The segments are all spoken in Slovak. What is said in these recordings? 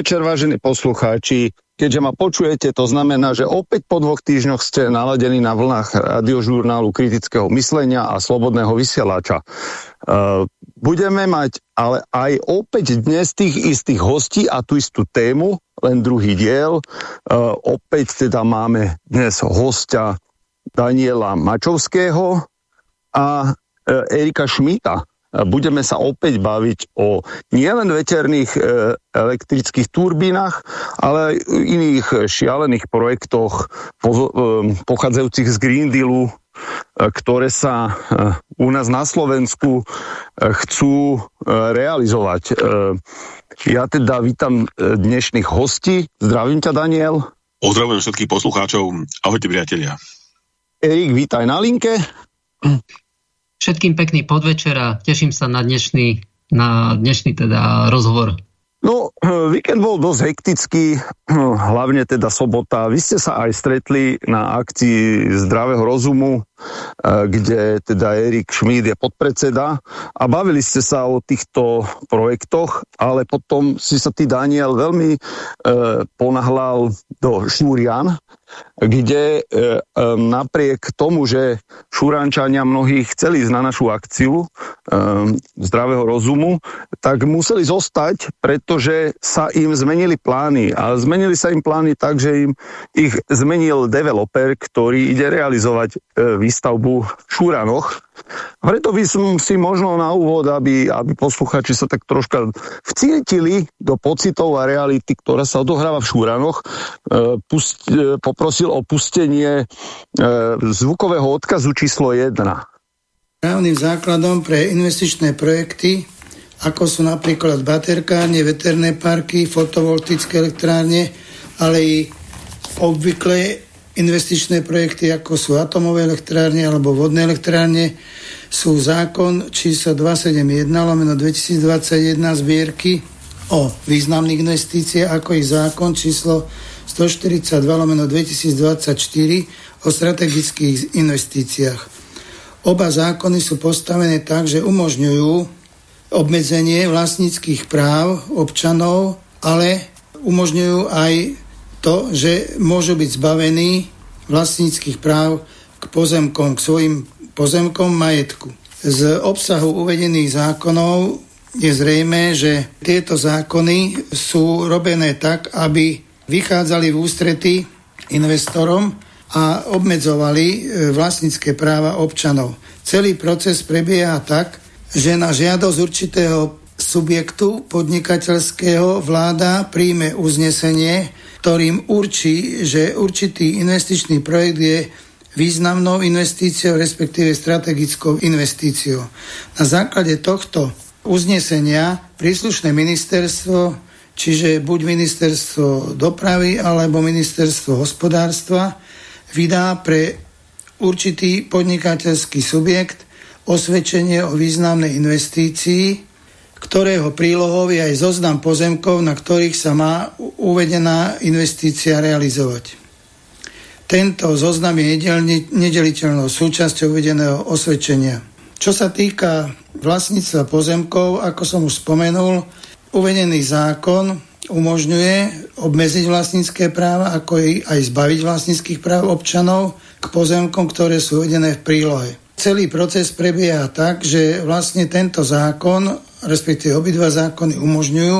Podvečer, vážení poslucháči. Keďže ma počujete, to znamená, že opäť po dvoch týždňoch ste naladení na vlnách radiožurnálu kritického myslenia a slobodného vysielača. Uh, budeme mať ale aj opäť dnes tých istých hostí a tú istú tému, len druhý diel. Uh, opäť teda máme dnes hostia Daniela Mačovského a uh, Erika Šmita. Budeme sa opäť baviť o nielen veterných e, elektrických turbínach, ale aj iných šialených projektoch e, pochádzajúcich z Green Dealu, e, ktoré sa u nás na Slovensku chcú realizovať. Ja teda vítam dnešných hostí. Zdravím ťa, Daniel. Pozdravujem všetkých poslucháčov. Ahojte, priatelia. Erik, vítaj na linke. Všetkým pekný podvečer a teším sa na dnešný, na dnešný teda rozhovor. No, víkend bol dosť hektický, hlavne teda sobota. Vy ste sa aj stretli na akcii zdravého rozumu, eh, kde teda Erik Šmíd je podpredseda a bavili ste sa o týchto projektoch, ale potom si sa ty, Daniel, veľmi e, ponahlal do Šúrian, kde e, e, napriek tomu, že šurančania mnohí chceli ísť na našu akciu e, zdravého rozumu, tak museli zostať, pretože sa im zmenili plány. A zmenili sa im plány tak, že im ich zmenil developer, ktorý ide realizovať výstavbu v Šúranoch preto by som si možno na úvod, aby, aby posluchači sa tak troška vcítili do pocitov a reality, ktorá sa odohráva v Šúranoch, e, pust, e, poprosil o pustenie e, zvukového odkazu číslo 1. Právnym základom pre investičné projekty, ako sú napríklad baterkárne, veterné parky, fotovoltické elektrárne, ale i obvykle investičné projekty, ako sú atomové elektrárne alebo vodné elektrárne, sú zákon číslo 271 lomeno 2021 zbierky o významných investíciách, ako i zákon číslo 142 lomeno 2024 o strategických investíciách. Oba zákony sú postavené tak, že umožňujú obmedzenie vlastníckých práv občanov, ale umožňujú aj to, že môžu byť zbavení vlastníckých práv k pozemkom, k svojim pozemkom majetku. Z obsahu uvedených zákonov je zrejme, že tieto zákony sú robené tak, aby vychádzali v ústrety investorom a obmedzovali e, vlastnícke práva občanov. Celý proces prebieha tak, že na žiadosť určitého subjektu podnikateľského vláda príjme uznesenie, ktorým určí, že určitý investičný projekt je významnou investíciou, respektíve strategickou investíciou. Na základe tohto uznesenia príslušné ministerstvo, čiže buď ministerstvo dopravy alebo ministerstvo hospodárstva, vydá pre určitý podnikateľský subjekt osvedčenie o významnej investícii, ktorého prílohou je aj zoznam pozemkov, na ktorých sa má uvedená investícia realizovať. Tento zoznam je nedeliteľnou súčasťou uvedeného osvedčenia. Čo sa týka vlastníctva pozemkov, ako som už spomenul, uvedený zákon umožňuje obmedziť vlastnícke práva, ako aj zbaviť vlastníckých práv občanov k pozemkom, ktoré sú uvedené v prílohe. Celý proces prebieha tak, že vlastne tento zákon respektíve obidva zákony umožňujú,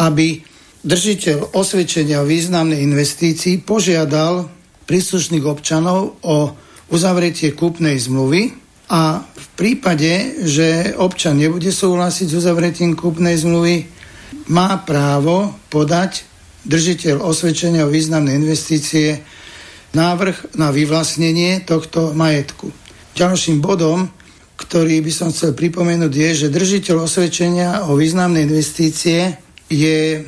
aby držiteľ osvedčenia o významnej investícii požiadal príslušných občanov o uzavretie kúpnej zmluvy a v prípade, že občan nebude súhlasiť s uzavretím kúpnej zmluvy, má právo podať držiteľ osvedčenia o významnej investície návrh na vyvlastnenie tohto majetku. Ďalším bodom ktorý by som chcel pripomenúť, je, že držiteľ osvedčenia o významnej investície je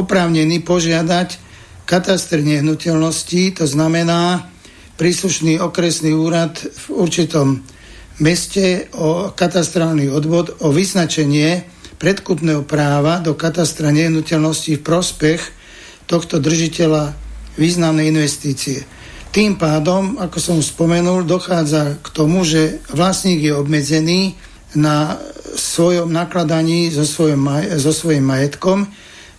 oprávnený požiadať katastr nehnuteľností, to znamená príslušný okresný úrad v určitom meste o katastrálny odvod o vyznačenie predkupného práva do katastra nehnuteľností v prospech tohto držiteľa významnej investície. Tým pádom, ako som spomenul, dochádza k tomu, že vlastník je obmedzený na svojom nakladaní so svojím, so svojím majetkom,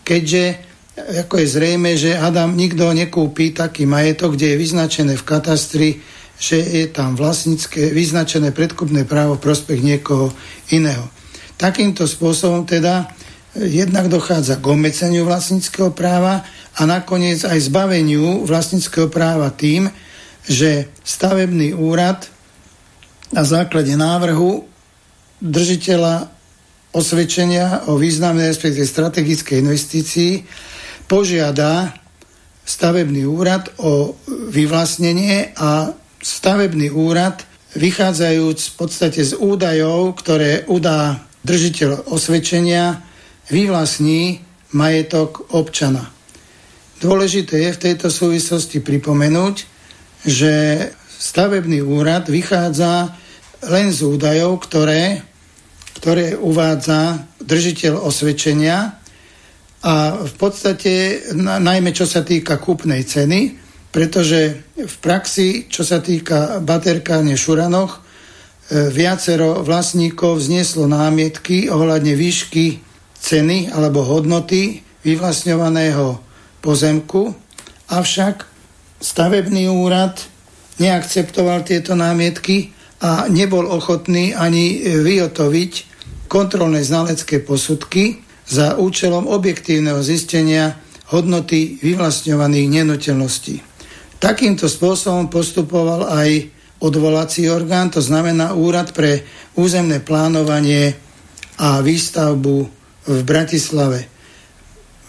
keďže ako je zrejme, že Adam nikto nekúpi taký majetok, kde je vyznačené v katastri, že je tam vlastnícke, vyznačené predkupné právo v prospech niekoho iného. Takýmto spôsobom teda jednak dochádza k obmedzeniu vlastníckého práva a nakoniec aj zbaveniu vlastníckého práva tým, že stavebný úrad na základe návrhu držiteľa osvedčenia o významnej respektíve strategickej investícii požiada stavebný úrad o vyvlastnenie a stavebný úrad vychádzajúc v podstate z údajov, ktoré udá držiteľ osvedčenia, vyvlastní majetok občana. Dôležité je v tejto súvislosti pripomenúť, že stavebný úrad vychádza len z údajov, ktoré, ktoré uvádza držiteľ osvedčenia a v podstate najmä čo sa týka kúpnej ceny, pretože v praxi, čo sa týka baterkárne Šuranoch, e, viacero vlastníkov vzneslo námietky ohľadne výšky ceny alebo hodnoty vyvlastňovaného pozemku, avšak stavebný úrad neakceptoval tieto námietky a nebol ochotný ani vyotoviť kontrolné znalecké posudky, za účelom objektívneho zistenia hodnoty vyvlastňovaných nehnuteľností. Takýmto spôsobom postupoval aj odvolací orgán, to znamená Úrad pre územné plánovanie a výstavbu v Bratislave.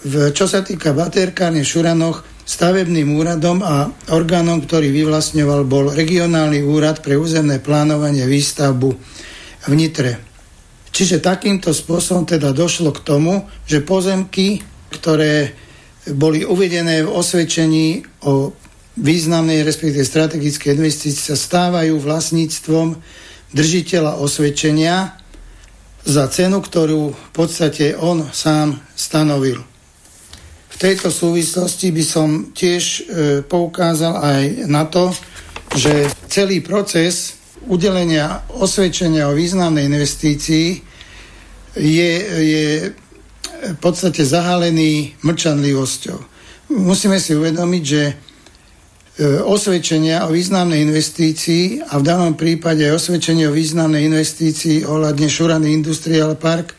V, čo sa týka Baterkárne Šuranoch, stavebným úradom a orgánom, ktorý vyvlastňoval, bol regionálny úrad pre územné plánovanie výstavbu v Nitre. Čiže takýmto spôsobom teda došlo k tomu, že pozemky, ktoré boli uvedené v osvedčení o významnej, respektíve strategickej investícii, sa stávajú vlastníctvom držiteľa osvedčenia za cenu, ktorú v podstate on sám stanovil. V tejto súvislosti by som tiež e, poukázal aj na to, že celý proces udelenia osvedčenia o významnej investícii je, je v podstate zahalený mlčanlivosťou. Musíme si uvedomiť, že e, osvedčenia o významnej investícii a v danom prípade osvedčenie o významnej investícii ohľadne Šurany Industrial Park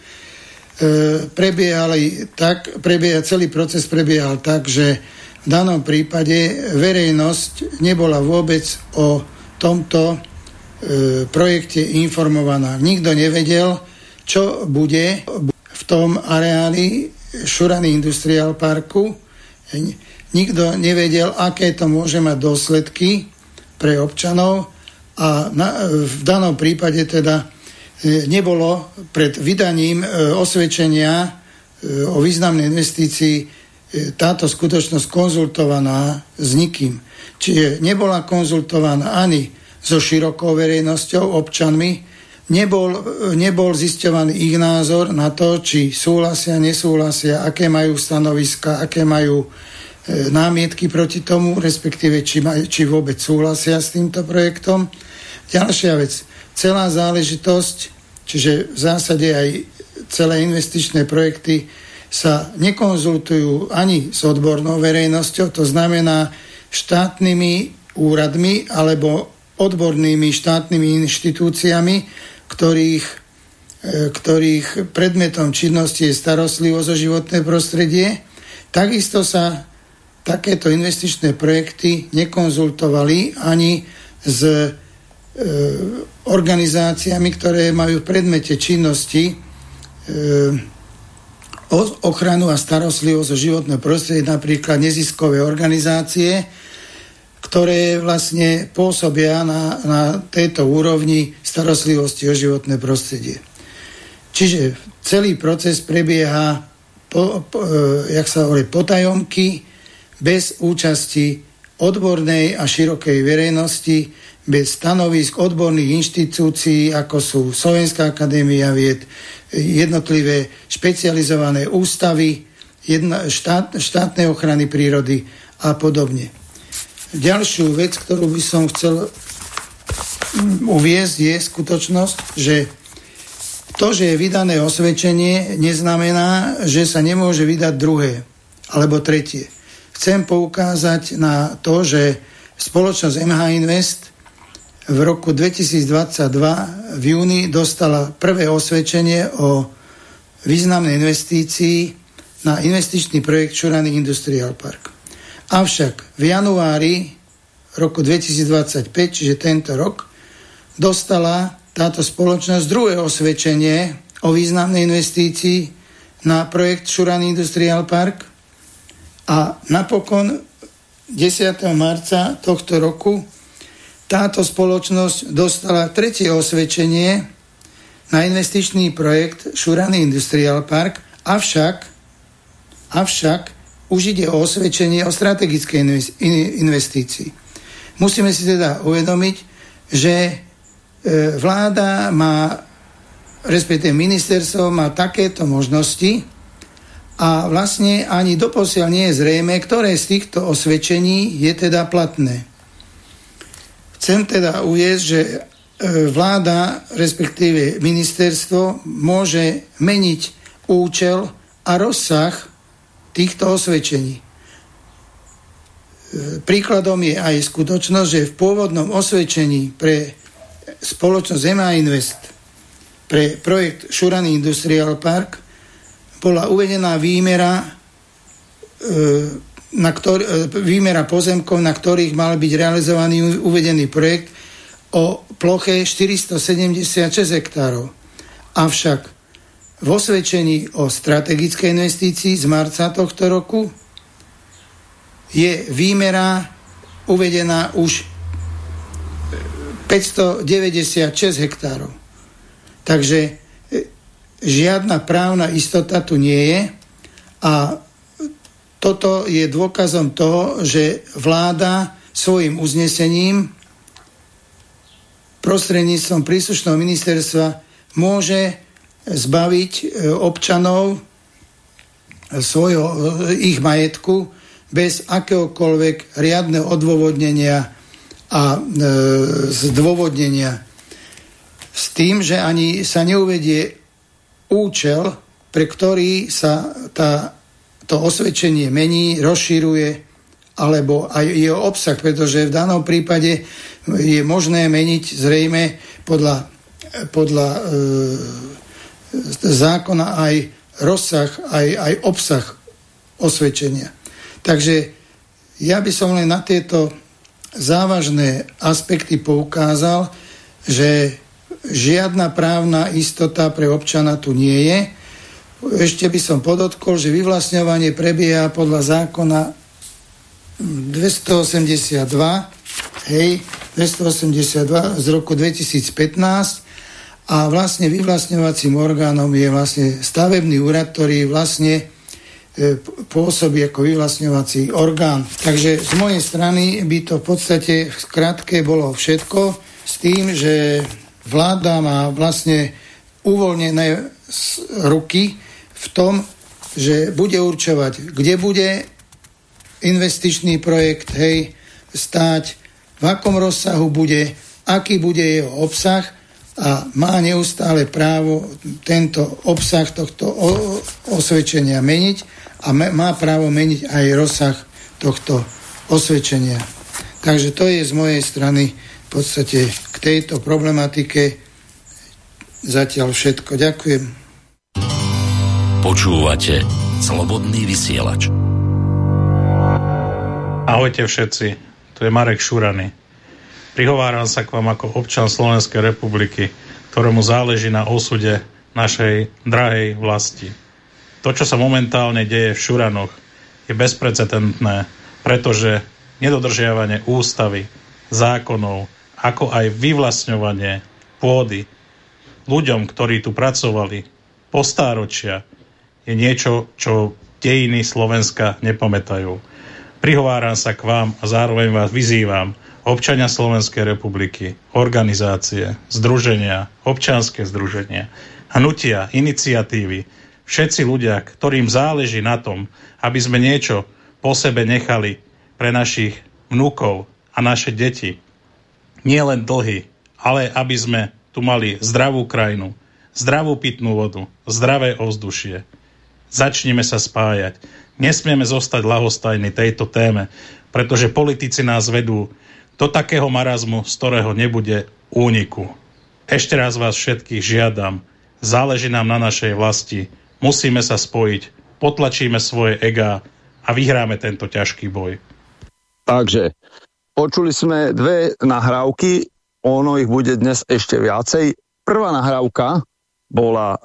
prebiehali tak, prebieha, celý proces prebiehal tak, že v danom prípade verejnosť nebola vôbec o tomto e, projekte informovaná. Nikto nevedel, čo bude v tom areáli Šurany Industrial Parku. Nikto nevedel, aké to môže mať dôsledky pre občanov a na, v danom prípade teda e, nebolo pred vydaním e, osvedčenia e, o významnej investícii táto skutočnosť konzultovaná s nikým. Čiže nebola konzultovaná ani so širokou verejnosťou, občanmi, nebol, nebol zisťovaný ich názor na to, či súhlasia, nesúhlasia, aké majú stanoviska, aké majú e, námietky proti tomu, respektíve či, maj, či vôbec súhlasia s týmto projektom. Ďalšia vec, celá záležitosť, čiže v zásade aj celé investičné projekty sa nekonzultujú ani s odbornou verejnosťou, to znamená štátnymi úradmi alebo odbornými štátnymi inštitúciami, ktorých, e, ktorých predmetom činnosti je starostlivosť o životné prostredie. Takisto sa takéto investičné projekty nekonzultovali ani s organizáciami, ktoré majú v predmete činnosti e, ochranu a starostlivosť o životné prostredie, napríklad neziskové organizácie, ktoré vlastne pôsobia na, na tejto úrovni starostlivosti o životné prostredie. Čiže celý proces prebieha po, po, e, jak sa hovorí, potajomky, bez účasti odbornej a širokej verejnosti, bez stanovisk odborných inštitúcií, ako sú Slovenská akadémia vied, jednotlivé špecializované ústavy, jedna, štát, štátnej ochrany prírody a podobne. Ďalšiu vec, ktorú by som chcel uviezť, je skutočnosť, že to, že je vydané osvedčenie, neznamená, že sa nemôže vydať druhé alebo tretie. Chcem poukázať na to, že spoločnosť MH Invest v roku 2022 v júni dostala prvé osvedčenie o významnej investícii na investičný projekt Šurany Industrial Park. Avšak v januári roku 2025, čiže tento rok, dostala táto spoločnosť druhé osvedčenie o významnej investícii na projekt Šurany Industrial Park a napokon 10. marca tohto roku táto spoločnosť dostala tretie osvedčenie na investičný projekt Šurany Industrial Park, avšak Avšak už ide o osvedčenie o strategickej investícii. Musíme si teda uvedomiť, že e, vláda má, respektíve ministerstvo má takéto možnosti a vlastne ani doposiaľ nie je zrejme, ktoré z týchto osvedčení je teda platné. Chcem teda uvieť, že e, vláda, respektíve ministerstvo, môže meniť účel a rozsah týchto osvedčení. E, príkladom je aj skutočnosť, že v pôvodnom osvedčení pre spoločnosť Zema Invest pre projekt Šurany Industrial Park bola uvedená výmera, e, na ktor- e, výmera pozemkov, na ktorých mal byť realizovaný uvedený projekt o ploche 476 hektárov. Avšak v osvedčení o strategickej investícii z marca tohto roku je výmera uvedená už 596 hektárov. Takže e, žiadna právna istota tu nie je a toto je dôkazom toho, že vláda svojim uznesením prostredníctvom príslušného ministerstva môže zbaviť e, občanov svojho, e, ich majetku bez akéhokoľvek riadneho odôvodnenia a e, zdôvodnenia. S tým, že ani sa neuvedie účel, pre ktorý sa tá, to osvedčenie mení, rozširuje, alebo aj jeho obsah, pretože v danom prípade je možné meniť zrejme podľa, podľa e, zákona aj rozsah, aj, aj obsah osvedčenia. Takže ja by som len na tieto závažné aspekty poukázal, že žiadna právna istota pre občana tu nie je. Ešte by som podotkol, že vyvlastňovanie prebieha podľa zákona 282, hej, 282 z roku 2015 a vlastne vyvlastňovacím orgánom je vlastne stavebný úrad, ktorý vlastne e, pôsobí ako vyvlastňovací orgán. Takže z mojej strany by to v podstate v skratke bolo všetko s tým, že vláda má vlastne uvoľnené ruky v tom, že bude určovať, kde bude investičný projekt, hej, stáť, v akom rozsahu bude, aký bude jeho obsah a má neustále právo tento obsah tohto osvedčenia meniť a má právo meniť aj rozsah tohto osvedčenia. Takže to je z mojej strany v podstate k tejto problematike zatiaľ všetko. Ďakujem. Počúvate Slobodný vysielač. Ahojte všetci, tu je Marek Šurany. Prihováram sa k vám ako občan Slovenskej republiky, ktorému záleží na osude našej drahej vlasti. To, čo sa momentálne deje v Šuranoch, je bezprecedentné, pretože nedodržiavanie ústavy, zákonov, ako aj vyvlastňovanie pôdy ľuďom, ktorí tu pracovali po stáročia, je niečo, čo dejiny Slovenska nepamätajú. Prihováram sa k vám a zároveň vás vyzývam, občania Slovenskej republiky, organizácie, združenia, občianské združenia, hnutia, iniciatívy, všetci ľudia, ktorým záleží na tom, aby sme niečo po sebe nechali pre našich vnúkov a naše deti. Nie len dlhy, ale aby sme tu mali zdravú krajinu, zdravú pitnú vodu, zdravé ovzdušie. Začneme sa spájať. Nesmieme zostať lahostajní tejto téme, pretože politici nás vedú do takého marazmu, z ktorého nebude úniku. Ešte raz vás všetkých žiadam, záleží nám na našej vlasti, musíme sa spojiť, potlačíme svoje egá a vyhráme tento ťažký boj. Takže počuli sme dve nahrávky, ono ich bude dnes ešte viacej. Prvá nahrávka bola e,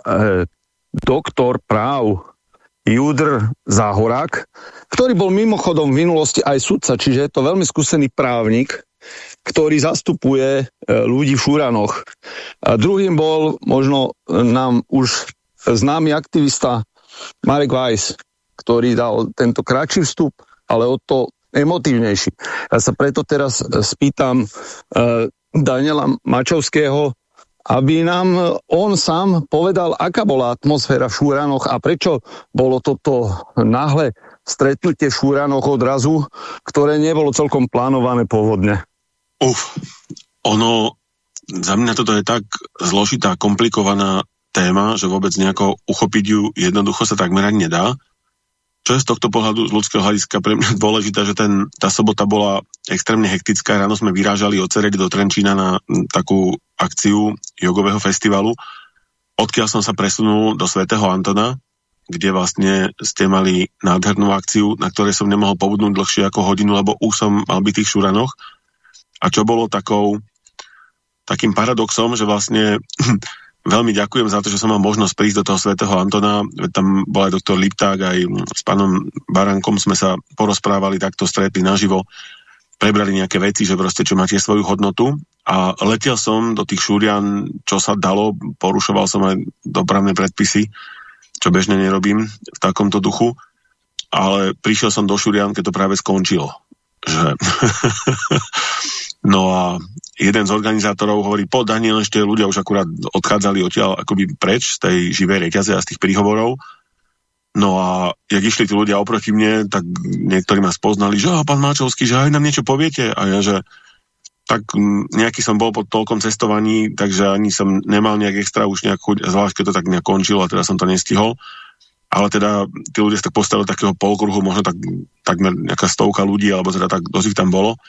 doktor práv Judr Záhorák, ktorý bol mimochodom v minulosti aj sudca, čiže je to veľmi skúsený právnik, ktorý zastupuje e, ľudí v Šúranoch. A druhým bol možno nám už známy aktivista Marek Weiss, ktorý dal tento kratší vstup, ale o to emotívnejší. Ja sa preto teraz spýtam uh, Daniela Mačovského, aby nám on sám povedal, aká bola atmosféra v Šúranoch a prečo bolo toto náhle stretnutie v Šúranoch odrazu, ktoré nebolo celkom plánované pôvodne. Uf, ono, za mňa toto je tak zložitá, komplikovaná téma, že vôbec nejako uchopiť ju jednoducho sa takmer ani nedá čo je z tohto pohľadu z ľudského hľadiska pre mňa dôležité, že ten, tá sobota bola extrémne hektická. Ráno sme vyrážali od Ceredy do Trenčína na takú akciu jogového festivalu, odkiaľ som sa presunul do Svetého Antona, kde vlastne ste mali nádhernú akciu, na ktorej som nemohol pobudnúť dlhšie ako hodinu, lebo už som mal byť tých šuranoch. A čo bolo takou, takým paradoxom, že vlastne Veľmi ďakujem za to, že som mal možnosť prísť do toho svätého Antona. Tam bol aj doktor Lipták, aj s pánom Barankom sme sa porozprávali, takto stretli naživo, prebrali nejaké veci, že proste čo máte svoju hodnotu. A letel som do tých šúrian, čo sa dalo, porušoval som aj dopravné predpisy, čo bežne nerobím v takomto duchu. Ale prišiel som do šúrian, keď to práve skončilo. Že... no a jeden z organizátorov hovorí, po Daniel, ešte ľudia už akurát odchádzali odtiaľ akoby preč z tej živej reťaze a z tých príhovorov. No a jak išli tí ľudia oproti mne, tak niektorí ma spoznali, že pán Máčovský, že aj nám niečo poviete. A ja, že tak nejaký som bol po toľkom cestovaní, takže ani som nemal nejak extra už nejak chuť, zvlášť keď to tak nejak končilo a teda som to nestihol. Ale teda tí ľudia sa tak postavili takého polkruhu, možno tak, takmer nejaká stovka ľudí, alebo teda tak dosť tam bolo,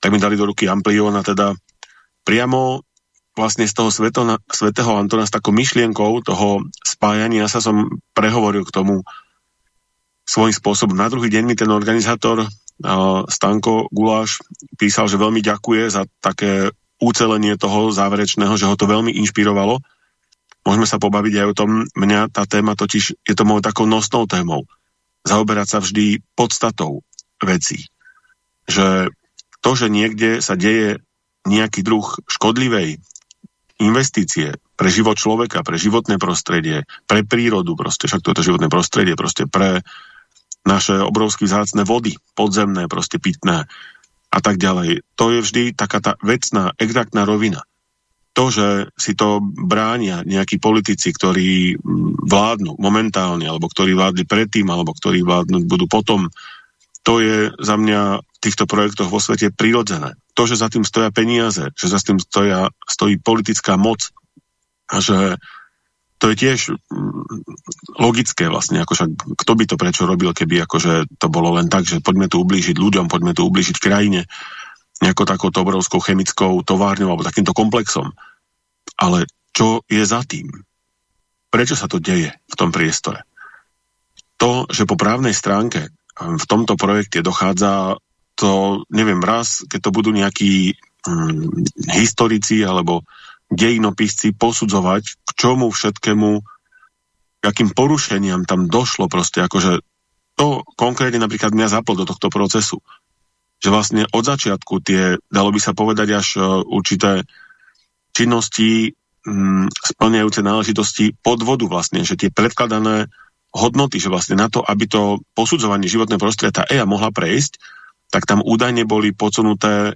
tak mi dali do ruky amplión a teda priamo vlastne z toho svetona, svetého Antona s takou myšlienkou toho spájania sa som prehovoril k tomu svojím spôsobom. Na druhý deň mi ten organizátor uh, Stanko Guláš písal, že veľmi ďakuje za také ucelenie toho záverečného, že ho to veľmi inšpirovalo. Môžeme sa pobaviť aj o tom, mňa tá téma totiž je to mojou takou nosnou témou. Zaoberať sa vždy podstatou vecí. Že to, že niekde sa deje nejaký druh škodlivej investície pre život človeka, pre životné prostredie, pre prírodu, proste, však to je to životné prostredie, proste pre naše obrovské vzácne vody, podzemné, proste pitné a tak ďalej. To je vždy taká tá vecná, exaktná rovina. To, že si to bránia nejakí politici, ktorí vládnu momentálne, alebo ktorí vládli predtým, alebo ktorí vládnu budú potom, to je za mňa týchto projektoch vo svete prirodzené to, že za tým stoja peniaze, že za tým stoja, stojí politická moc a že to je tiež mm, logické vlastne, akože kto by to prečo robil, keby akože to bolo len tak, že poďme tu ublížiť ľuďom, poďme tu ublížiť krajine nejakou takouto obrovskou chemickou továrňou alebo takýmto komplexom. Ale čo je za tým? Prečo sa to deje v tom priestore? To, že po právnej stránke v tomto projekte dochádza to, neviem, raz, keď to budú nejakí hm, historici alebo dejinopisci posudzovať, k čomu všetkému, akým porušeniam tam došlo proste, akože to konkrétne napríklad mňa zaplo do tohto procesu. Že vlastne od začiatku tie, dalo by sa povedať, až uh, určité činnosti um, splňajúce náležitosti podvodu vlastne, že tie predkladané hodnoty, že vlastne na to, aby to posudzovanie životného prostredia, EA mohla prejsť, tak tam údajne boli podsunuté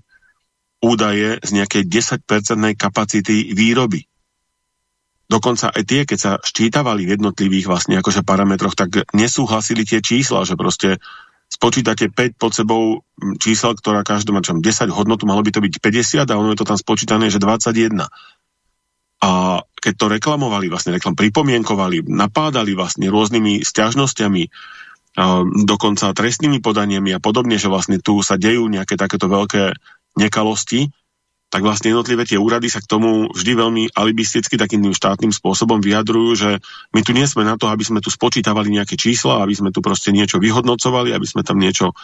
údaje z nejakej 10% kapacity výroby. Dokonca aj tie, keď sa ščítavali v jednotlivých vlastne akože parametroch, tak nesúhlasili tie čísla, že proste spočítate 5 pod sebou čísel, ktorá každá má 10 hodnotu, malo by to byť 50 a ono je to tam spočítané, že 21. A keď to reklamovali, vlastne reklam pripomienkovali, napádali vlastne rôznymi stiažnosťami, dokonca trestnými podaniami a podobne, že vlastne tu sa dejú nejaké takéto veľké nekalosti, tak vlastne jednotlivé tie úrady sa k tomu vždy veľmi alibisticky takým tým štátnym spôsobom vyjadrujú, že my tu nie sme na to, aby sme tu spočítavali nejaké čísla, aby sme tu proste niečo vyhodnocovali, aby sme tam niečo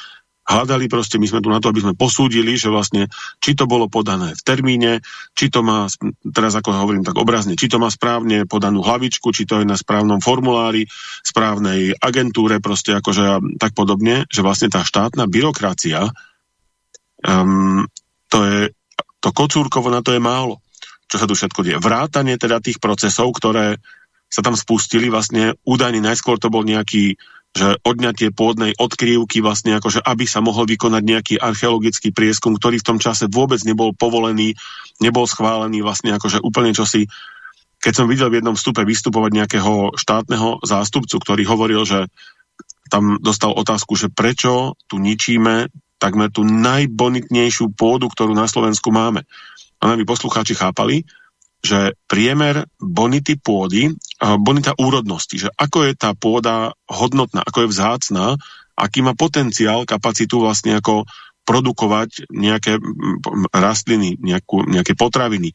hľadali proste, my sme tu na to, aby sme posúdili, že vlastne či to bolo podané v termíne, či to má, teraz ako hovorím tak obrazne, či to má správne podanú hlavičku, či to je na správnom formulári, správnej agentúre, proste akože tak podobne, že vlastne tá štátna byrokracia, um, to je, to kocúrkovo na to je málo, čo sa tu všetko deje. Vrátanie teda tých procesov, ktoré sa tam spustili, vlastne údajne najskôr to bol nejaký že odňatie pôdnej odkrývky vlastne akože, aby sa mohol vykonať nejaký archeologický prieskum, ktorý v tom čase vôbec nebol povolený, nebol schválený vlastne akože úplne čosi. Keď som videl v jednom vstupe vystupovať nejakého štátneho zástupcu, ktorý hovoril, že tam dostal otázku, že prečo tu ničíme takmer tú najbonitnejšiu pôdu, ktorú na Slovensku máme. A aby poslucháči chápali, že priemer bonity pôdy, bonita úrodnosti, že ako je tá pôda hodnotná, ako je vzácná, aký má potenciál, kapacitu vlastne ako produkovať nejaké rastliny, nejakú, nejaké potraviny,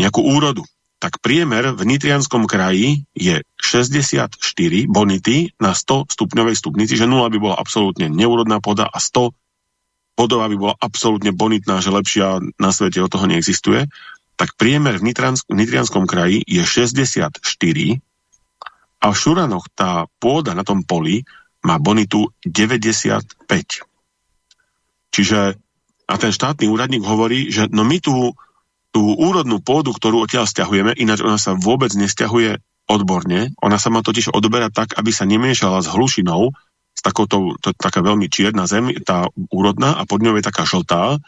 nejakú úrodu. Tak priemer v Nitrianskom kraji je 64 bonity na 100 stupňovej stupnici, že 0 by bola absolútne neúrodná pôda a 100 bodov by bola absolútne bonitná, že lepšia na svete od toho neexistuje tak priemer v, Nitrianskom kraji je 64 a v Šuranoch tá pôda na tom poli má bonitu 95. Čiže a ten štátny úradník hovorí, že no my tú, tú úrodnú pôdu, ktorú odtiaľ stiahujeme, ináč ona sa vôbec nestiahuje odborne, ona sa má totiž odoberať tak, aby sa nemiešala s hlušinou, s takouto, to, taká veľmi čierna zem, tá úrodná a pod ňou je taká žltá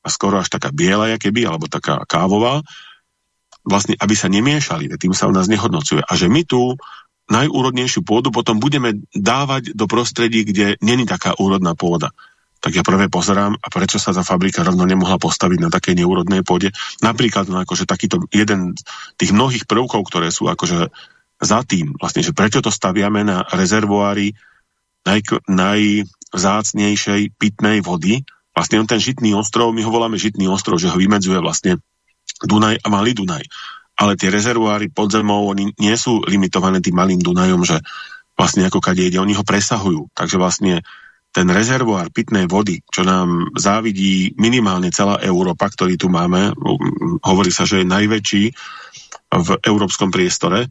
a skoro až taká biela, keby, alebo taká kávová, vlastne, aby sa nemiešali, tým sa u nás nehodnocuje. A že my tú najúrodnejšiu pôdu potom budeme dávať do prostredí, kde není taká úrodná pôda. Tak ja prvé pozerám, a prečo sa tá fabrika rovno nemohla postaviť na takej neúrodnej pôde. Napríklad no, akože takýto jeden tých mnohých prvkov, ktoré sú akože za tým, vlastne, že prečo to staviame na rezervoári naj, najvzácnejšej pitnej vody, Vlastne ten žitný ostrov, my ho voláme žitný ostrov, že ho vymedzuje vlastne Dunaj a Malý Dunaj. Ale tie rezervoáry pod zemou, oni nie sú limitované tým malým Dunajom, že vlastne ako kade ide, oni ho presahujú. Takže vlastne ten rezervoár pitnej vody, čo nám závidí minimálne celá Európa, ktorý tu máme, hovorí sa, že je najväčší v európskom priestore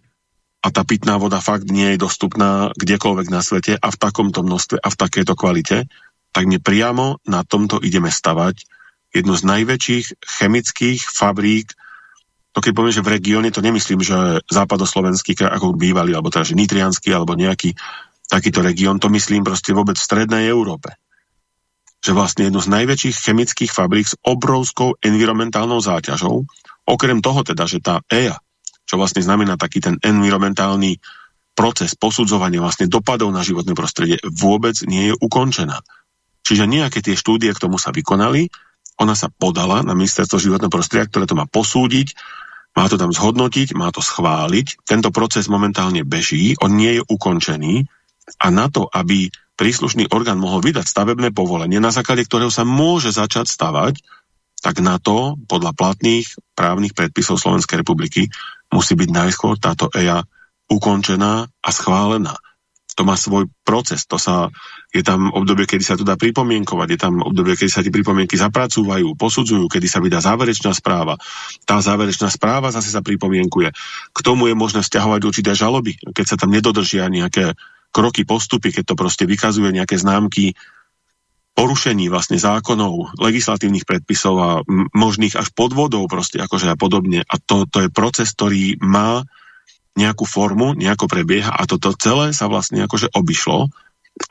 a tá pitná voda fakt nie je dostupná kdekoľvek na svete a v takomto množstve a v takejto kvalite, tak my priamo na tomto ideme stavať jednu z najväčších chemických fabrík, to keď poviem, že v regióne, to nemyslím, že západoslovenský kraj, ako bývalý, alebo teda, že nitrianský, alebo nejaký takýto región, to myslím proste vôbec v strednej Európe. Že vlastne jednu z najväčších chemických fabrík s obrovskou environmentálnou záťažou, okrem toho teda, že tá EIA, čo vlastne znamená taký ten environmentálny proces posudzovania vlastne dopadov na životné prostredie, vôbec nie je ukončená. Čiže nejaké tie štúdie k tomu sa vykonali, ona sa podala na ministerstvo životného prostredia, ktoré to má posúdiť, má to tam zhodnotiť, má to schváliť. Tento proces momentálne beží, on nie je ukončený a na to, aby príslušný orgán mohol vydať stavebné povolenie, na základe ktorého sa môže začať stavať, tak na to, podľa platných právnych predpisov Slovenskej republiky, musí byť najskôr táto EIA ukončená a schválená to má svoj proces, to sa, je tam obdobie, kedy sa to dá pripomienkovať, je tam obdobie, kedy sa tie pripomienky zapracúvajú, posudzujú, kedy sa vydá záverečná správa. Tá záverečná správa zase sa pripomienkuje. K tomu je možné vzťahovať určité žaloby, keď sa tam nedodržia nejaké kroky, postupy, keď to proste vykazuje nejaké známky porušení vlastne zákonov, legislatívnych predpisov a možných až podvodov proste akože a podobne. A to, to je proces, ktorý má nejakú formu, nejako prebieha a toto celé sa vlastne akože obišlo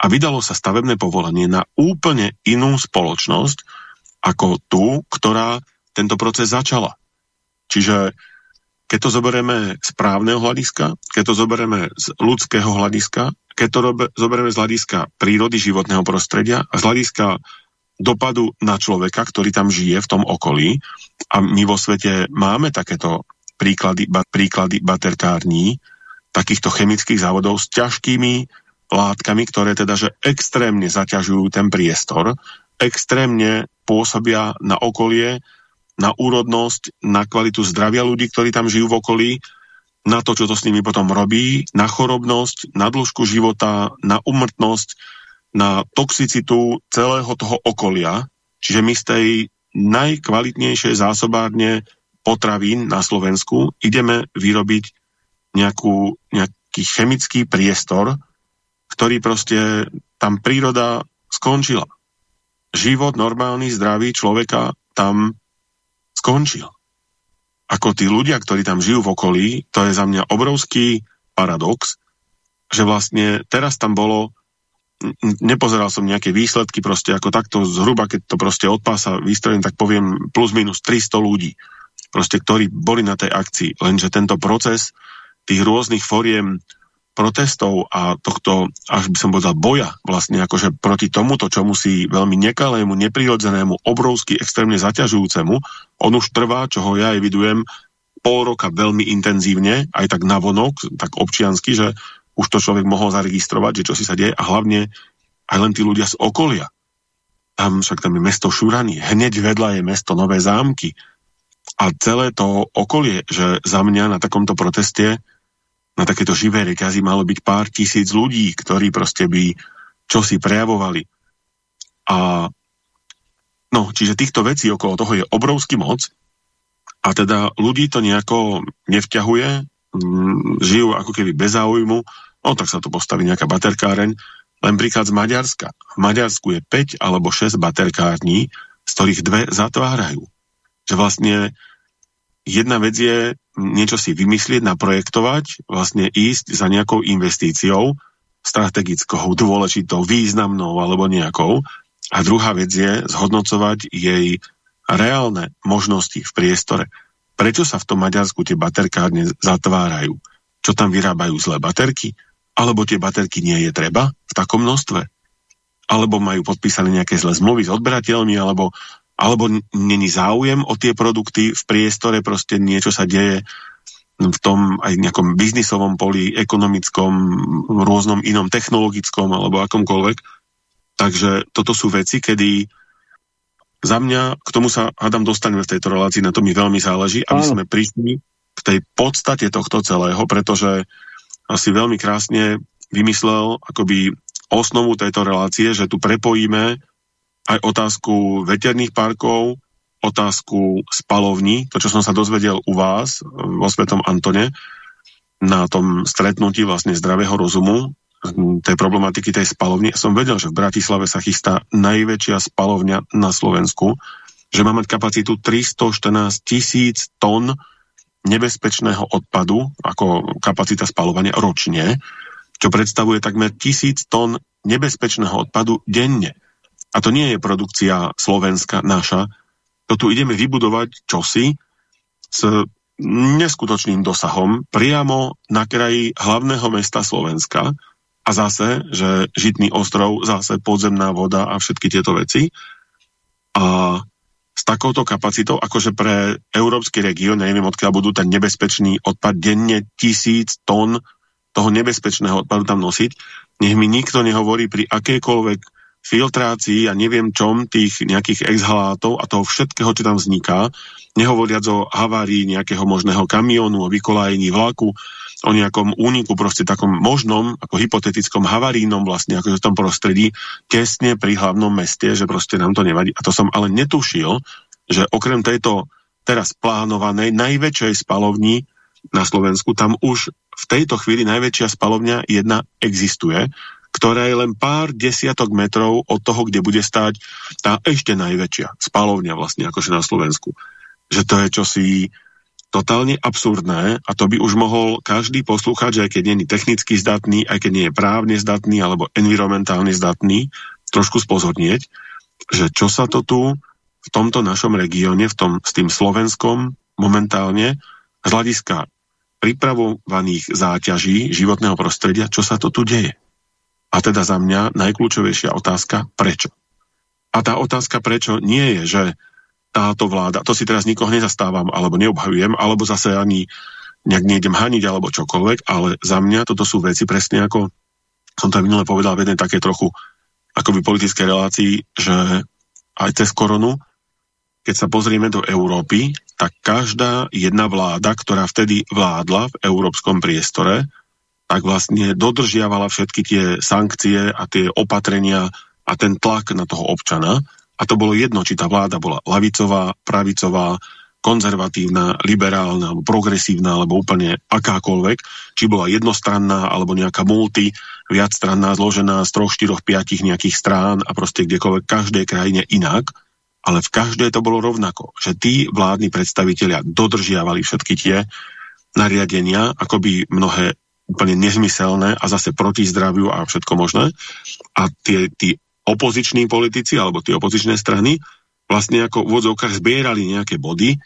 a vydalo sa stavebné povolenie na úplne inú spoločnosť ako tú, ktorá tento proces začala. Čiže keď to zoberieme z právneho hľadiska, keď to zoberieme z ľudského hľadiska, keď to zoberieme z hľadiska prírody životného prostredia a z hľadiska dopadu na človeka, ktorý tam žije v tom okolí a my vo svete máme takéto príklady, ba, príklady baterkární, takýchto chemických závodov s ťažkými látkami, ktoré teda že extrémne zaťažujú ten priestor, extrémne pôsobia na okolie, na úrodnosť, na kvalitu zdravia ľudí, ktorí tam žijú v okolí, na to, čo to s nimi potom robí, na chorobnosť, na dĺžku života, na umrtnosť, na toxicitu celého toho okolia. Čiže my z tej najkvalitnejšej zásobárne potravín na Slovensku ideme vyrobiť nejakú, nejaký chemický priestor, ktorý proste tam príroda skončila. Život normálny, zdravý človeka tam skončil. Ako tí ľudia, ktorí tam žijú v okolí, to je za mňa obrovský paradox, že vlastne teraz tam bolo, nepozeral som nejaké výsledky, proste ako takto zhruba, keď to proste odpása výstrojím, tak poviem plus minus 300 ľudí, proste, ktorí boli na tej akcii. Lenže tento proces tých rôznych foriem protestov a tohto, až by som povedal, boja vlastne akože proti tomuto, čo musí veľmi nekalému, neprirodzenému, obrovsky extrémne zaťažujúcemu, on už trvá, čo ho ja evidujem, pol roka veľmi intenzívne, aj tak navonok, tak občiansky, že už to človek mohol zaregistrovať, že čo si sa deje a hlavne aj len tí ľudia z okolia. Tam však tam je mesto Šurany, hneď vedľa je mesto Nové zámky a celé to okolie, že za mňa na takomto proteste na takéto živé reťazy malo byť pár tisíc ľudí, ktorí proste by čosi prejavovali. A no, čiže týchto vecí okolo toho je obrovský moc a teda ľudí to nejako nevťahuje, mm, žijú ako keby bez záujmu, no tak sa to postaví nejaká baterkáreň. Len príklad z Maďarska. V Maďarsku je 5 alebo 6 baterkární, z ktorých dve zatvárajú. Že vlastne jedna vec je niečo si vymyslieť, naprojektovať, vlastne ísť za nejakou investíciou, strategickou, dôležitou, významnou alebo nejakou. A druhá vec je zhodnocovať jej reálne možnosti v priestore. Prečo sa v tom Maďarsku tie baterkárne zatvárajú? Čo tam vyrábajú zlé baterky? Alebo tie baterky nie je treba v takom množstve? Alebo majú podpísané nejaké zlé zmluvy s odberateľmi, alebo alebo není záujem o tie produkty v priestore, proste niečo sa deje v tom aj nejakom biznisovom poli, ekonomickom, rôznom inom technologickom alebo akomkoľvek. Takže toto sú veci, kedy za mňa, k tomu sa, hádam, dostaneme v tejto relácii, na to mi veľmi záleží, aby sme prišli k tej podstate tohto celého, pretože asi veľmi krásne vymyslel akoby osnovu tejto relácie, že tu prepojíme aj otázku veterných parkov, otázku spalovní, to, čo som sa dozvedel u vás vo Svetom Antone, na tom stretnutí vlastne zdravého rozumu, tej problematiky tej spalovni. Som vedel, že v Bratislave sa chystá najväčšia spalovňa na Slovensku, že má mať kapacitu 314 tisíc tón nebezpečného odpadu, ako kapacita spalovania ročne, čo predstavuje takmer tisíc tón nebezpečného odpadu denne. A to nie je produkcia slovenská naša. To tu ideme vybudovať čosi s neskutočným dosahom priamo na kraji hlavného mesta Slovenska a zase, že Žitný ostrov, zase podzemná voda a všetky tieto veci. A s takouto kapacitou, akože pre európsky región, neviem odkiaľ budú ten nebezpečný odpad denne tisíc tón toho nebezpečného odpadu tam nosiť, nech mi nikto nehovorí pri akejkoľvek filtrácii a neviem čom tých nejakých exhalátov a toho všetkého, čo tam vzniká, nehovoriac o havárii nejakého možného kamionu, o vykolajení vlaku, o nejakom úniku, proste takom možnom, ako hypotetickom havarínom vlastne, ako v tom prostredí, tesne pri hlavnom meste, že proste nám to nevadí. A to som ale netušil, že okrem tejto teraz plánovanej najväčšej spalovni na Slovensku, tam už v tejto chvíli najväčšia spalovňa jedna existuje ktorá je len pár desiatok metrov od toho, kde bude stáť tá ešte najväčšia spalovňa vlastne akože na Slovensku. Že to je čosi totálne absurdné a to by už mohol každý poslúchať, že aj keď nie je technicky zdatný, aj keď nie je právne zdatný alebo environmentálne zdatný, trošku spozornieť, že čo sa to tu v tomto našom regióne, v tom, s tým Slovenskom momentálne z hľadiska pripravovaných záťaží životného prostredia, čo sa to tu deje. A teda za mňa najkľúčovejšia otázka, prečo? A tá otázka prečo nie je, že táto vláda, to si teraz nikoho nezastávam, alebo neobhajujem, alebo zase ani nejak nejdem haniť, alebo čokoľvek, ale za mňa toto sú veci presne ako som to minule povedal v jednej také trochu akoby politickej relácii, že aj cez koronu, keď sa pozrieme do Európy, tak každá jedna vláda, ktorá vtedy vládla v európskom priestore, tak vlastne dodržiavala všetky tie sankcie a tie opatrenia a ten tlak na toho občana. A to bolo jedno, či tá vláda bola lavicová, pravicová, konzervatívna, liberálna, progresívna, alebo úplne akákoľvek, či bola jednostranná, alebo nejaká multi, viacstranná, zložená z troch, štyroch, piatich nejakých strán a proste kdekoľvek, každej krajine inak, ale v každej to bolo rovnako, že tí vládni predstavitelia dodržiavali všetky tie nariadenia, akoby mnohé úplne nezmyselné a zase proti zdraviu a všetko možné. A tie, tí opoziční politici alebo tie opozičné strany vlastne ako v vodzovkách zbierali nejaké body,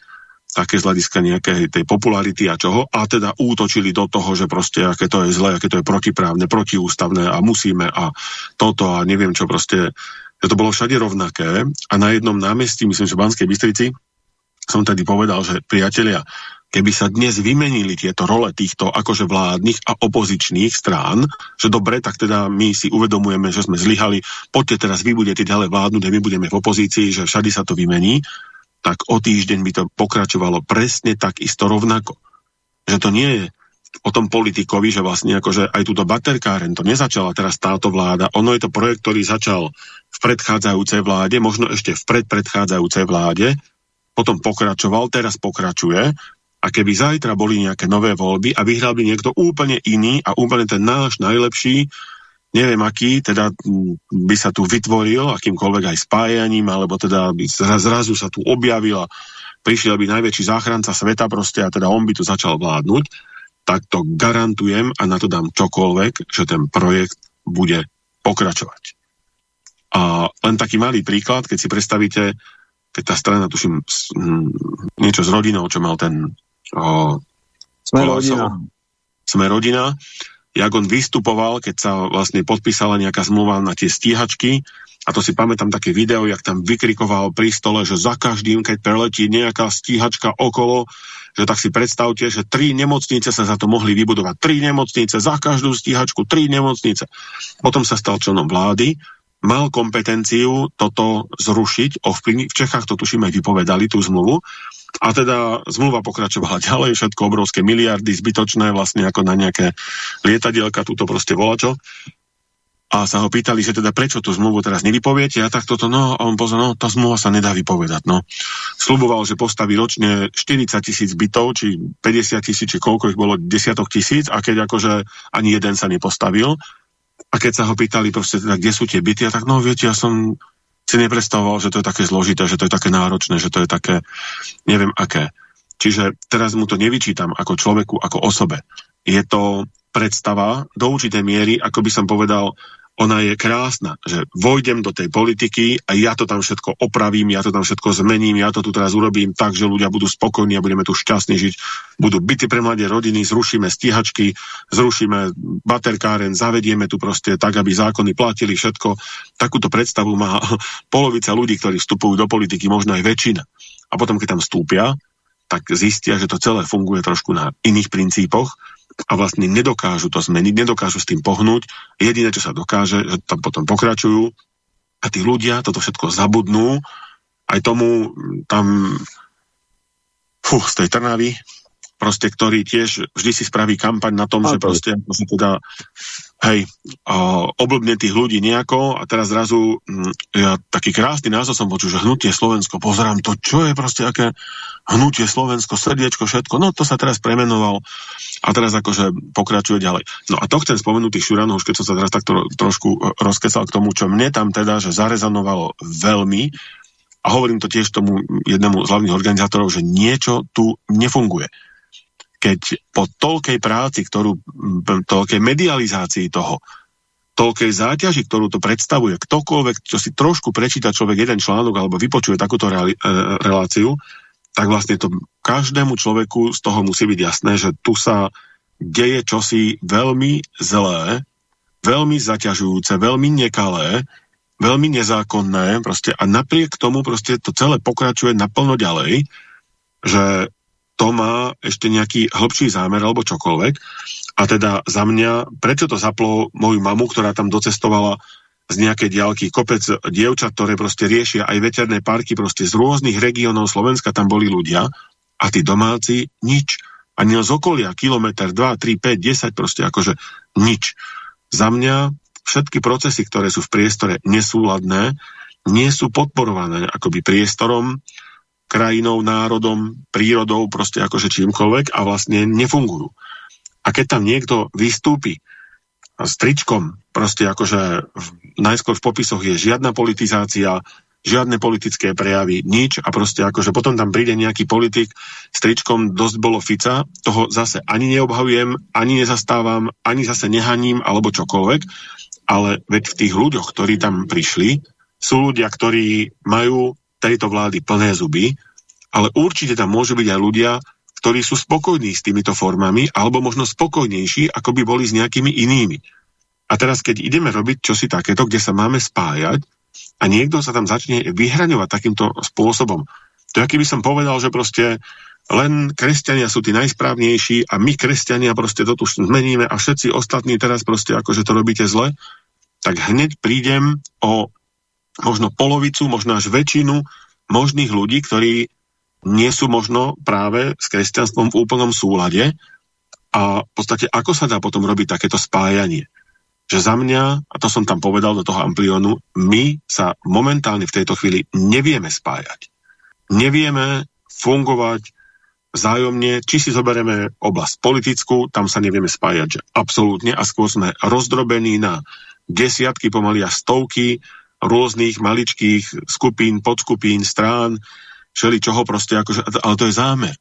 také z hľadiska nejakej tej popularity a čoho, a teda útočili do toho, že proste aké to je zlé, aké to je protiprávne, protiústavné a musíme a toto a neviem čo proste, že to bolo všade rovnaké a na jednom námestí, myslím, že v Banskej Bystrici, som tedy povedal, že priatelia, keby sa dnes vymenili tieto role týchto akože vládnych a opozičných strán, že dobre, tak teda my si uvedomujeme, že sme zlyhali, poďte teraz, vy budete ďalej vládnuť my budeme v opozícii, že všade sa to vymení, tak o týždeň by to pokračovalo presne tak isto rovnako. Že to nie je o tom politikovi, že vlastne akože aj túto baterkáren to nezačala teraz táto vláda. Ono je to projekt, ktorý začal v predchádzajúcej vláde, možno ešte v predpredchádzajúcej vláde, potom pokračoval, teraz pokračuje a keby zajtra boli nejaké nové voľby a vyhral by niekto úplne iný a úplne ten náš najlepší, neviem aký, teda by sa tu vytvoril akýmkoľvek aj spájaním, alebo teda by zrazu sa tu objavil a prišiel by najväčší záchranca sveta proste a teda on by tu začal vládnuť, tak to garantujem a na to dám čokoľvek, že ten projekt bude pokračovať. A len taký malý príklad, keď si predstavíte, keď tá strana, tuším, niečo s rodinou, čo mal ten o, Sme rodina. Sme rodina. Jak on vystupoval, keď sa vlastne podpísala nejaká zmluva na tie stíhačky, a to si pamätám také video, jak tam vykrikoval pri stole, že za každým, keď preletí nejaká stíhačka okolo, že tak si predstavte, že tri nemocnice sa za to mohli vybudovať. Tri nemocnice, za každú stíhačku, tri nemocnice. Potom sa stal členom vlády, mal kompetenciu toto zrušiť, ovplyvniť. V Čechách to tuším aj vypovedali, tú zmluvu. A teda zmluva pokračovala ďalej, všetko obrovské miliardy, zbytočné vlastne ako na nejaké lietadielka, túto proste volačo. A sa ho pýtali, že teda prečo tú zmluvu teraz nevypoviete a tak toto, no a on pozor, no tá zmluva sa nedá vypovedať, no. Sluboval, že postaví ročne 40 tisíc bytov, či 50 tisíc, či koľko ich bolo, desiatok tisíc a keď akože ani jeden sa nepostavil. A keď sa ho pýtali proste teda, kde sú tie byty, a tak no viete, ja som si nepredstavoval, že to je také zložité, že to je také náročné, že to je také, neviem aké. Čiže teraz mu to nevyčítam ako človeku, ako osobe. Je to predstava do určitej miery, ako by som povedal, ona je krásna, že vojdem do tej politiky a ja to tam všetko opravím, ja to tam všetko zmením, ja to tu teraz urobím tak, že ľudia budú spokojní a budeme tu šťastní žiť. Budú byty pre mladé rodiny, zrušíme stíhačky, zrušíme baterkáren, zavedieme tu proste tak, aby zákony platili všetko. Takúto predstavu má polovica ľudí, ktorí vstupujú do politiky, možno aj väčšina. A potom, keď tam vstúpia, tak zistia, že to celé funguje trošku na iných princípoch a vlastne nedokážu to zmeniť, nedokážu s tým pohnúť. Jediné, čo sa dokáže, že tam potom pokračujú a tí ľudia toto všetko zabudnú. Aj tomu tam fú, z tej Trnavy, proste, ktorý tiež vždy si spraví kampaň na tom, a že proste teda hej, uh, oblbne tých ľudí nejako a teraz zrazu hm, ja taký krásny názov som počul, že hnutie Slovensko, pozerám to, čo je proste aké hnutie Slovensko, srdiečko, všetko, no to sa teraz premenoval a teraz akože pokračuje ďalej. No a to chcem spomenúť tých Šuranov, už keď som sa teraz takto trošku e, rozkesal k tomu, čo mne tam teda, že zarezonovalo veľmi a hovorím to tiež tomu jednému z hlavných organizátorov, že niečo tu nefunguje keď po toľkej práci, ktorú, toľkej medializácii toho, toľkej záťaži, ktorú to predstavuje, ktokoľvek, čo si trošku prečíta človek jeden článok alebo vypočuje takúto reali, e, reláciu, tak vlastne to každému človeku z toho musí byť jasné, že tu sa deje čosi veľmi zlé, veľmi zaťažujúce, veľmi nekalé, veľmi nezákonné proste, a napriek tomu proste to celé pokračuje naplno ďalej, že to má ešte nejaký hĺbší zámer alebo čokoľvek. A teda za mňa, prečo to zaplo moju mamu, ktorá tam docestovala z nejakej diálky, kopec dievčat, ktoré proste riešia aj veterné parky, proste z rôznych regiónov Slovenska tam boli ľudia a tí domáci nič. Ani z okolia, kilometr, 2, 3, 5, 10, proste akože nič. Za mňa všetky procesy, ktoré sú v priestore nesúladné, nie sú podporované akoby priestorom, krajinou, národom, prírodou, proste akože čímkoľvek a vlastne nefungujú. A keď tam niekto vystúpi s tričkom, proste akože v, najskôr v popisoch je žiadna politizácia, žiadne politické prejavy, nič. A proste akože potom tam príde nejaký politik s tričkom dosť bolo Fica, toho zase ani neobhajujem, ani nezastávam, ani zase nehaním alebo čokoľvek, ale veď v tých ľuďoch, ktorí tam prišli, sú ľudia, ktorí majú tejto vlády plné zuby, ale určite tam môžu byť aj ľudia, ktorí sú spokojní s týmito formami, alebo možno spokojnejší, ako by boli s nejakými inými. A teraz, keď ideme robiť čosi takéto, kde sa máme spájať, a niekto sa tam začne vyhraňovať takýmto spôsobom. To je, by som povedal, že proste len kresťania sú tí najsprávnejší a my kresťania proste to tu zmeníme a všetci ostatní teraz proste akože to robíte zle, tak hneď prídem o možno polovicu, možno až väčšinu možných ľudí, ktorí nie sú možno práve s kresťanstvom v úplnom súlade a v podstate ako sa dá potom robiť takéto spájanie že za mňa, a to som tam povedal do toho Amplionu, my sa momentálne v tejto chvíli nevieme spájať. Nevieme fungovať vzájomne, či si zoberieme oblasť politickú, tam sa nevieme spájať, že absolútne, a skôr sme rozdrobení na desiatky, pomaly a stovky rôznych maličkých skupín, podskupín, strán, všeli čoho proste, akože, ale to je zámer.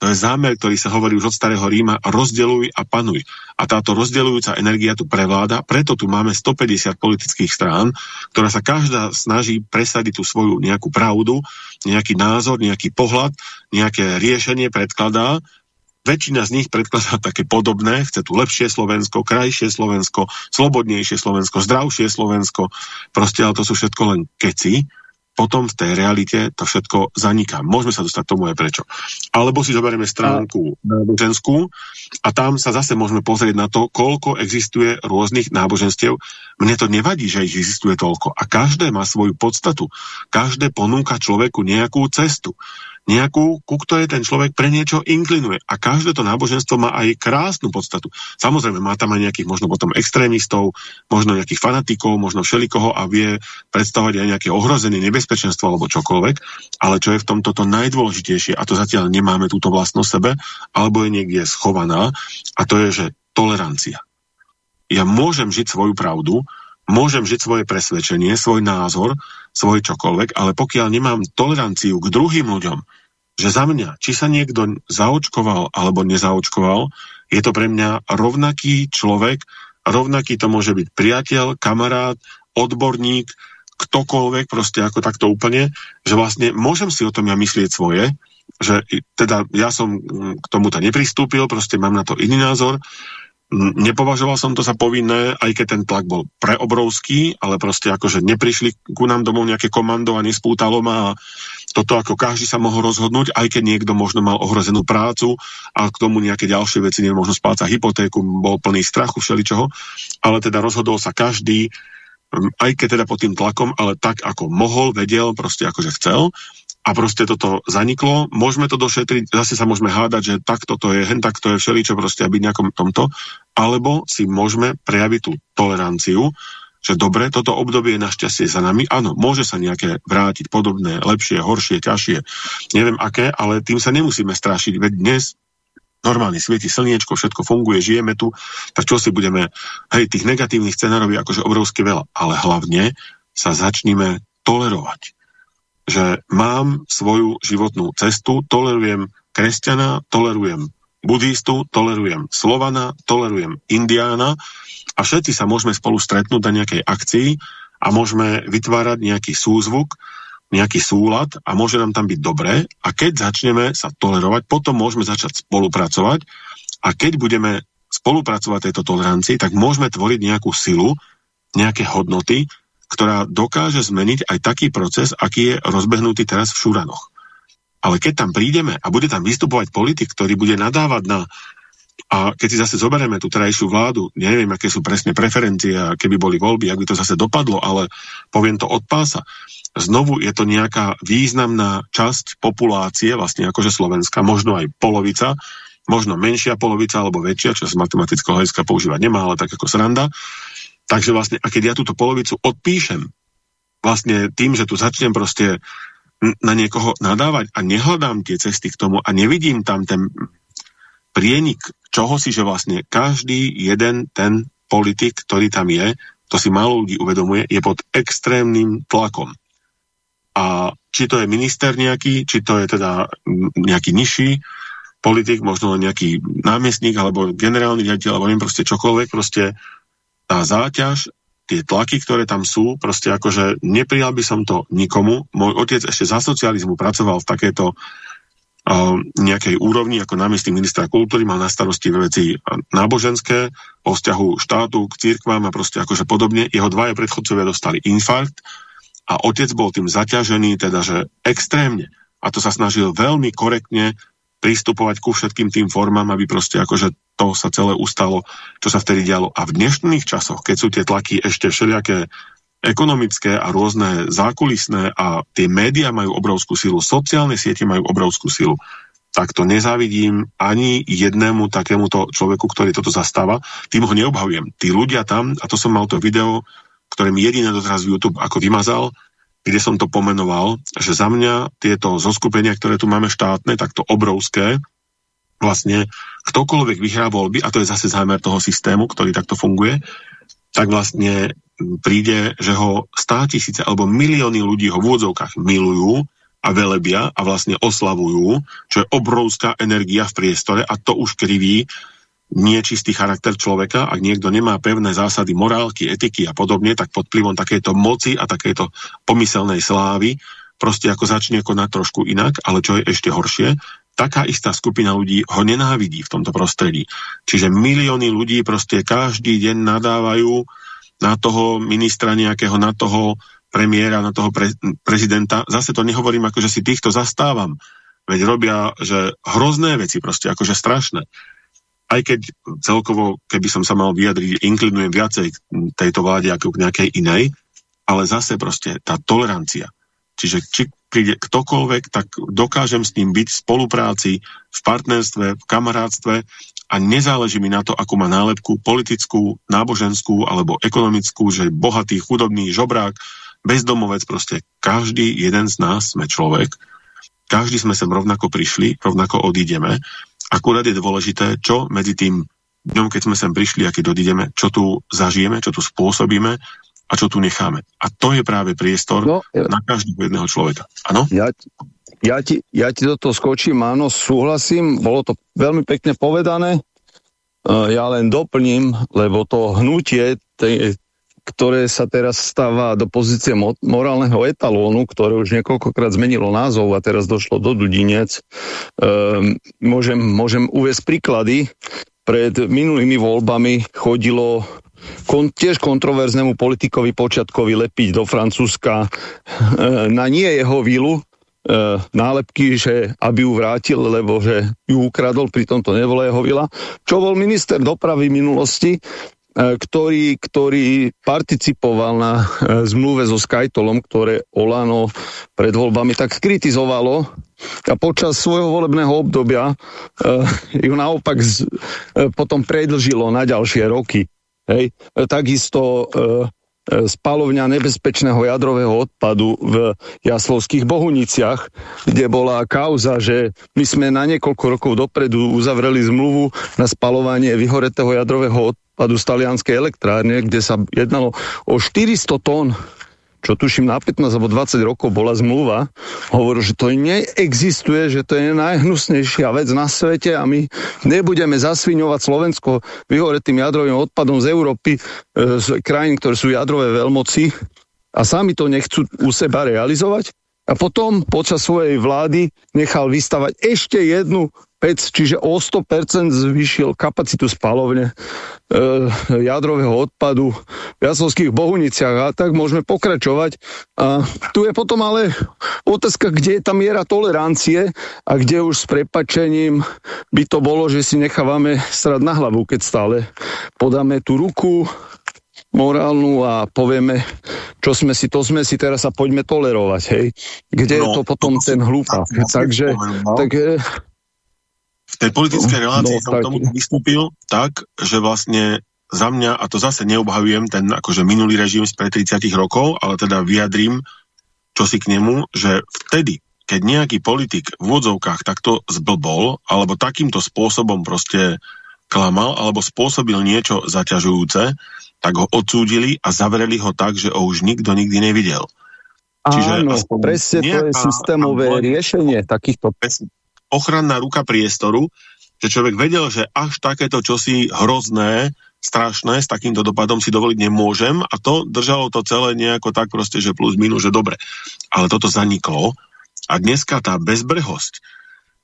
To je zámer, ktorý sa hovorí už od starého Ríma, rozdeluj a panuj. A táto rozdeľujúca energia tu prevláda, preto tu máme 150 politických strán, ktorá sa každá snaží presadiť tú svoju nejakú pravdu, nejaký názor, nejaký pohľad, nejaké riešenie predkladá. Väčšina z nich predkladá také podobné, chce tu lepšie Slovensko, krajšie Slovensko, slobodnejšie Slovensko, zdravšie Slovensko, proste ale to sú všetko len keci potom v tej realite to všetko zaniká. Môžeme sa dostať tomu aj prečo. Alebo si zoberieme stránku náboženskú a tam sa zase môžeme pozrieť na to, koľko existuje rôznych náboženstiev. Mne to nevadí, že ich existuje toľko. A každé má svoju podstatu. Každé ponúka človeku nejakú cestu nejakú, ku ktorej ten človek pre niečo inklinuje. A každé to náboženstvo má aj krásnu podstatu. Samozrejme, má tam aj nejakých možno potom extrémistov, možno nejakých fanatikov, možno všelikoho a vie predstavovať aj nejaké ohrozenie, nebezpečenstvo alebo čokoľvek. Ale čo je v tomto to najdôležitejšie, a to zatiaľ nemáme túto vlastnosť sebe, alebo je niekde schovaná, a to je, že tolerancia. Ja môžem žiť svoju pravdu, môžem žiť svoje presvedčenie, svoj názor, svoj čokoľvek, ale pokiaľ nemám toleranciu k druhým ľuďom, že za mňa, či sa niekto zaočkoval alebo nezaočkoval, je to pre mňa rovnaký človek, rovnaký to môže byť priateľ, kamarát, odborník, ktokoľvek, proste ako takto úplne, že vlastne môžem si o tom ja myslieť svoje, že teda ja som k tomuto nepristúpil, proste mám na to iný názor, Nepovažoval som to za povinné, aj keď ten tlak bol preobrovský, ale proste akože neprišli ku nám domov nejaké komando a nespútalo ma a toto ako každý sa mohol rozhodnúť, aj keď niekto možno mal ohrozenú prácu a k tomu nejaké ďalšie veci, neviem, možno spláca hypotéku, bol plný strachu, všeličoho, ale teda rozhodol sa každý, aj keď teda pod tým tlakom, ale tak ako mohol, vedel, proste akože chcel a proste toto zaniklo. Môžeme to došetriť, zase sa môžeme hádať, že takto to je, hen takto je všeličo proste, aby nejakom tomto, alebo si môžeme prejaviť tú toleranciu, že dobre, toto obdobie je našťastie za nami. Áno, môže sa nejaké vrátiť podobné, lepšie, horšie, ťažšie, neviem aké, ale tým sa nemusíme strašiť, veď dnes normálne svieti slniečko, všetko funguje, žijeme tu, tak čo si budeme, hej, tých negatívnych scenárov je akože obrovské veľa, ale hlavne sa začníme tolerovať. Že mám svoju životnú cestu, tolerujem kresťana, tolerujem buddhistu, tolerujem Slovana, tolerujem Indiána a všetci sa môžeme spolu stretnúť na nejakej akcii a môžeme vytvárať nejaký súzvuk, nejaký súlad a môže nám tam byť dobré a keď začneme sa tolerovať, potom môžeme začať spolupracovať a keď budeme spolupracovať tejto tolerancii, tak môžeme tvoriť nejakú silu, nejaké hodnoty, ktorá dokáže zmeniť aj taký proces, aký je rozbehnutý teraz v Šuranoch. Ale keď tam prídeme a bude tam vystupovať politik, ktorý bude nadávať na a keď si zase zoberieme tú terajšiu vládu, neviem, aké sú presne preferencie a keby boli voľby, ak by to zase dopadlo, ale poviem to od pása. Znovu je to nejaká významná časť populácie, vlastne akože Slovenska, možno aj polovica, možno menšia polovica alebo väčšia, čo z matematického hľadiska používať nemá, ale tak ako sranda. Takže vlastne, a keď ja túto polovicu odpíšem, vlastne tým, že tu začnem proste na niekoho nadávať a nehľadám tie cesty k tomu a nevidím tam ten prienik čoho si, že vlastne každý jeden ten politik, ktorý tam je, to si málo ľudí uvedomuje, je pod extrémnym tlakom. A či to je minister nejaký, či to je teda nejaký nižší politik, možno nejaký námestník, alebo generálny riaditeľ, alebo neviem proste čokoľvek, proste tá záťaž, tie tlaky, ktoré tam sú, proste akože neprijal by som to nikomu. Môj otec ešte za socializmu pracoval v takéto nejakej úrovni ako námestník ministra kultúry, mal na starosti veci náboženské, o vzťahu štátu k církvám a proste akože podobne. Jeho dvaja predchodcovia dostali infarkt a otec bol tým zaťažený, teda že extrémne. A to sa snažil veľmi korektne pristupovať ku všetkým tým formám, aby proste akože to sa celé ustalo, čo sa vtedy dialo. A v dnešných časoch, keď sú tie tlaky ešte všelijaké ekonomické a rôzne zákulisné a tie médiá majú obrovskú silu, sociálne siete majú obrovskú silu, tak to nezávidím ani jednému takémuto človeku, ktorý toto zastáva. Tým ho neobhavujem. Tí ľudia tam, a to som mal to video, ktoré mi jediné doteraz YouTube ako vymazal, kde som to pomenoval, že za mňa tieto zoskupenia, ktoré tu máme štátne, takto obrovské, vlastne ktokoľvek vyhrá voľby, a to je zase zámer toho systému, ktorý takto funguje, tak vlastne príde, že ho stá tisíce alebo milióny ľudí ho v úvodzovkách milujú a velebia a vlastne oslavujú, čo je obrovská energia v priestore a to už kriví niečistý charakter človeka. Ak niekto nemá pevné zásady morálky, etiky a podobne, tak pod vplyvom takéto moci a takéto pomyselnej slávy proste ako začne konať trošku inak, ale čo je ešte horšie, taká istá skupina ľudí ho nenávidí v tomto prostredí. Čiže milióny ľudí proste každý deň nadávajú na toho ministra nejakého, na toho premiéra, na toho pre, prezidenta. Zase to nehovorím ako, že si týchto zastávam. Veď robia, že hrozné veci proste, akože strašné. Aj keď celkovo, keby som sa mal vyjadriť, inklinujem viacej k tejto vláde ako k nejakej inej, ale zase proste tá tolerancia. Čiže či príde ktokoľvek, tak dokážem s ním byť v spolupráci, v partnerstve, v kamarátstve a nezáleží mi na to, akú má nálepku politickú, náboženskú alebo ekonomickú, že bohatý, chudobný, žobrák, bezdomovec, proste každý jeden z nás sme človek, každý sme sem rovnako prišli, rovnako odídeme. Akurát je dôležité, čo medzi tým dňom, keď sme sem prišli a keď odídeme, čo tu zažijeme, čo tu spôsobíme a čo tu necháme. A to je práve priestor no, na každého jedného človeka. Áno? Ja, ja ti, ja ti do toho skočím, áno, súhlasím, bolo to veľmi pekne povedané. E, ja len doplním, lebo to hnutie, tej, ktoré sa teraz stáva do pozície mo morálneho etalónu, ktoré už niekoľkokrát zmenilo názov a teraz došlo do Dudinec, um, môžem, môžem uvieť príklady. Pred minulými voľbami chodilo kon, tiež kontroverznému politikovi počiatkovi lepiť do Francúzska e, na nie jeho vilu, e, nálepky, že aby ju vrátil, lebo že ju ukradol, pritom to nebola jeho vila. Čo bol minister dopravy minulosti, ktorý, ktorý participoval na e, zmluve so Skytolom, ktoré Olano pred voľbami tak kritizovalo a počas svojho volebného obdobia e, ju naopak z, e, potom predlžilo na ďalšie roky. Hej. E, takisto e, spalovňa nebezpečného jadrového odpadu v Jaslovských Bohuniciach, kde bola kauza, že my sme na niekoľko rokov dopredu uzavreli zmluvu na spalovanie vyhoretého jadrového odpadu z talianskej elektrárne, kde sa jednalo o 400 tón čo tuším na 15 alebo 20 rokov bola zmluva, hovoril, že to neexistuje, že to je najhnusnejšia vec na svete a my nebudeme zasviňovať Slovensko vyhoretým jadrovým odpadom z Európy, e, z krajín, ktoré sú jadrové veľmoci a sami to nechcú u seba realizovať. A potom počas svojej vlády nechal vystavať ešte jednu čiže o 100% zvýšil kapacitu spalovne e, jadrového odpadu v Jasovských Bohuniciach a tak môžeme pokračovať. A tu je potom ale otázka, kde je tá miera tolerancie a kde už s prepačením by to bolo, že si nechávame srať na hlavu, keď stále podáme tú ruku morálnu a povieme, čo sme si, to sme si, teraz sa poďme tolerovať, hej. Kde no, je to potom to ten hlúpak? Takže, tak, v tej politickej no, relácii no, som tak... tomu vystúpil tak, že vlastne za mňa, a to zase neobhajujem ten akože minulý režim z pre 30 rokov, ale teda vyjadrím čo si k nemu, že vtedy, keď nejaký politik v úvodzovkách takto zblbol, alebo takýmto spôsobom proste klamal, alebo spôsobil niečo zaťažujúce, tak ho odsúdili a zavreli ho tak, že ho už nikto nikdy nevidel. Čiže Áno, presne to je systémové riešenie takýchto... Ochranná ruka priestoru, že človek vedel, že až takéto čosi hrozné, strašné, s takýmto dopadom si dovoliť nemôžem a to držalo to celé nejako tak proste, že plus minus, že dobre. Ale toto zaniklo a dneska tá bezbrehosť,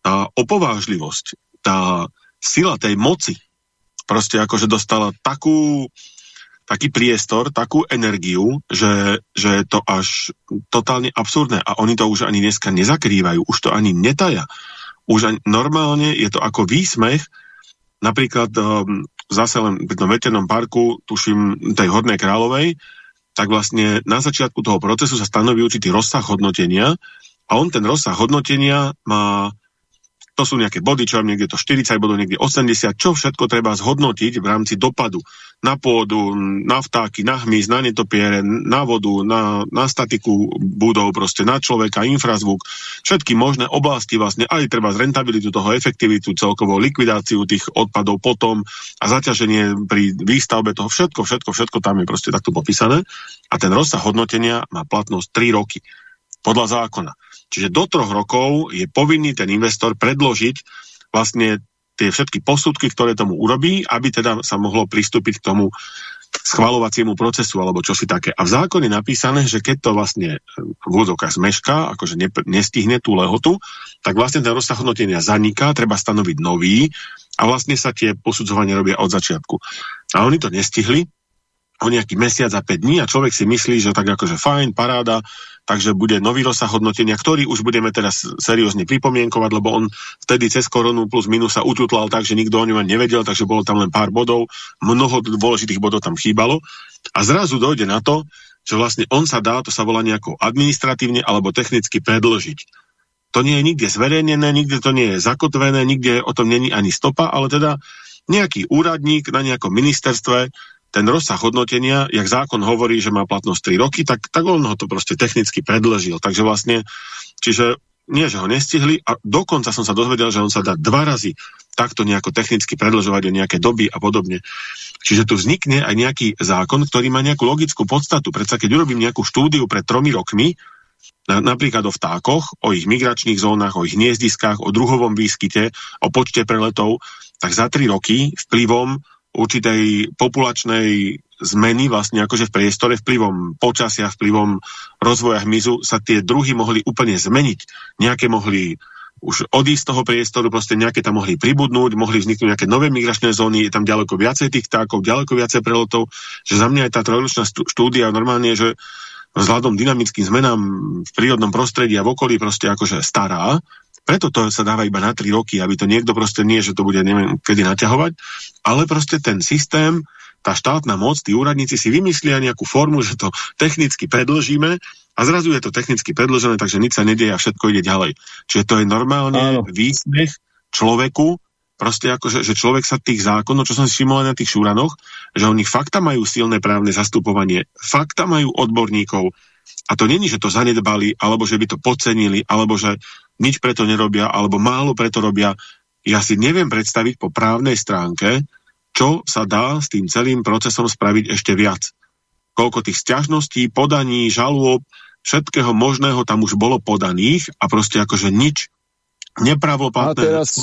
tá opovážlivosť, tá sila tej moci proste akože dostala takú taký priestor, takú energiu, že, že je to až totálne absurdné. A oni to už ani dneska nezakrývajú, už to ani netaja. Už ani, normálne je to ako výsmech, napríklad um, zase len v tom veternom parku, tuším tej Hornej Královej, tak vlastne na začiatku toho procesu sa stanoví určitý rozsah hodnotenia a on ten rozsah hodnotenia má to sú nejaké body, čo niekde to 40 bodov, niekde 80, čo všetko treba zhodnotiť v rámci dopadu na pôdu, na vtáky, na hmyz, na netopiere, na vodu, na, na statiku budov, proste na človeka, infrazvuk, všetky možné oblasti vlastne, aj treba z rentabilitu toho, efektivitu, celkovo likvidáciu tých odpadov potom a zaťaženie pri výstavbe toho, všetko, všetko, všetko tam je proste takto popísané a ten rozsah hodnotenia má platnosť 3 roky podľa zákona. Čiže do troch rokov je povinný ten investor predložiť vlastne tie všetky posudky, ktoré tomu urobí, aby teda sa mohlo pristúpiť k tomu schvalovaciemu procesu alebo čo si také. A v zákone je napísané, že keď to vlastne v úvodzovkách zmešká, akože ne, nestihne tú lehotu, tak vlastne ten rozsah hodnotenia zaniká, treba stanoviť nový a vlastne sa tie posudzovania robia od začiatku. A oni to nestihli, o nejaký mesiac a 5 dní a človek si myslí, že tak akože fajn, paráda, takže bude nový rozsah hodnotenia, ktorý už budeme teraz seriózne pripomienkovať, lebo on vtedy cez koronu plus minus sa ututlal tak, že nikto o ňom nevedel, takže bolo tam len pár bodov, mnoho dôležitých bodov tam chýbalo a zrazu dojde na to, že vlastne on sa dá, to sa volá nejako administratívne alebo technicky predložiť. To nie je nikde zverejnené, nikde to nie je zakotvené, nikde o tom není ani stopa, ale teda nejaký úradník na nejakom ministerstve ten rozsah hodnotenia, jak zákon hovorí, že má platnosť 3 roky, tak, tak on ho to proste technicky predlžil. Takže vlastne, čiže nie, že ho nestihli a dokonca som sa dozvedel, že on sa dá dva razy takto nejako technicky predlžovať o nejaké doby a podobne. Čiže tu vznikne aj nejaký zákon, ktorý má nejakú logickú podstatu. Predsa keď urobím nejakú štúdiu pred tromi rokmi, na, napríklad o vtákoch, o ich migračných zónach, o ich hniezdiskách, o druhovom výskyte, o počte preletov, tak za tri roky vplyvom určitej populačnej zmeny vlastne akože v priestore vplyvom počasia, vplyvom rozvoja hmyzu sa tie druhy mohli úplne zmeniť. Nejaké mohli už odísť z toho priestoru, proste nejaké tam mohli pribudnúť, mohli vzniknúť nejaké nové migračné zóny, je tam ďaleko viacej tých vtákov, ďaleko viacej prelotov, že za mňa je tá trojročná štúdia normálne, že vzhľadom dynamickým zmenám v prírodnom prostredí a v okolí proste akože stará, preto to sa dáva iba na 3 roky, aby to niekto proste nie, že to bude neviem kedy naťahovať, ale proste ten systém, tá štátna moc, tí úradníci si vymyslia nejakú formu, že to technicky predlžíme a zrazu je to technicky predložené, takže nič sa nedieje a všetko ide ďalej. Čiže to je normálne Áno. výsmech človeku, proste ako, že, že človek sa tých zákonov, čo som si všimol na tých šúranoch, že oni fakta majú silné právne zastupovanie, fakta majú odborníkov, a to není, že to zanedbali, alebo že by to podcenili, alebo že nič preto nerobia, alebo málo preto robia. Ja si neviem predstaviť po právnej stránke, čo sa dá s tým celým procesom spraviť ešte viac. Koľko tých stiažností, podaní, žalôb, všetkého možného tam už bolo podaných a proste akože nič nepravoplatné. A teraz...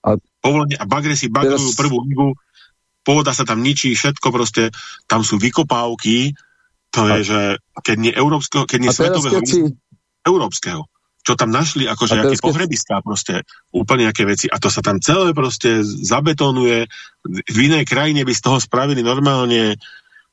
A... Povolenie a bagre si bagrujú teraz... prvú ligu, pôda sa tam ničí, všetko proste, tam sú vykopávky, to je, že keď nie európskeho, keď nie svetového, si... európskeho. Čo tam našli, akože aké keď... pohrebiská proste, úplne aké veci. A to sa tam celé proste zabetonuje. V inej krajine by z toho spravili normálne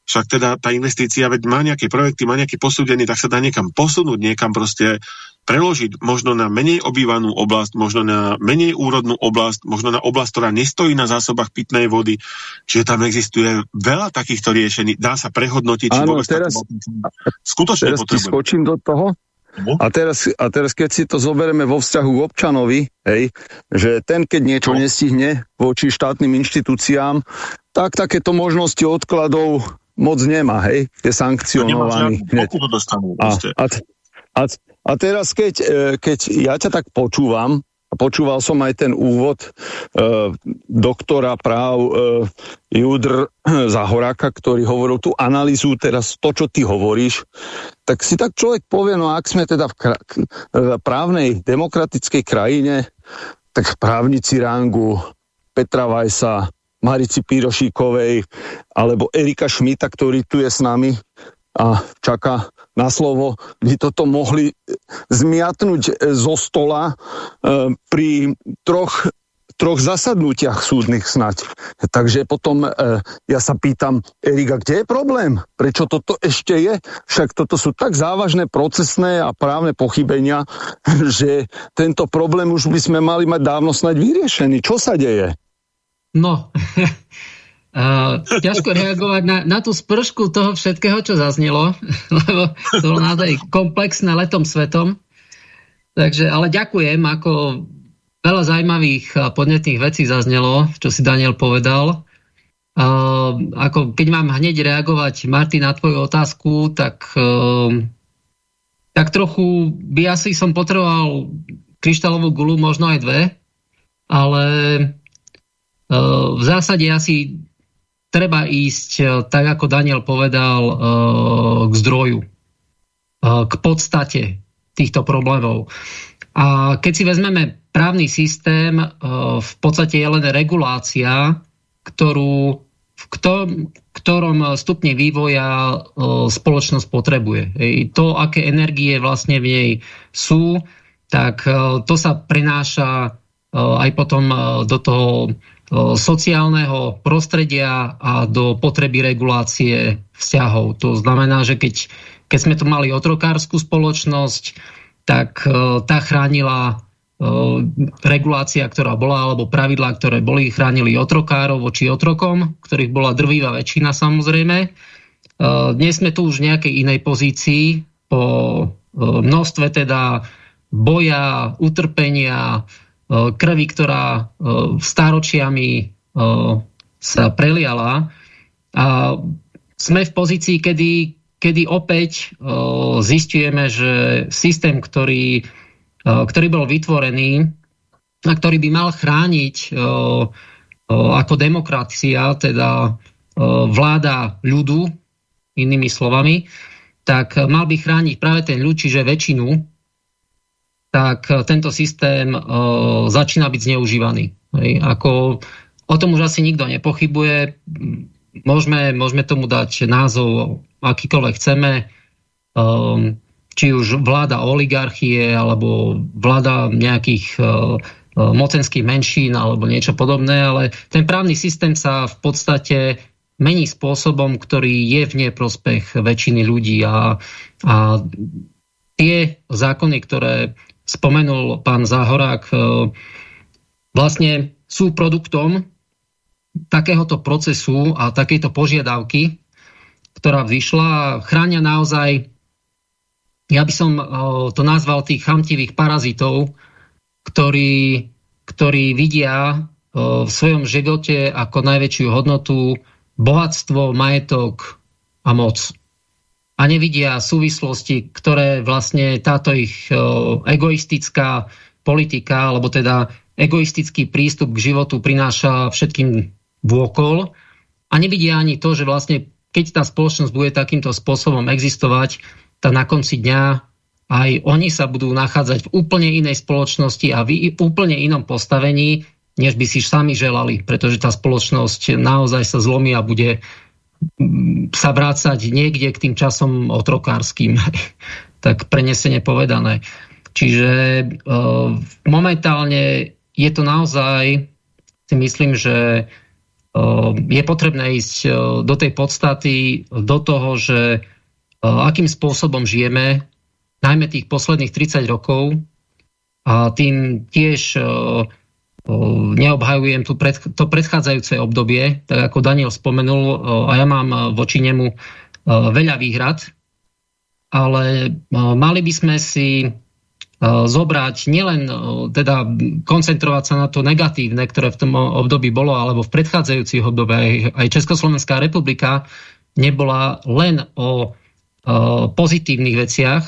však teda tá investícia, veď má nejaké projekty, má nejaké posúdenie, tak sa dá niekam posunúť, niekam proste preložiť možno na menej obývanú oblasť, možno na menej úrodnú oblasť, možno na oblasť, ktorá nestojí na zásobách pitnej vody. Čiže tam existuje veľa takýchto riešení. Dá sa prehodnotiť, Áno, či teraz, skutočne teraz skočím do toho. A teraz, a teraz, keď si to zoberieme vo vzťahu k občanovi, hej, že ten, keď niečo no. nestihne voči štátnym inštitúciám, tak takéto možnosti odkladov moc nemá, hej, je sankcionovaný. A, a, a, a teraz, keď, e, keď ja ťa tak počúvam, a počúval som aj ten úvod e, doktora práv e, Judr Zahoráka, ktorý hovoril tú analýzu, teraz to, čo ty hovoríš, tak si tak človek povie, no ak sme teda v, v právnej demokratickej krajine, tak právnici rangu Petra Vajsa, Marici Pírošíkovej alebo Erika Šmita, ktorý tu je s nami a čaká na slovo, by toto mohli zmiatnúť zo stola e, pri troch troch zasadnutiach súdnych snať. Takže potom e, ja sa pýtam, Erika, kde je problém? Prečo toto ešte je? Však toto sú tak závažné procesné a právne pochybenia, že tento problém už by sme mali mať dávno snať vyriešený. Čo sa deje? No, ťažko reagovať na, na tú spršku toho všetkého, čo zaznelo, lebo to bolo naozaj komplexné letom svetom. Takže, ale ďakujem, ako veľa zaujímavých a podnetných vecí zaznelo, čo si Daniel povedal. Uh, ako keď mám hneď reagovať, Martin, na tvoju otázku, tak, uh, tak trochu by asi som potreboval kryštálovú gulu, možno aj dve, ale Eh, v zásade asi treba ísť, eh, tak ako Daniel povedal, eh, k zdroju, k podstate týchto problémov. A keď si vezmeme právny systém, v podstate je len regulácia, ktorú, v ktorom stupni vývoja spoločnosť potrebuje. To, aké energie vlastne v nej sú, tak to sa prenáša aj potom do toho sociálneho prostredia a do potreby regulácie vzťahov. To znamená, že keď, keď sme tu mali otrokárskú spoločnosť, tak tá chránila regulácia, ktorá bola, alebo pravidlá, ktoré boli, chránili otrokárov voči otrokom, ktorých bola drvivá väčšina samozrejme. Dnes sme tu už v nejakej inej pozícii po množstve teda boja, utrpenia, E, krvi, ktorá e, stáročiami e, sa preliala. A sme v pozícii, kedy, kedy opäť zistujeme, že systém, ktorý, ktorý bol vytvorený a ktorý by mal chrániť ako demokracia, teda vláda ľudu, inými slovami, tak mal by chrániť práve ten ľud, čiže väčšinu, tak e, tento systém uh, začína byť zneužívaný. Ako, o tom už asi nikto nepochybuje. Môžeme, môžeme tomu dať názov akýkoľvek chceme. Um, či už vláda oligarchie, alebo vláda nejakých mocenských menšín, alebo niečo podobné, ale ten právny systém sa v podstate mení spôsobom, ktorý je v neprospech väčšiny ľudí a, a tie zákony, ktoré spomenul pán Záhorák, e, vlastne sú produktom takéhoto procesu a takejto požiadavky, ktorá vyšla chránia naozaj, ja by som e, to nazval tých chamtivých parazitov, ktorí, ktorí vidia e, v svojom živote ako najväčšiu hodnotu bohatstvo, majetok a moc a nevidia súvislosti, ktoré vlastne táto ich e, egoistická politika, alebo teda egoistický prístup k životu prináša všetkým vôkol. A nevidia ani to, že vlastne keď tá spoločnosť bude takýmto spôsobom existovať, tak na konci dňa aj oni sa budú nachádzať v úplne inej spoločnosti a v úplne inom postavení, než by si sami želali, pretože tá spoločnosť naozaj sa zlomí a bude sa vrácať niekde k tým časom otrokárským, tak prenesene povedané. Čiže momentálne je to naozaj, si myslím, že je potrebné ísť do tej podstaty, do toho, že akým spôsobom žijeme, najmä tých posledných 30 rokov, a tým tiež neobhajujem tu pred, to predchádzajúce obdobie, tak ako Daniel spomenul, a ja mám voči nemu veľa výhrad, ale mali by sme si zobrať nielen teda koncentrovať sa na to negatívne, ktoré v tom období bolo, alebo v predchádzajúcich obdobiach aj Československá republika nebola len o pozitívnych veciach,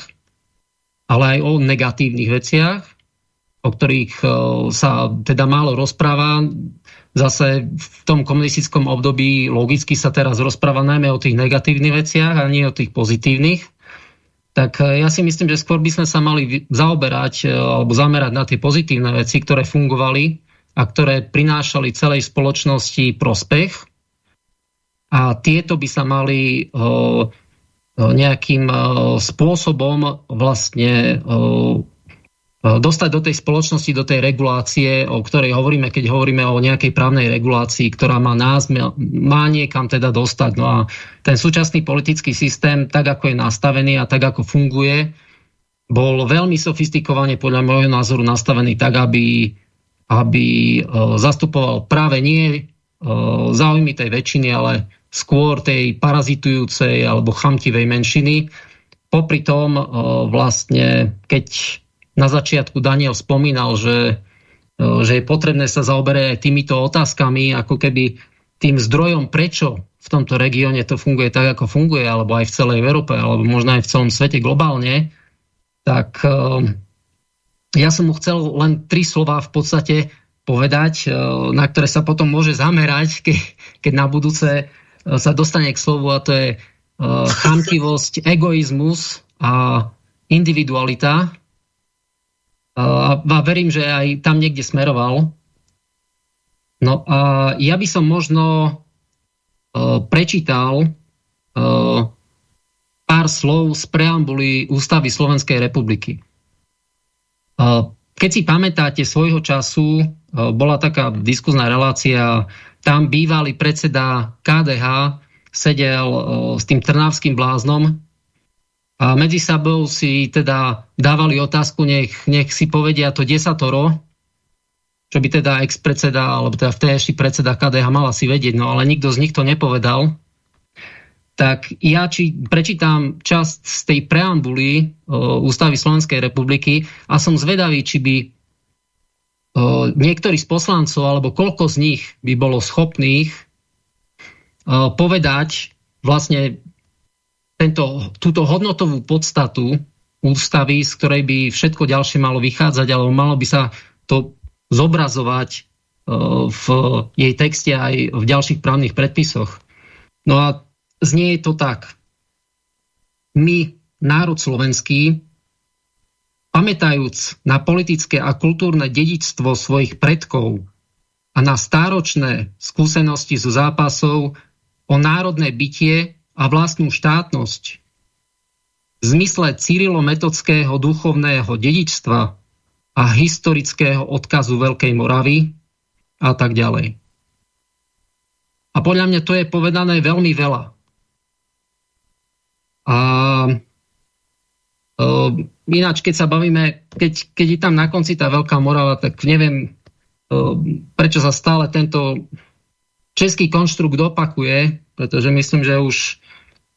ale aj o negatívnych veciach o ktorých e, sa teda málo rozpráva. Zase v tom komunistickom období logicky sa teraz rozpráva najmä o tých negatívnych veciach a nie o tých pozitívnych. Tak e, ja si myslím, že skôr by sme sa mali zaoberať e, alebo zamerať na tie pozitívne veci, ktoré fungovali a ktoré prinášali celej spoločnosti prospech. A tieto by sa mali nejakým spôsobom vlastne dostať do tej spoločnosti, do tej regulácie, o ktorej hovoríme, keď hovoríme o nejakej právnej regulácii, ktorá má nás, má niekam teda dostať. No a ten súčasný politický systém, tak ako je nastavený a tak ako funguje, bol veľmi sofistikovane podľa môjho názoru nastavený tak, aby, aby e, zastupoval práve nie e, záujmy tej väčšiny, ale skôr tej parazitujúcej alebo chamtivej menšiny. Popri tom vlastne, keď na začiatku Daniel spomínal, že, e, že je potrebné sa zaoberať aj týmito otázkami, ako keby tým zdrojom, prečo v tomto regióne to funguje tak, ako funguje, alebo aj v celej Európe, alebo možno aj v celom svete globálne, tak e, ja som mu chcel len tri slova v podstate povedať, e, na ktoré sa potom môže zamerať, keď na budúce sa dostane k slovu a to je chamtivosť, egoizmus a individualita, a, verím, že aj tam niekde smeroval. No a ja by som možno uh, prečítal uh, pár slov z preambuly Ústavy Slovenskej republiky. Uh, keď si pamätáte svojho času, bola taká diskuzná relácia, tam bývalý predseda KDH sedel s tým trnávským bláznom a medzi sebou si teda dávali otázku, nech, nech si povedia to desatoro, čo by teda ex-predseda, alebo teda vtedajší predseda KDH mal asi vedieť, no ale nikto z nich to nepovedal. Tak ja či prečítam časť z tej preambuly o, Ústavy Slovenskej republiky a som zvedavý, či by o, niektorí z poslancov, alebo koľko z nich by bolo schopných o, povedať vlastne tento, túto hodnotovú podstatu ústavy, z ktorej by všetko ďalšie malo vychádzať, alebo malo by sa to zobrazovať e, v jej texte aj v ďalších právnych predpisoch. No a znie to tak. My, národ slovenský, pamätajúc na politické a kultúrne dedičstvo svojich predkov a na stáročné skúsenosti zo zápasov o národné bytie a vlastnú štátnosť v zmysle cyrilometodského duchovného dedičstva a historického odkazu Veľkej Moravy a tak ďalej. A podľa mňa to je povedané veľmi veľa. A e, ináč, keď sa bavíme, keď, keď je tam na konci tá Veľká Morava, tak neviem, e, prečo sa stále tento český konštrukt opakuje, pretože myslím, že už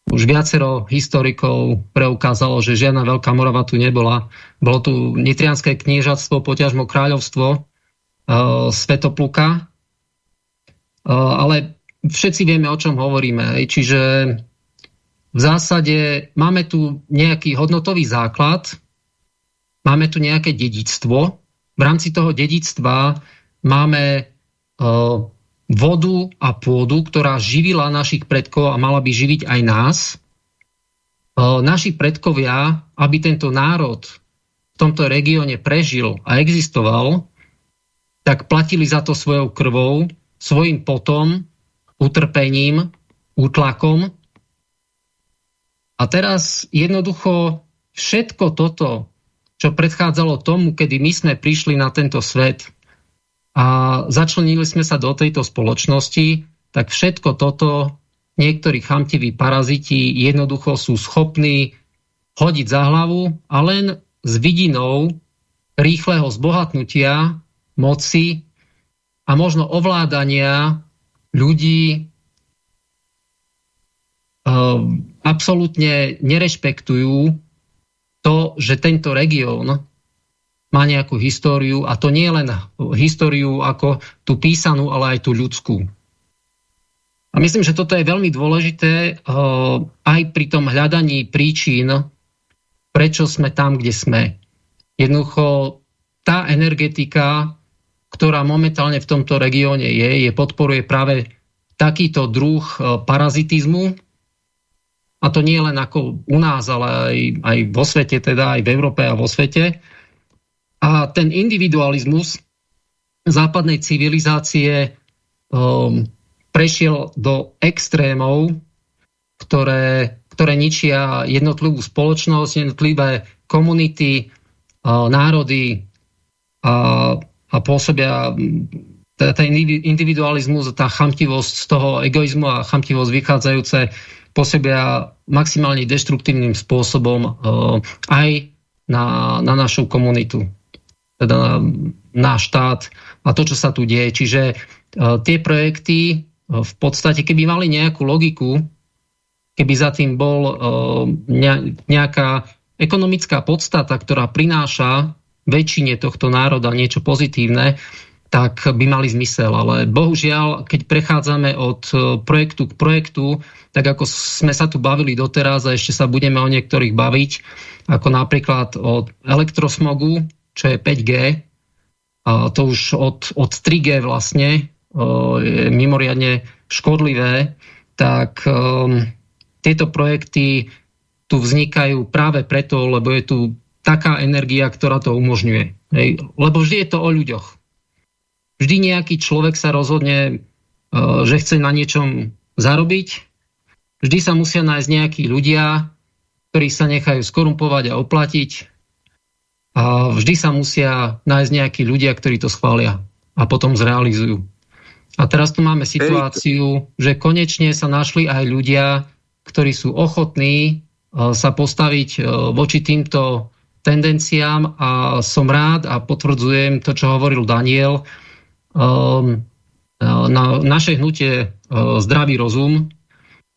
už viacero historikov preukázalo, že žiadna Veľká Morava tu nebola. Bolo tu Nitrianské kniežatstvo, poťažmo kráľovstvo e, Svetopluka. E, ale všetci vieme, o čom hovoríme. Čiže v zásade máme tu nejaký hodnotový základ, máme tu nejaké dedictvo. V rámci toho dedictva máme e, vodu a pôdu, ktorá živila našich predkov a mala by živiť aj nás. E, naši predkovia, aby tento národ v tomto regióne prežil a existoval, tak platili za to svojou krvou, svojim potom, utrpením, útlakom. A teraz jednoducho všetko toto čo predchádzalo tomu, kedy my sme prišli na tento svet a začlenili sme sa do tejto spoločnosti, tak všetko toto niektorí chamtiví paraziti jednoducho sú schopní hodiť za hlavu a len s vidinou rýchleho zbohatnutia, moci a možno ovládania ľudí um, absolútne nerešpektujú to, že tento región má nejakú históriu a to nie len históriu ako tú písanú, ale aj tú ľudskú. A myslím, že toto je veľmi dôležité uh, aj pri tom hľadaní príčin, prečo sme tam, kde sme. Jednoducho tá energetika, ktorá momentálne v tomto regióne je, je podporuje práve takýto druh uh, parazitizmu. A to nie len ako u nás, ale aj, aj vo svete, teda aj v Európe a vo svete. A ten individualizmus západnej civilizácie um, prešiel do extrémov, ktoré, ktoré ničia jednotlivú spoločnosť, jednotlivé komunity, národy a, a pôsobia teda ten individualizmus, tá chamtivosť z toho egoizmu a chamtivosť vychádzajúce pôsobia maximálne deštruktívnym spôsobom aj na, na našu komunitu, teda na štát a to, čo sa tu deje. Čiže tie projekty v podstate, keby mali nejakú logiku, keby za tým bol e, nejaká ekonomická podstata, ktorá prináša väčšine tohto národa niečo pozitívne, tak by mali zmysel. Ale bohužiaľ, keď prechádzame od e, projektu k projektu, tak ako sme sa tu bavili doteraz a ešte sa budeme o niektorých baviť, ako napríklad od elektrosmogu, čo je 5G, a to už od, od 3G vlastne, je mimoriadne škodlivé, tak um, tieto projekty tu vznikajú práve preto, lebo je tu taká energia, ktorá to umožňuje. Hej. Lebo vždy je to o ľuďoch. Vždy nejaký človek sa rozhodne, uh, že chce na niečom zarobiť. Vždy sa musia nájsť nejakí ľudia, ktorí sa nechajú skorumpovať a oplatiť. A vždy sa musia nájsť nejakí ľudia, ktorí to schvália a potom zrealizujú. A teraz tu máme situáciu, že konečne sa našli aj ľudia, ktorí sú ochotní e, sa postaviť e, voči týmto tendenciám a som rád a potvrdzujem to, čo hovoril Daniel. E, na naše hnutie Zdravý rozum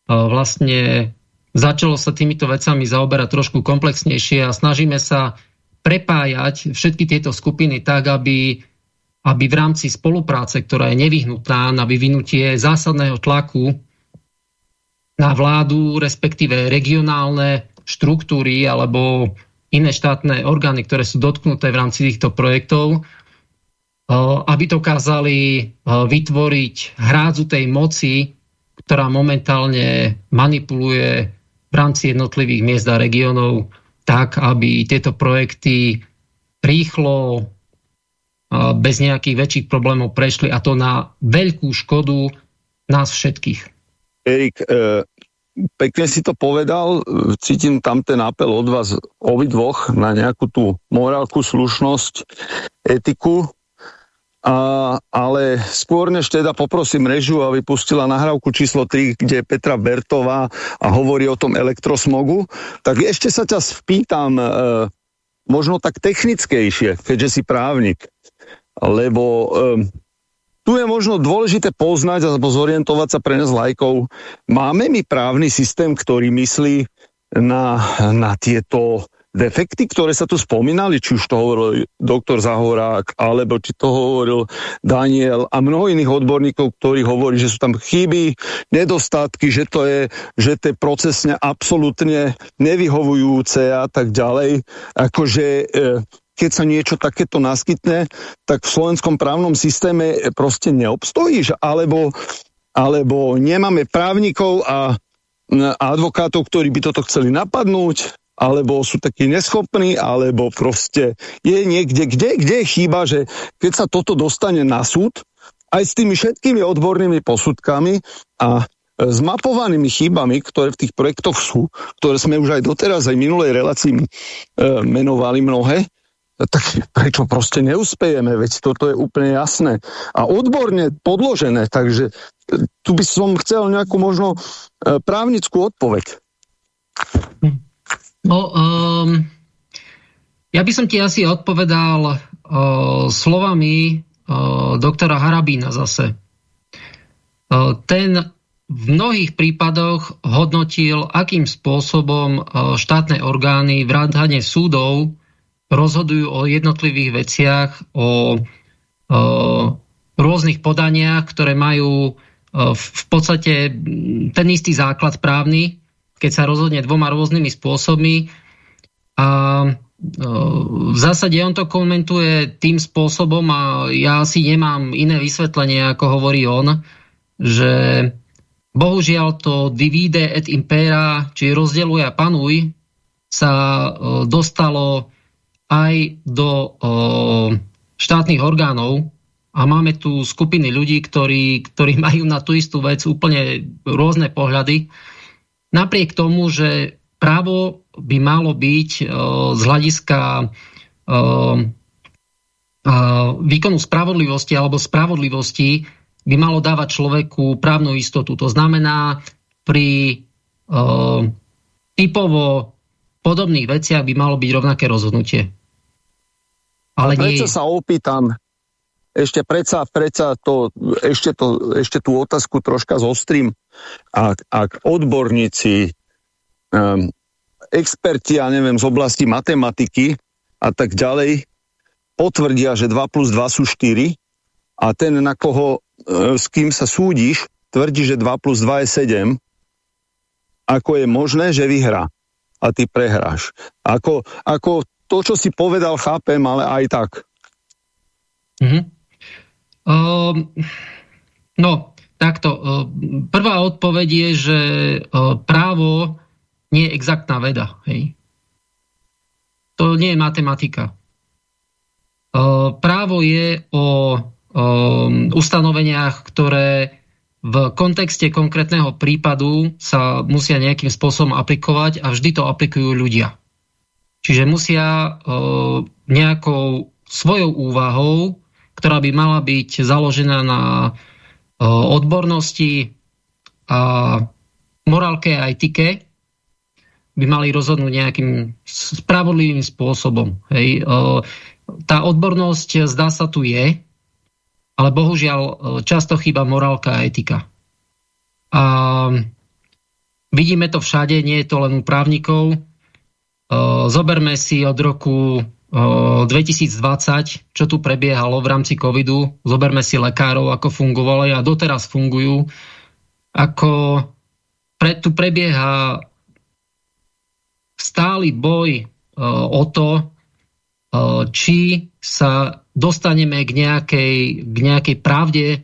vlastne začalo sa týmito vecami zaoberať trošku komplexnejšie a snažíme sa prepájať všetky tieto skupiny tak, aby aby v rámci spolupráce, ktorá je nevyhnutná na vyvinutie zásadného tlaku na vládu, respektíve regionálne štruktúry alebo iné štátne orgány, ktoré sú dotknuté v rámci týchto projektov, eh, aby dokázali eh, vytvoriť hrádzu tej moci, ktorá momentálne manipuluje v rámci jednotlivých miest a regionov tak, aby tieto projekty rýchlo, bez nejakých väčších problémov prešli a to na veľkú škodu nás všetkých. Erik, e, pekne si to povedal, cítim tam ten apel od vás dvoch na nejakú tú morálku, slušnosť, etiku, a, ale skôr než teda poprosím režu, aby pustila nahrávku číslo 3, kde je Petra Bertová a hovorí o tom elektrosmogu, tak ešte sa ťa spýtam e, možno tak technickejšie, keďže si právnik lebo um, tu je možno dôležité poznať alebo zorientovať sa pre nás lajkov. Máme my právny systém, ktorý myslí na, na tieto defekty, ktoré sa tu spomínali, či už to hovoril doktor Zahorák, alebo či to hovoril Daniel a mnoho iných odborníkov, ktorí hovorí, že sú tam chyby, nedostatky, že to je, že to je procesne absolútne nevyhovujúce a tak ďalej. Akože e, keď sa niečo takéto naskytne, tak v slovenskom právnom systéme proste neobstojíš, alebo, alebo nemáme právnikov a, advokátov, ktorí by toto chceli napadnúť, alebo sú takí neschopní, alebo proste je niekde, kde, kde je chyba, že keď sa toto dostane na súd, aj s tými všetkými odbornými posudkami a zmapovanými chybami, ktoré v tých projektoch sú, ktoré sme už aj doteraz, aj minulej relácii e, menovali mnohé, tak prečo proste neuspejeme, veď toto je úplne jasné. A odborne podložené, takže e, tu by som chcel nejakú možno e, právnickú odpoveď. No, um, ja by som ti asi odpovedal uh, slovami uh, doktora Harabína zase. Uh, ten v mnohých prípadoch hodnotil, akým spôsobom uh, štátne orgány, vrátane súdov, rozhodujú o jednotlivých veciach, o, o rôznych podaniach, ktoré majú v podstate ten istý základ právny, keď sa rozhodne dvoma rôznymi spôsobmi. A v zásade on to komentuje tým spôsobom a ja si nemám iné vysvetlenie, ako hovorí on, že bohužiaľ to divide et impera, či rozdeluj a panuj, sa dostalo aj do o, štátnych orgánov a máme tu skupiny ľudí, ktorí, ktorí majú na tú istú vec úplne rôzne pohľady. Napriek tomu, že právo by malo byť o, z hľadiska o, o, výkonu spravodlivosti alebo spravodlivosti by malo dávať človeku právnu istotu. To znamená, pri typovo podobných veciach by malo byť rovnaké rozhodnutie. Ale prečo nie... sa opýtam, ešte predsa, predsa to, ešte, to, ešte tú otázku troška zostrím. Ak, ak odborníci, um, experti, ja neviem, z oblasti matematiky a tak ďalej, potvrdia, že 2 plus 2 sú 4 a ten, na koho, e, s kým sa súdiš, tvrdí, že 2 plus 2 je 7, ako je možné, že vyhrá a ty prehráš. Ako, ako to, čo si povedal, chápem, ale aj tak. Mm-hmm. Um, no, takto. Um, prvá odpoveď je, že uh, právo nie je exaktná veda. Hej? To nie je matematika. Právo je o ustanoveniach, ktoré v kontexte konkrétneho prípadu sa musia nejakým spôsobom aplikovať a vždy to aplikujú ľudia. Čiže musia e, nejakou svojou úvahou, ktorá by mala byť založená na e, odbornosti a morálke a etike, by mali rozhodnúť nejakým spravodlivým spôsobom. Hej. E, tá odbornosť zdá sa tu je, ale bohužiaľ často chýba morálka a etika. A vidíme to všade, nie je to len u právnikov, Zoberme si od roku 2020, čo tu prebiehalo v rámci covidu. Zoberme si lekárov, ako fungovali a doteraz fungujú. Ako pre, tu prebieha stály boj o to, či sa dostaneme k nejakej, k nejakej pravde,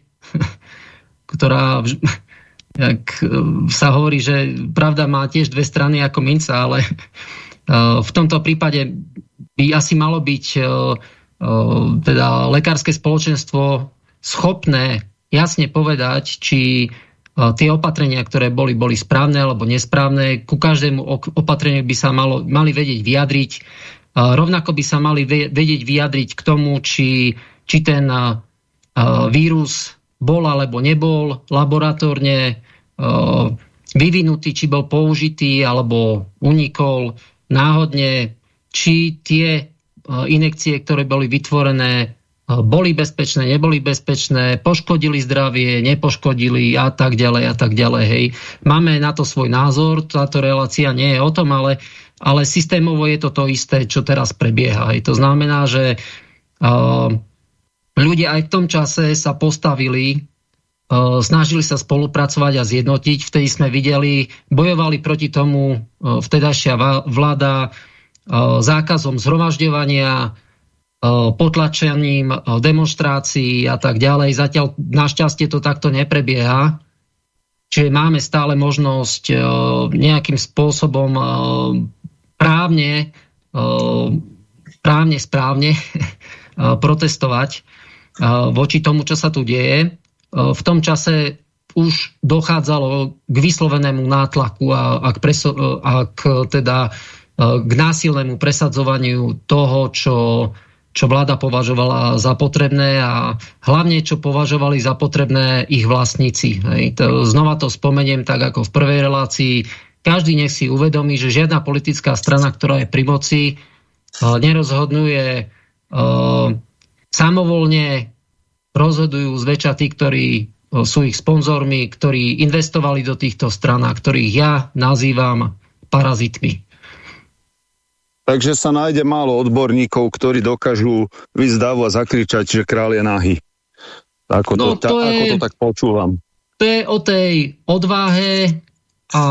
ktorá jak sa hovorí, že pravda má tiež dve strany ako minca, ale v tomto prípade by asi malo byť eh, eh, teda lekárske spoločenstvo schopné jasne povedať, či tie opatrenia, ktoré boli, boli správne alebo nesprávne. Ku každému opatreniu by sa malo, mali vedieť vyjadriť. Rovnako by sa mali vedieť vyjadriť k tomu, či, či ten vírus bol alebo nebol laboratórne vyvinutý, či bol použitý alebo unikol náhodne, či tie e, inekcie, ktoré boli vytvorené, e, boli bezpečné, neboli bezpečné, poškodili zdravie, nepoškodili a tak ďalej a tak ďalej. Hej. Máme na to svoj názor, táto relácia nie je o tom, ale, ale systémovo je to to isté, čo teraz prebieha. Hej. To znamená, že uh, ľudia aj v tom čase sa postavili snažili sa spolupracovať a zjednotiť. Vtedy sme videli, bojovali proti tomu vtedajšia vláda zákazom zhromažďovania, potlačením demonstrácií a tak ďalej. Zatiaľ našťastie to takto neprebieha. Čiže máme stále možnosť nejakým spôsobom právne, právne správne protestovať voči tomu, čo sa tu deje. V tom čase už dochádzalo k vyslovenému nátlaku a, a, k, preso, a k, teda, k násilnému presadzovaniu toho, čo, čo vláda považovala za potrebné a hlavne čo považovali za potrebné ich vlastníci. Hej. To, znova to spomeniem tak ako v prvej relácii. Každý nech si uvedomí, že žiadna politická strana, ktorá je pri moci, nerozhodnuje samovolne rozhodujú zväčša tí, ktorí sú ich sponzormi, ktorí investovali do týchto stran a ktorých ja nazývam parazitmi. Takže sa nájde málo odborníkov, ktorí dokážu vyzdavu a zakričať, že král je nahý. Ako, no, to, to je, ako to tak počúvam. To je o tej odvahe a,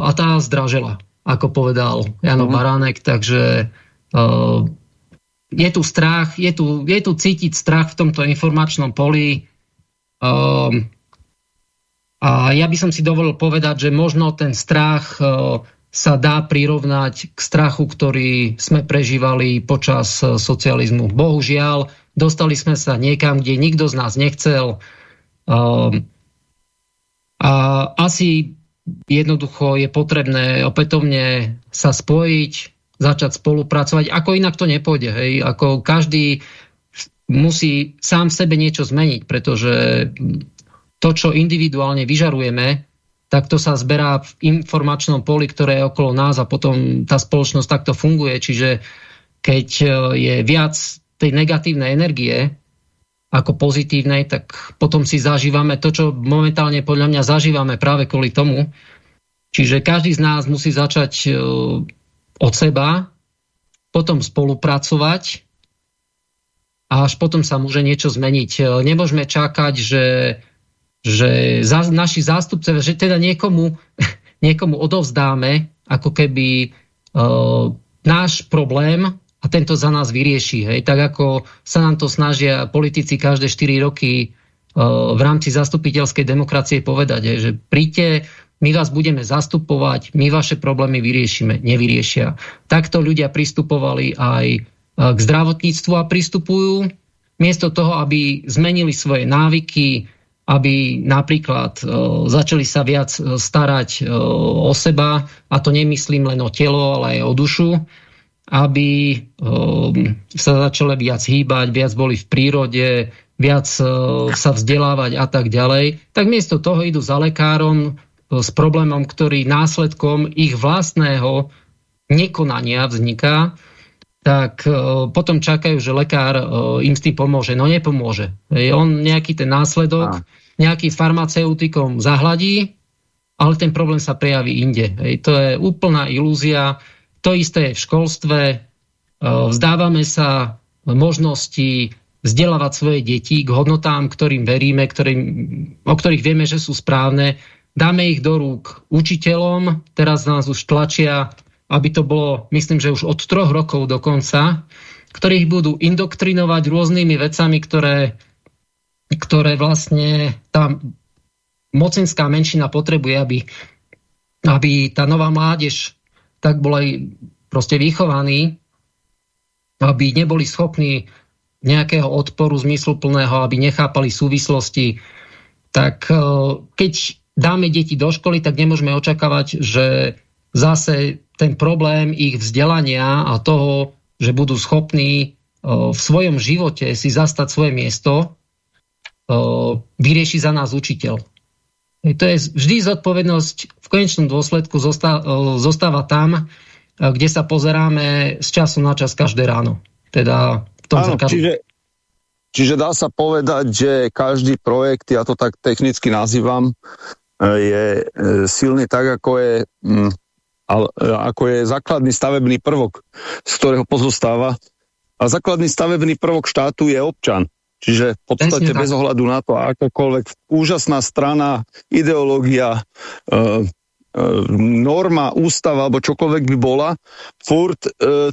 a tá zdražela, ako povedal Jano uh-huh. Baránek, takže uh, je tu strach, je tu, je tu cítiť strach v tomto informačnom poli. Um, a ja by som si dovolil povedať, že možno ten strach uh, sa dá prirovnať k strachu, ktorý sme prežívali počas uh, socializmu. Bohužiaľ, dostali sme sa niekam, kde nikto z nás nechcel. Um, a asi jednoducho je potrebné opätovne sa spojiť, začať spolupracovať. Ako inak to nepôjde. Hej? Ako každý musí sám sebe niečo zmeniť, pretože to, čo individuálne vyžarujeme, tak to sa zberá v informačnom poli, ktoré je okolo nás a potom tá spoločnosť takto funguje. Čiže keď je viac tej negatívnej energie ako pozitívnej, tak potom si zažívame to, čo momentálne podľa mňa zažívame práve kvôli tomu. Čiže každý z nás musí začať od seba, potom spolupracovať a až potom sa môže niečo zmeniť. Nemôžeme čakať, že, že za, naši zástupce, že teda niekomu, niekomu odovzdáme ako keby uh, náš problém a tento za nás vyrieši. Hej. Tak ako sa nám to snažia politici každé 4 roky uh, v rámci zastupiteľskej demokracie povedať, hej, že príďte, my vás budeme zastupovať, my vaše problémy vyriešime, nevyriešia. Takto ľudia pristupovali aj e, k zdravotníctvu a pristupujú, miesto toho, aby zmenili svoje návyky, aby napríklad e, začali sa viac e, starať e, o seba, a to nemyslím len o telo, ale aj o dušu, aby e, sa začali viac hýbať, viac boli v prírode, viac e, sa vzdelávať a tak ďalej, tak miesto toho idú za lekárom, s problémom, ktorý následkom ich vlastného nekonania vzniká, tak e, potom čakajú, že lekár e, im s tým pomôže. No nepomôže. On nejaký ten následok, nejaký farmaceutikom zahladí, ale ten problém sa prejaví inde. To je úplná ilúzia. To isté je v školstve. E, vzdávame sa možnosti vzdelávať svoje deti k hodnotám, ktorým veríme, ktorým, o ktorých vieme, že sú správne dáme ich do rúk učiteľom, teraz nás už tlačia, aby to bolo, myslím, že už od troch rokov dokonca, ktorých budú indoktrinovať rôznymi vecami, ktoré, ktoré vlastne tá mocenská menšina potrebuje, aby, aby tá nová mládež tak bola proste vychovaní, aby neboli schopní nejakého odporu zmysluplného, aby nechápali súvislosti, tak eh, keď dáme deti do školy, tak nemôžeme očakávať, že zase ten problém ich vzdelania a toho, že budú schopní v svojom živote si zastať svoje miesto, vyrieši za nás učiteľ. To je vždy zodpovednosť v konečnom dôsledku zostáva tam, kde sa pozeráme z času na čas každé ráno. Teda v tom Áno, čiže, čiže dá sa povedať, že každý projekt, ja to tak technicky nazývam, je e, silný tak, ako je, mm, e, ako je základný stavebný prvok, z ktorého pozostáva. A základný stavebný prvok štátu je občan. Čiže v podstate bez ohľadu na to, akákoľvek úžasná strana, ideológia, e, norma, ústava alebo čokoľvek by bola, furt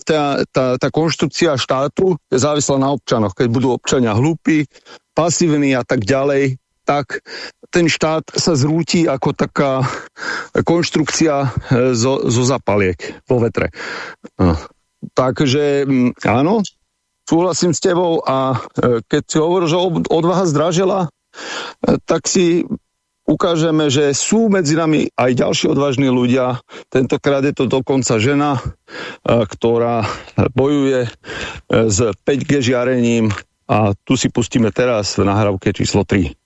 tá, tá, tá konštrukcia štátu je závislá na občanoch. Keď budú občania hlúpi, pasívni a tak ďalej, tak ten štát sa zrúti ako taká konštrukcia e, zo, zo zapaliek vo vetre. No. Takže áno, súhlasím s tebou a e, keď si hovoril, že odvaha zdražela, tak si ukážeme, že sú medzi nami aj ďalší odvážni ľudia. Tentokrát je to dokonca žena, ktorá bojuje s 5G žiarením a tu si pustíme teraz v nahrávke číslo 3.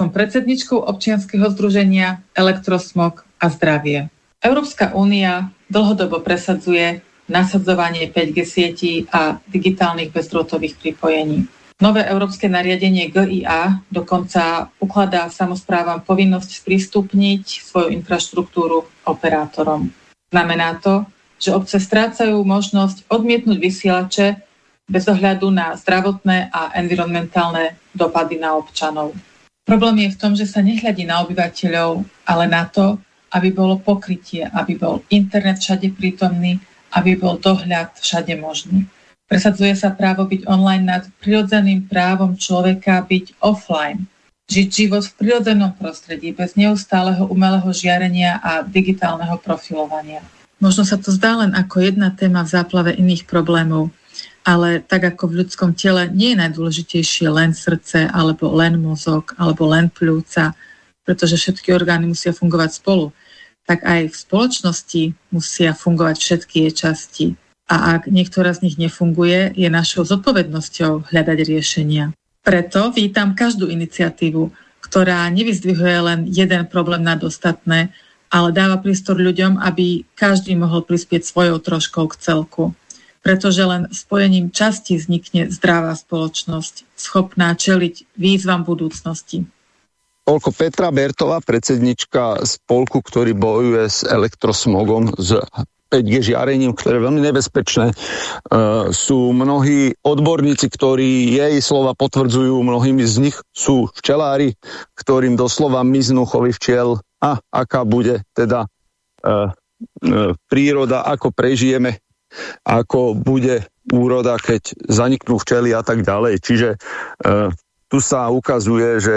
Som predsedničkou občianskeho združenia Elektrosmog a zdravie. Európska únia dlhodobo presadzuje nasadzovanie 5G sietí a digitálnych bezdrôtových pripojení. Nové európske nariadenie GIA dokonca ukladá samozprávam povinnosť sprístupniť svoju infraštruktúru operátorom. Znamená to, že obce strácajú možnosť odmietnúť vysielače bez ohľadu na zdravotné a environmentálne dopady na občanov. Problém je v tom, že sa nehľadí na obyvateľov, ale na to, aby bolo pokrytie, aby bol internet všade prítomný, aby bol dohľad všade možný. Presadzuje sa právo byť online nad prirodzeným právom človeka byť offline, žiť život v prirodzenom prostredí bez neustáleho umelého žiarenia a digitálneho profilovania. Možno sa to zdá len ako jedna téma v záplave iných problémov, ale tak ako v ľudskom tele nie je najdôležitejšie len srdce, alebo len mozog, alebo len pľúca, pretože všetky orgány musia fungovať spolu, tak aj v spoločnosti musia fungovať všetky jej časti a ak niektorá z nich nefunguje, je našou zodpovednosťou hľadať riešenia. Preto vítam každú iniciatívu, ktorá nevyzdvihuje len jeden problém nad ostatné, ale dáva prístor ľuďom, aby každý mohol prispieť svojou troškou k celku. Pretože len spojením časti vznikne zdravá spoločnosť, schopná čeliť výzvam budúcnosti. Toľko Petra Bertová, predsednička spolku, ktorý bojuje s elektrosmogom z 5G žiarením, ktoré je veľmi nebezpečné. Uh, sú mnohí odborníci, ktorí jej slova potvrdzujú, mnohými z nich sú včelári, ktorým doslova miznú chovy včiel a aká bude teda uh, uh, príroda, ako prežijeme, ako bude úroda, keď zaniknú včely a tak ďalej. Čiže uh, tu sa ukazuje, že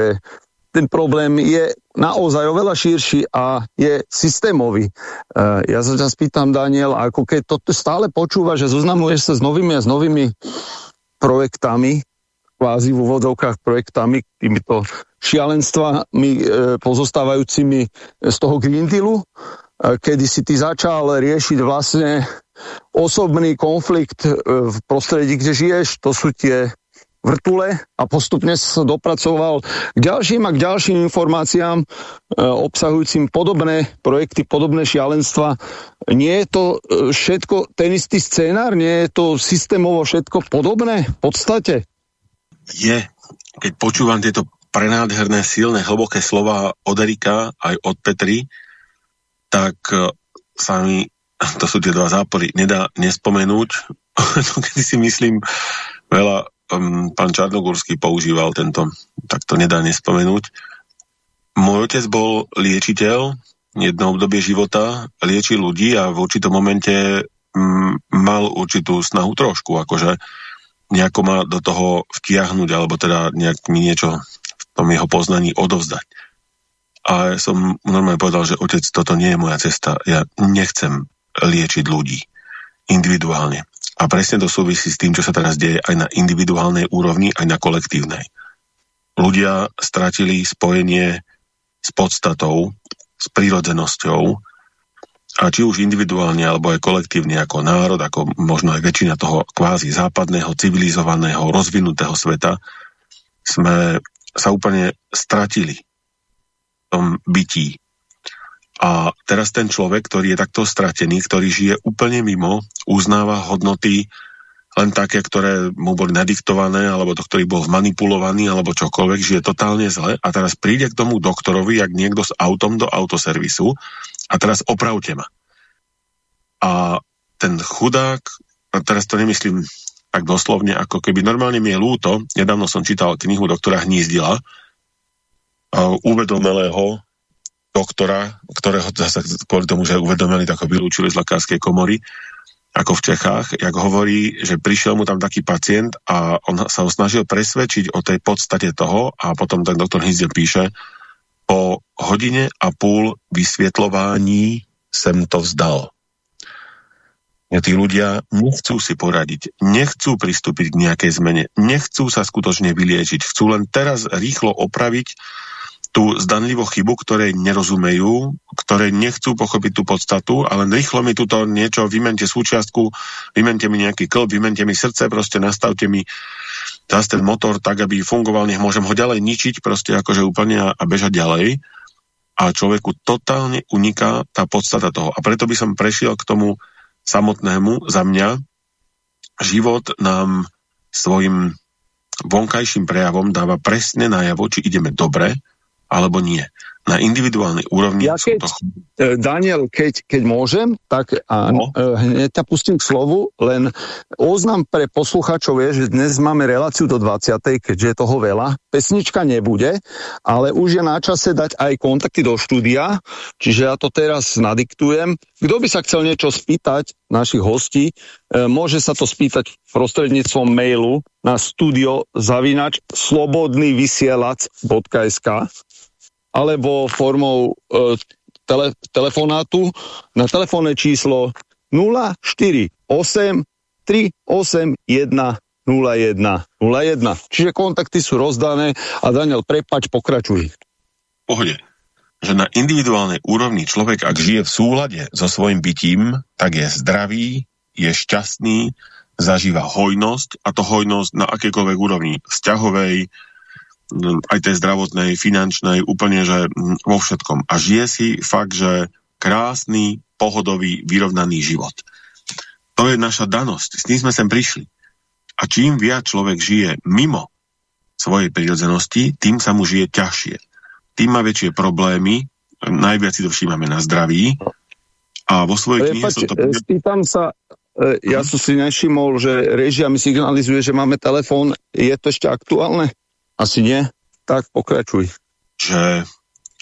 ten problém je naozaj oveľa širší a je systémový. Uh, ja sa ťa spýtam, Daniel, ako keď to stále počúva, že zoznamuješ sa s novými a s novými projektami, kvázi v úvodovkách projektami, týmito šialenstvami e, pozostávajúcimi z toho Green Dealu, e, kedy si ty začal riešiť vlastne osobný konflikt e, v prostredí, kde žiješ, to sú tie vrtule a postupne sa dopracoval k ďalším a k ďalším informáciám e, obsahujúcim podobné projekty, podobné šialenstva. Nie je to e, všetko ten istý scénár? Nie je to systémovo všetko podobné v podstate? Je. Keď počúvam tieto prenádherné, silné, hlboké slova od Erika aj od Petry, tak e, sa mi, to sú tie dva zápory, nedá nespomenúť, kedy si myslím veľa um, pán Čarnogórsky používal tento, tak to nedá nespomenúť. Môj otec bol liečiteľ, jedno obdobie života, liečil ľudí a v určitom momente um, mal určitú snahu trošku, akože nejako ma do toho vtiahnuť, alebo teda nejak mi niečo v tom jeho poznaní odovzdať. A som normálne povedal, že otec, toto nie je moja cesta. Ja nechcem liečiť ľudí individuálne. A presne to súvisí s tým, čo sa teraz deje aj na individuálnej úrovni, aj na kolektívnej. Ľudia stratili spojenie s podstatou, s prírodzenosťou a či už individuálne alebo aj kolektívne ako národ, ako možno aj väčšina toho kvázi západného, civilizovaného, rozvinutého sveta, sme sa úplne stratili v tom bytí, a teraz ten človek, ktorý je takto stratený, ktorý žije úplne mimo, uznáva hodnoty len také, ktoré mu boli nadiktované, alebo to, ktorý bol zmanipulovaný, alebo čokoľvek, žije totálne zle. A teraz príde k tomu doktorovi, jak niekto s autom do autoservisu. A teraz opravte ma. A ten chudák, a teraz to nemyslím tak doslovne, ako keby normálne mi je lúto, nedávno som čítal knihu doktora Hnízdila, uvedomelého doktora, ktorého zase kvôli tomu, že uvedomili, tak ho vylúčili z lekárskej komory, ako v Čechách, jak hovorí, že prišiel mu tam taký pacient a on sa ho snažil presvedčiť o tej podstate toho a potom ten doktor Hizde píše, po hodine a púl vysvietľování sem to vzdal. Tí ľudia nechcú si poradiť, nechcú pristúpiť k nejakej zmene, nechcú sa skutočne vyliečiť, chcú len teraz rýchlo opraviť tú zdanlivú chybu, ktorej nerozumejú, ktoré nechcú pochopiť tú podstatu, ale rýchlo mi túto niečo, vymente súčiastku, vymente mi nejaký klb, vymente mi srdce, proste nastavte mi zase ten motor tak, aby fungoval, nech môžem ho ďalej ničiť, proste akože úplne a, a bežať ďalej. A človeku totálne uniká tá podstata toho. A preto by som prešiel k tomu samotnému za mňa. Život nám svojim vonkajším prejavom dáva presne najavo, či ideme dobre, alebo nie. Na individuálnej úrovni ja keď, to... E, Daniel, keď, keď môžem, tak áno, no. E, hneď ťa pustím k slovu, len oznam pre posluchačov je, že dnes máme reláciu do 20. keďže je toho veľa. Pesnička nebude, ale už je na čase dať aj kontakty do štúdia, čiže ja to teraz nadiktujem. Kto by sa chcel niečo spýtať našich hostí, e, môže sa to spýtať prostredníctvom mailu na studio zavinač slobodnývysielac.sk alebo formou e, tele, telefonátu na telefónne číslo 048 381 01 01. Čiže kontakty sú rozdané a Daniel, prepač, pokračuj. Pohode. Že na individuálnej úrovni človek, ak žije v súlade so svojim bytím, tak je zdravý, je šťastný, zažíva hojnosť a to hojnosť na akékoľvek úrovni vzťahovej, aj tej zdravotnej, finančnej, úplne, že mm, vo všetkom. A žije si fakt, že krásny, pohodový, vyrovnaný život. To je naša danosť. S tým sme sem prišli. A čím viac človek žije mimo svojej prírodzenosti, tým sa mu žije ťažšie. Tým má väčšie problémy, najviac si to všímame na zdraví. A vo svojej knihe som to... Spýtam sa, e, ja som si nevšimol, že režia mi signalizuje, že máme telefón. Je to ešte aktuálne? Asi nie? Tak pokračuj. Že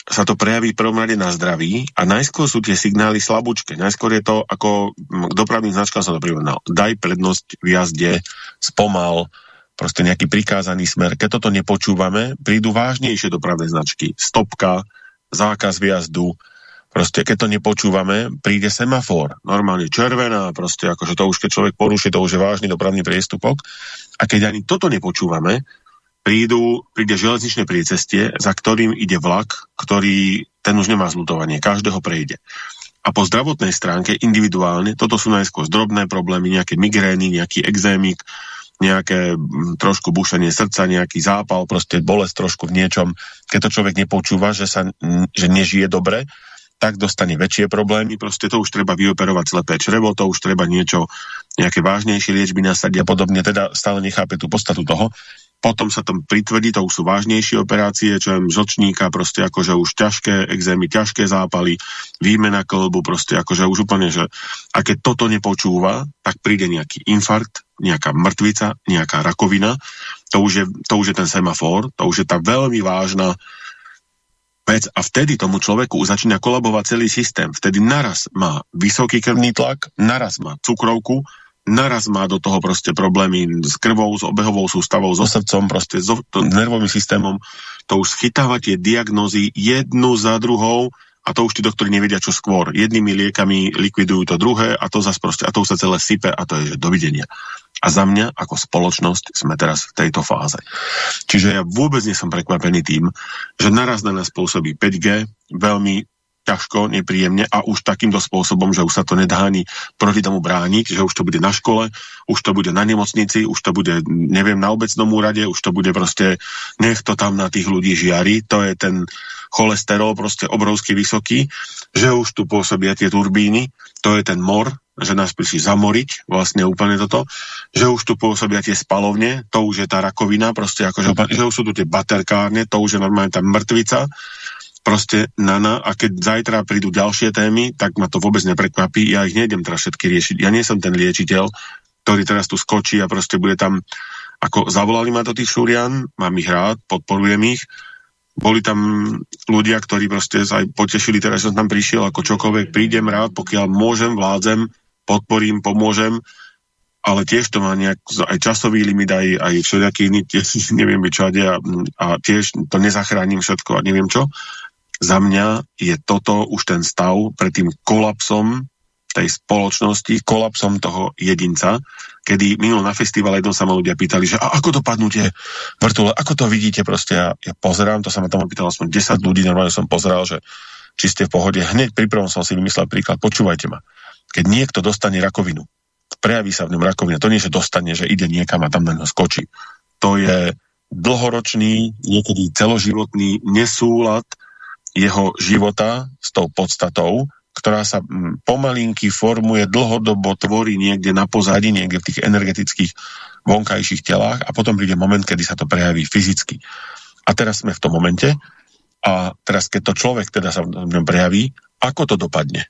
sa to prejaví prvom rade na zdraví a najskôr sú tie signály slabúčke. Najskôr je to, ako k dopravným značkám sa to prirovnal. Daj prednosť v jazde, spomal, proste nejaký prikázaný smer. Keď toto nepočúvame, prídu vážnejšie dopravné značky. Stopka, zákaz vjazdu, proste keď to nepočúvame, príde semafor, normálne červená, proste akože to už keď človek poruší, to už je vážny dopravný priestupok. A keď ani toto nepočúvame, prídu, príde železničné priecestie, za ktorým ide vlak, ktorý ten už nemá zlutovanie, každého prejde. A po zdravotnej stránke individuálne, toto sú najskôr drobné problémy, nejaké migrény, nejaký exémik, nejaké trošku bušenie srdca, nejaký zápal, proste bolesť trošku v niečom. Keď to človek nepočúva, že, sa, že nežije dobre, tak dostane väčšie problémy, proste to už treba vyoperovať slepé črevo, to už treba niečo, nejaké vážnejšie liečby nasadiť a podobne, teda stále nechápe tú podstatu toho potom sa tam pritvrdí, to už sú vážnejšie operácie, čo je žlčníka, proste akože už ťažké exémy, ťažké zápaly, výmena klbu, proste akože už úplne, že a keď toto nepočúva, tak príde nejaký infarkt, nejaká mŕtvica, nejaká rakovina, to už, je, to už je ten semafor, to už je tá veľmi vážna vec a vtedy tomu človeku začína kolabovať celý systém. Vtedy naraz má vysoký krvný tlak, naraz má cukrovku, naraz má do toho proste problémy s krvou, s obehovou sústavou, so srdcom, proste s nervovým systémom. To už schytáva tie diagnózy jednu za druhou a to už tí doktori nevedia čo skôr. Jednými liekami likvidujú to druhé a to zase proste, a to už sa celé sype a to je že dovidenia. A za mňa ako spoločnosť sme teraz v tejto fáze. Čiže ja vôbec nie som prekvapený tým, že naraz na nás pôsobí 5G, veľmi ťažko, nepríjemne a už takýmto spôsobom, že už sa to nedá ani proti tomu brániť, že už to bude na škole, už to bude na nemocnici, už to bude, neviem, na obecnom úrade, už to bude proste, nech to tam na tých ľudí žiari, to je ten cholesterol proste obrovský vysoký, že už tu pôsobia tie turbíny, to je ten mor, že nás prišli zamoriť, vlastne úplne toto, že už tu pôsobia tie spalovne, to už je tá rakovina, proste akože, že už sú tu tie baterkárne, to už je normálne tá mŕtvica, proste na a keď zajtra prídu ďalšie témy, tak ma to vôbec neprekvapí. Ja ich nejdem teraz všetky riešiť. Ja nie som ten liečiteľ, ktorý teraz tu skočí a proste bude tam, ako zavolali ma do tých šurian, mám ich rád, podporujem ich. Boli tam ľudia, ktorí proste sa aj potešili teraz, som tam prišiel, ako čokoľvek prídem rád, pokiaľ môžem, vládzem, podporím, pomôžem, ale tiež to má nejak, aj časový limit, aj, aj všelijaký iný, tiež neviem byť a, a tiež to nezachránim všetko a neviem čo. Za mňa je toto už ten stav pred tým kolapsom tej spoločnosti kolapsom toho jedinca, kedy minul na festivale jednom sa ma ľudia pýtali, že a ako dopadnú tie vrtule, ako to vidíte proste, ja, ja pozerám, to sa ma tam pýtalo aspoň 10 ľudí, normálne som pozeral, že či ste v pohode, hneď pri prvom som si vymyslel príklad, počúvajte ma, keď niekto dostane rakovinu, prejaví sa v ňom rakovina, to nie, že dostane, že ide niekam a tam na ňo skočí, to je dlhoročný, niekedy celoživotný nesúlad jeho života s tou podstatou, ktorá sa mm, pomalinky formuje, dlhodobo tvorí niekde na pozadí, niekde v tých energetických vonkajších telách a potom príde moment, kedy sa to prejaví fyzicky. A teraz sme v tom momente a teraz keď to človek teda sa v ňom prejaví, ako to dopadne?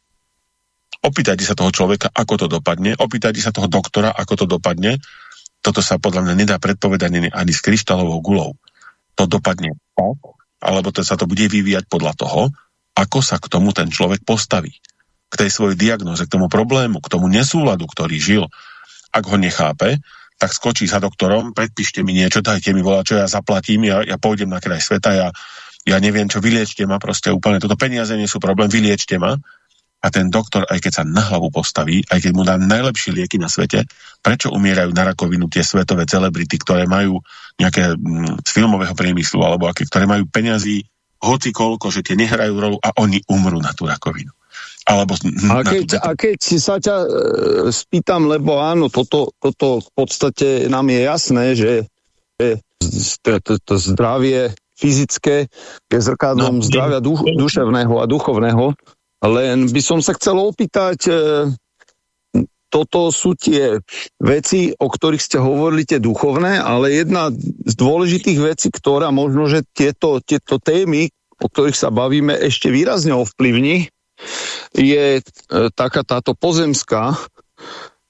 Opýtajte sa toho človeka, ako to dopadne, opýtajte sa toho doktora, ako to dopadne. Toto sa podľa mňa nedá predpovedať ani s kryštálovou gulou. To dopadne tak, alebo to sa to bude vyvíjať podľa toho, ako sa k tomu ten človek postaví. K tej svojej diagnoze, k tomu problému, k tomu nesúladu, ktorý žil. Ak ho nechápe, tak skočí za doktorom, predpíšte mi niečo, dajte mi volať, čo ja zaplatím, ja, ja pôjdem na kraj sveta, ja, ja neviem čo, vyliečte ma, proste úplne, toto peniaze nie sú problém, vyliečte ma. A ten doktor, aj keď sa na hlavu postaví, aj keď mu dá najlepšie lieky na svete, prečo umierajú na rakovinu tie svetové celebrity, ktoré majú nejaké mm, z filmového priemyslu, alebo aké, ktoré majú peňazí hoci koľko, že tie nehrajú rolu a oni umrú na tú rakovinu. Alebo a, keď, a keď sa ťa e, spýtam, lebo áno, toto, toto v podstate nám je jasné, že, že to, to, to zdravie fyzické je zrkadlom no, zdravia duš, duševného a duchovného, len by som sa chcel opýtať, e, toto sú tie veci, o ktorých ste hovorili, tie duchovné, ale jedna z dôležitých vecí, ktorá možno, že tieto, tieto témy, o ktorých sa bavíme, ešte výrazne ovplyvní, je e, taká táto pozemská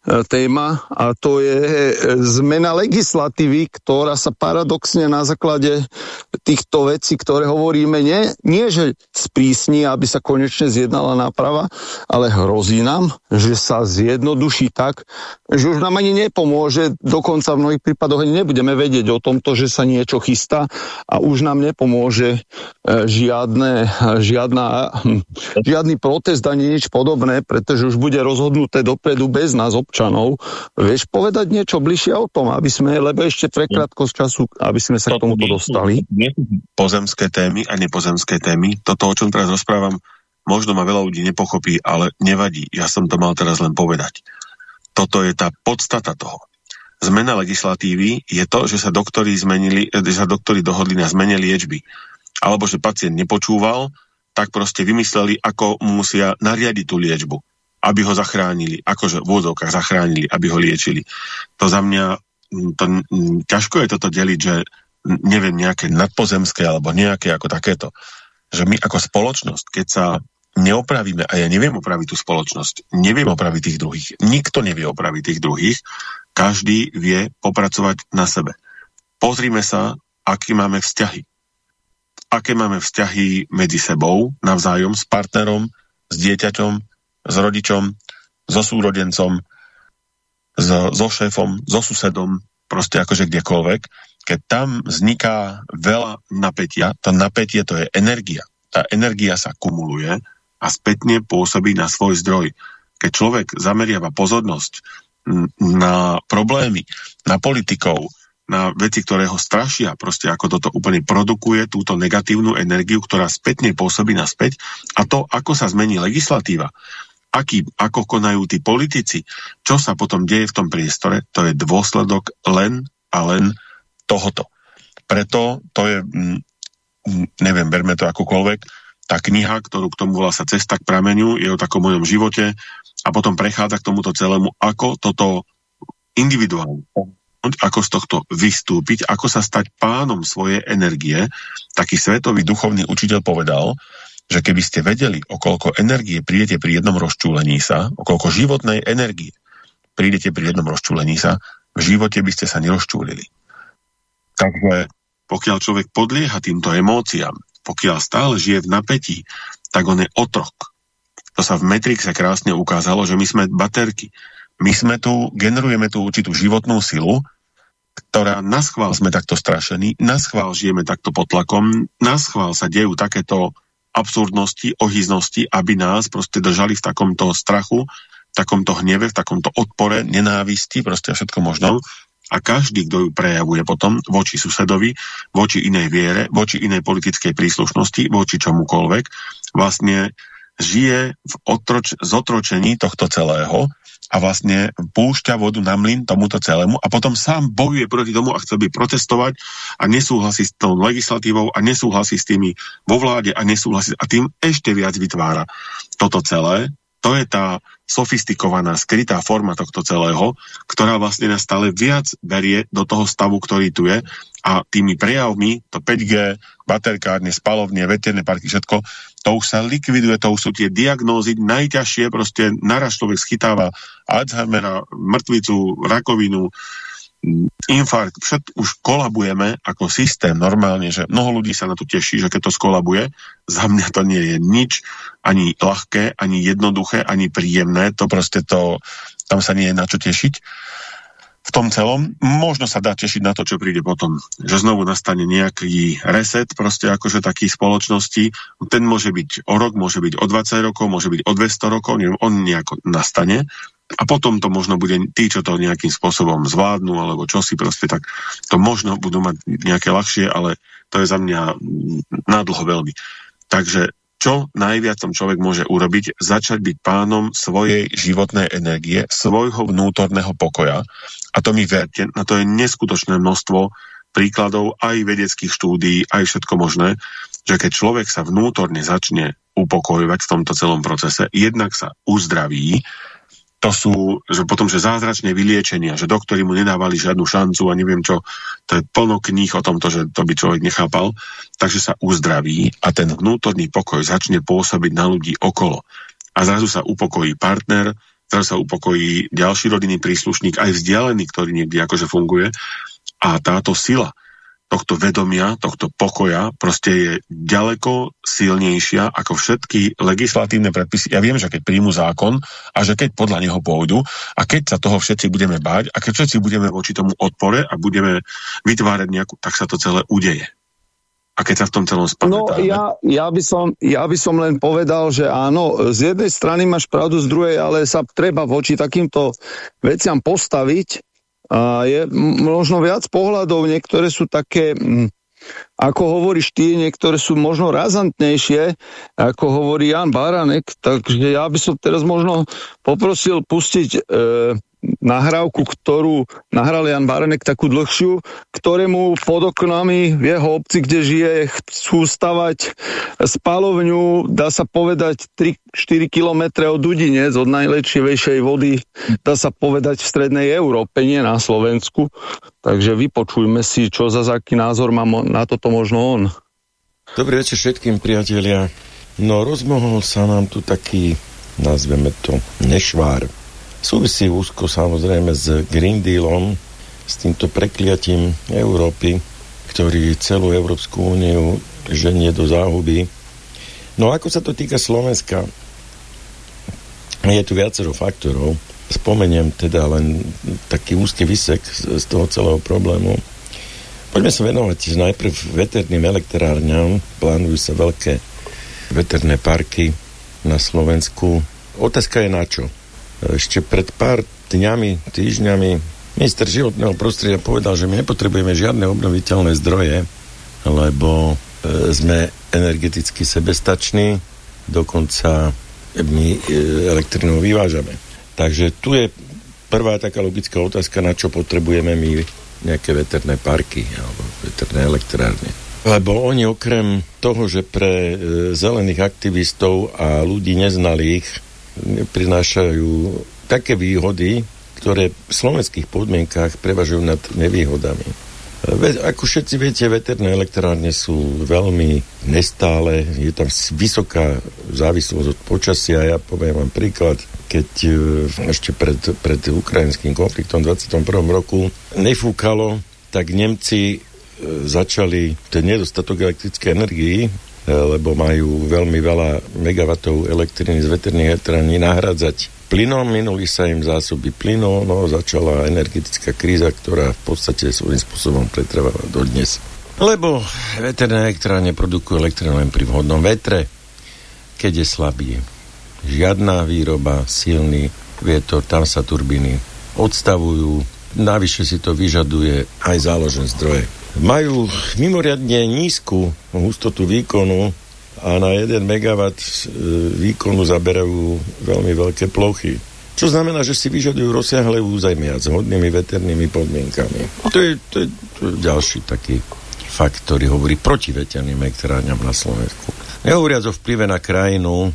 téma a to je e, zmena legislatívy, ktorá sa paradoxne na základe týchto vecí, ktoré hovoríme, nie, nie že sprísni, aby sa konečne zjednala náprava, ale hrozí nám, že sa zjednoduší tak, že už nám ani nepomôže, dokonca v mnohých prípadoch ani nebudeme vedieť o tomto, že sa niečo chystá a už nám nepomôže e, žiadne, žiadna, hm, žiadny protest ani nič podobné, pretože už bude rozhodnuté dopredu bez nás občanov. Vieš povedať niečo bližšie o tom, aby sme, lebo ešte pre krátkosť času, aby sme sa to k tomuto dostali? Nie pozemské témy a nepozemské témy. Toto, o čom teraz rozprávam, možno ma veľa ľudí nepochopí, ale nevadí. Ja som to mal teraz len povedať. Toto je tá podstata toho. Zmena legislatívy je to, že sa doktori, zmenili, že sa doktori dohodli na zmene liečby. Alebo že pacient nepočúval, tak proste vymysleli, ako musia nariadiť tú liečbu aby ho zachránili, akože v úvodzovkách zachránili, aby ho liečili. To za mňa, to, ťažko je toto deliť, že neviem, nejaké nadpozemské alebo nejaké ako takéto. Že my ako spoločnosť, keď sa neopravíme, a ja neviem opraviť tú spoločnosť, neviem opraviť tých druhých, nikto nevie opraviť tých druhých, každý vie popracovať na sebe. Pozrime sa, aký máme vzťahy. Aké máme vzťahy medzi sebou, navzájom, s partnerom, s dieťaťom, s rodičom, so súrodencom, so, so šéfom, so susedom, proste akože kdekoľvek, keď tam vzniká veľa napätia, to napätie to je energia. Tá energia sa kumuluje a spätne pôsobí na svoj zdroj. Keď človek zameriava pozornosť na problémy, na politikov, na veci, ktoré ho strašia, proste ako toto úplne produkuje túto negatívnu energiu, ktorá spätne pôsobí naspäť a to, ako sa zmení legislatíva, aký, ako konajú tí politici, čo sa potom deje v tom priestore, to je dôsledok len a len tohoto. Preto to je, mm, mm, neviem, berme to akokoľvek, tá kniha, ktorú k tomu volá sa Cesta k prameniu, je o takom mojom živote a potom prechádza k tomuto celému, ako toto individuálne ako z tohto vystúpiť, ako sa stať pánom svojej energie. Taký svetový duchovný učiteľ povedal, že keby ste vedeli, o koľko energie prídete pri jednom rozčúlení sa, o koľko životnej energie prídete pri jednom rozčúlení sa, v živote by ste sa nerozčúlili. Takže pokiaľ človek podlieha týmto emóciám, pokiaľ stále žije v napätí, tak on je otrok. To sa v Matrixe krásne ukázalo, že my sme baterky. My sme tu, generujeme tú určitú životnú silu, ktorá na schvál sme takto strašení, na schvál žijeme takto pod tlakom, na sa dejú takéto absurdnosti, ohyznosti, aby nás proste držali v takomto strachu, v takomto hneve, v takomto odpore, nenávisti, proste všetko možno. A každý, kto ju prejavuje potom voči susedovi, voči inej viere, voči inej politickej príslušnosti, voči čomukoľvek, vlastne žije v otroč- zotročení tohto celého a vlastne púšťa vodu na mlyn tomuto celému a potom sám bojuje proti tomu a chce by protestovať a nesúhlasí s tou legislatívou a nesúhlasí s tými vo vláde a nesúhlasí a tým ešte viac vytvára toto celé. To je tá sofistikovaná, skrytá forma tohto celého, ktorá vlastne nás stále viac berie do toho stavu, ktorý tu je. A tými prejavmi, to 5G, baterkárne, spalovne, veterné parky, všetko, to už sa likviduje, to už sú tie diagnózy. Najťažšie, proste naraz človek schytáva Alzheimera, mŕtvicu, rakovinu, infarkt, všet, už kolabujeme ako systém normálne, že mnoho ľudí sa na to teší, že keď to skolabuje, za mňa to nie je nič, ani ľahké, ani jednoduché, ani príjemné, to proste to, tam sa nie je na čo tešiť v tom celom. Možno sa dá tešiť na to, čo príde potom. Že znovu nastane nejaký reset, proste akože takých spoločností. Ten môže byť o rok, môže byť o 20 rokov, môže byť o 200 rokov, neviem, on nejako nastane. A potom to možno bude tí, čo to nejakým spôsobom zvládnu, alebo čo si proste, tak to možno budú mať nejaké ľahšie, ale to je za mňa nádlho veľmi. Takže čo najviac tom človek môže urobiť, začať byť pánom svojej životnej energie, svojho vnútorného pokoja. A to mi verte, na to je neskutočné množstvo príkladov aj vedeckých štúdií, aj všetko možné, že keď človek sa vnútorne začne upokojovať v tomto celom procese, jednak sa uzdraví, to sú, že potom, že zázračné vyliečenia, že doktori mu nedávali žiadnu šancu a neviem čo, to je plno kníh o tomto, že to by človek nechápal, takže sa uzdraví a ten vnútorný pokoj začne pôsobiť na ľudí okolo. A zrazu sa upokojí partner, zrazu sa upokojí ďalší rodinný príslušník, aj vzdialený, ktorý niekde akože funguje. A táto sila, tohto vedomia, tohto pokoja proste je ďaleko silnejšia ako všetky legislatívne predpisy. Ja viem, že keď príjmu zákon a že keď podľa neho pôjdu a keď sa toho všetci budeme báť a keď všetci budeme voči tomu odpore a budeme vytvárať nejakú, tak sa to celé udeje. A keď sa v tom celom spamätáme. No ja, ja, by som, ja by som len povedal, že áno, z jednej strany máš pravdu, z druhej, ale sa treba voči takýmto veciam postaviť a je možno viac pohľadov, niektoré sú také, ako hovoríš ty, niektoré sú možno razantnejšie, ako hovorí Jan Baranek, takže ja by som teraz možno poprosil pustiť e, nahrávku, ktorú nahral Jan Barenek, takú dlhšiu, ktorému pod oknami v jeho obci, kde žije, chcú stavať spalovňu, dá sa povedať 3-4 kilometre od Dudinec, od najlepšej vody, dá sa povedať v strednej Európe, nie na Slovensku. Takže vypočujme si, čo za aký názor má na toto možno on. Dobrý večer všetkým priatelia. No rozmohol sa nám tu taký, nazveme to, nešvár Súvisí úzko samozrejme s Green Dealom, s týmto prekliatím Európy, ktorý celú Európsku úniu ženie do záhuby. No ako sa to týka Slovenska, je tu viacero faktorov. Spomeniem teda len taký úzky vysek z, toho celého problému. Poďme sa venovať najprv veterným elektrárňam. Plánujú sa veľké veterné parky na Slovensku. Otázka je na čo? Ešte pred pár dňami, týždňami minister životného prostredia povedal, že my nepotrebujeme žiadne obnoviteľné zdroje, lebo e, sme energeticky sebestační, dokonca my e, elektrinu vyvážame. Takže tu je prvá taká logická otázka, na čo potrebujeme my nejaké veterné parky alebo veterné elektrárne. Lebo oni okrem toho, že pre e, zelených aktivistov a ľudí neznalých prinášajú také výhody, ktoré v slovenských podmienkách prevažujú nad nevýhodami. Ako všetci viete, veterné elektrárne sú veľmi nestále, je tam vysoká závislosť od počasia. Ja poviem vám príklad, keď e, ešte pred, pred ukrajinským konfliktom v 21. roku nefúkalo, tak Nemci e, začali ten nedostatok elektrickej energii lebo majú veľmi veľa megavatov elektriny z veterných elektrární nahradzať plynom. Minuli sa im zásoby plynu, no začala energetická kríza, ktorá v podstate svojím spôsobom pretrváva dodnes. Lebo veterné elektrárne produkujú elektrinu len pri vhodnom vetre, keď je slabý. Žiadna výroba, silný vietor, tam sa turbíny odstavujú, navyše si to vyžaduje aj záložné zdroje. Majú mimoriadne nízku hustotu výkonu a na 1 MW e, výkonu zaberajú veľmi veľké plochy. Čo znamená, že si vyžadujú rozsiahle územia s hodnými veternými podmienkami. To je, to je, to je ďalší taký fakt, ktorý hovorí proti veterným elektrárňam na Slovensku. Nehovoriac o vplyve na krajinu,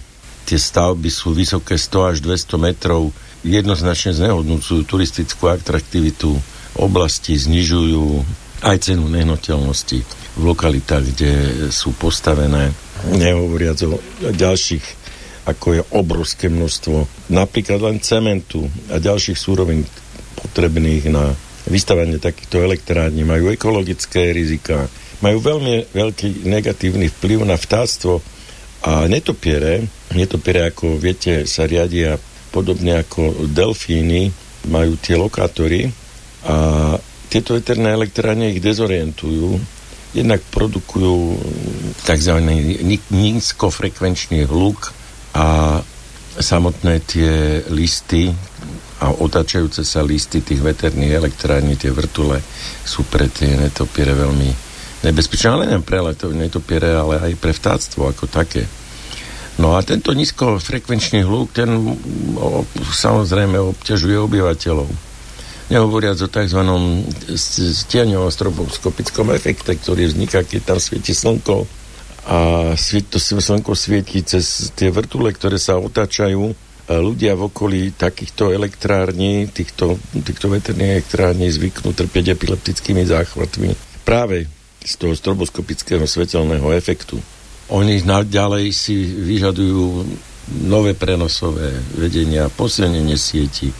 tie stavby sú vysoké 100 až 200 metrov, jednoznačne znehodnúcujú turistickú atraktivitu oblasti, znižujú aj cenu nehnuteľnosti v lokalitách, kde sú postavené, nehovoriac o ďalších ako je obrovské množstvo napríklad len cementu a ďalších súrovín potrebných na vystavanie takýchto elektrární, majú ekologické rizika, majú veľmi veľký negatívny vplyv na vtáctvo a netopiere, netopiere ako viete sa riadia podobne ako delfíny, majú tie lokátory a tieto veterné elektrárne ich dezorientujú, jednak produkujú tzv. nízkofrekvenčný hluk a samotné tie listy a otáčajúce sa listy tých veterných elektrární, tie vrtule, sú pre tie netopiere veľmi nebezpečné, ale len pre netopiere, ale aj pre vtáctvo ako také. No a tento nízkofrekvenčný hluk, ten samozrejme obťažuje obyvateľov. Nehovoriac o tzv. stieňovo-stroboskopickom efekte, ktorý vzniká, keď tam svieti slnko a to slnko svieti cez tie vrtule, ktoré sa otáčajú. Ľudia v okolí takýchto elektrární, týchto, týchto veterných elektrární zvyknú trpieť epileptickými záchvatmi práve z toho stroboskopického svetelného efektu. Oni ďalej si vyžadujú nové prenosové vedenia, posilnenie sieti.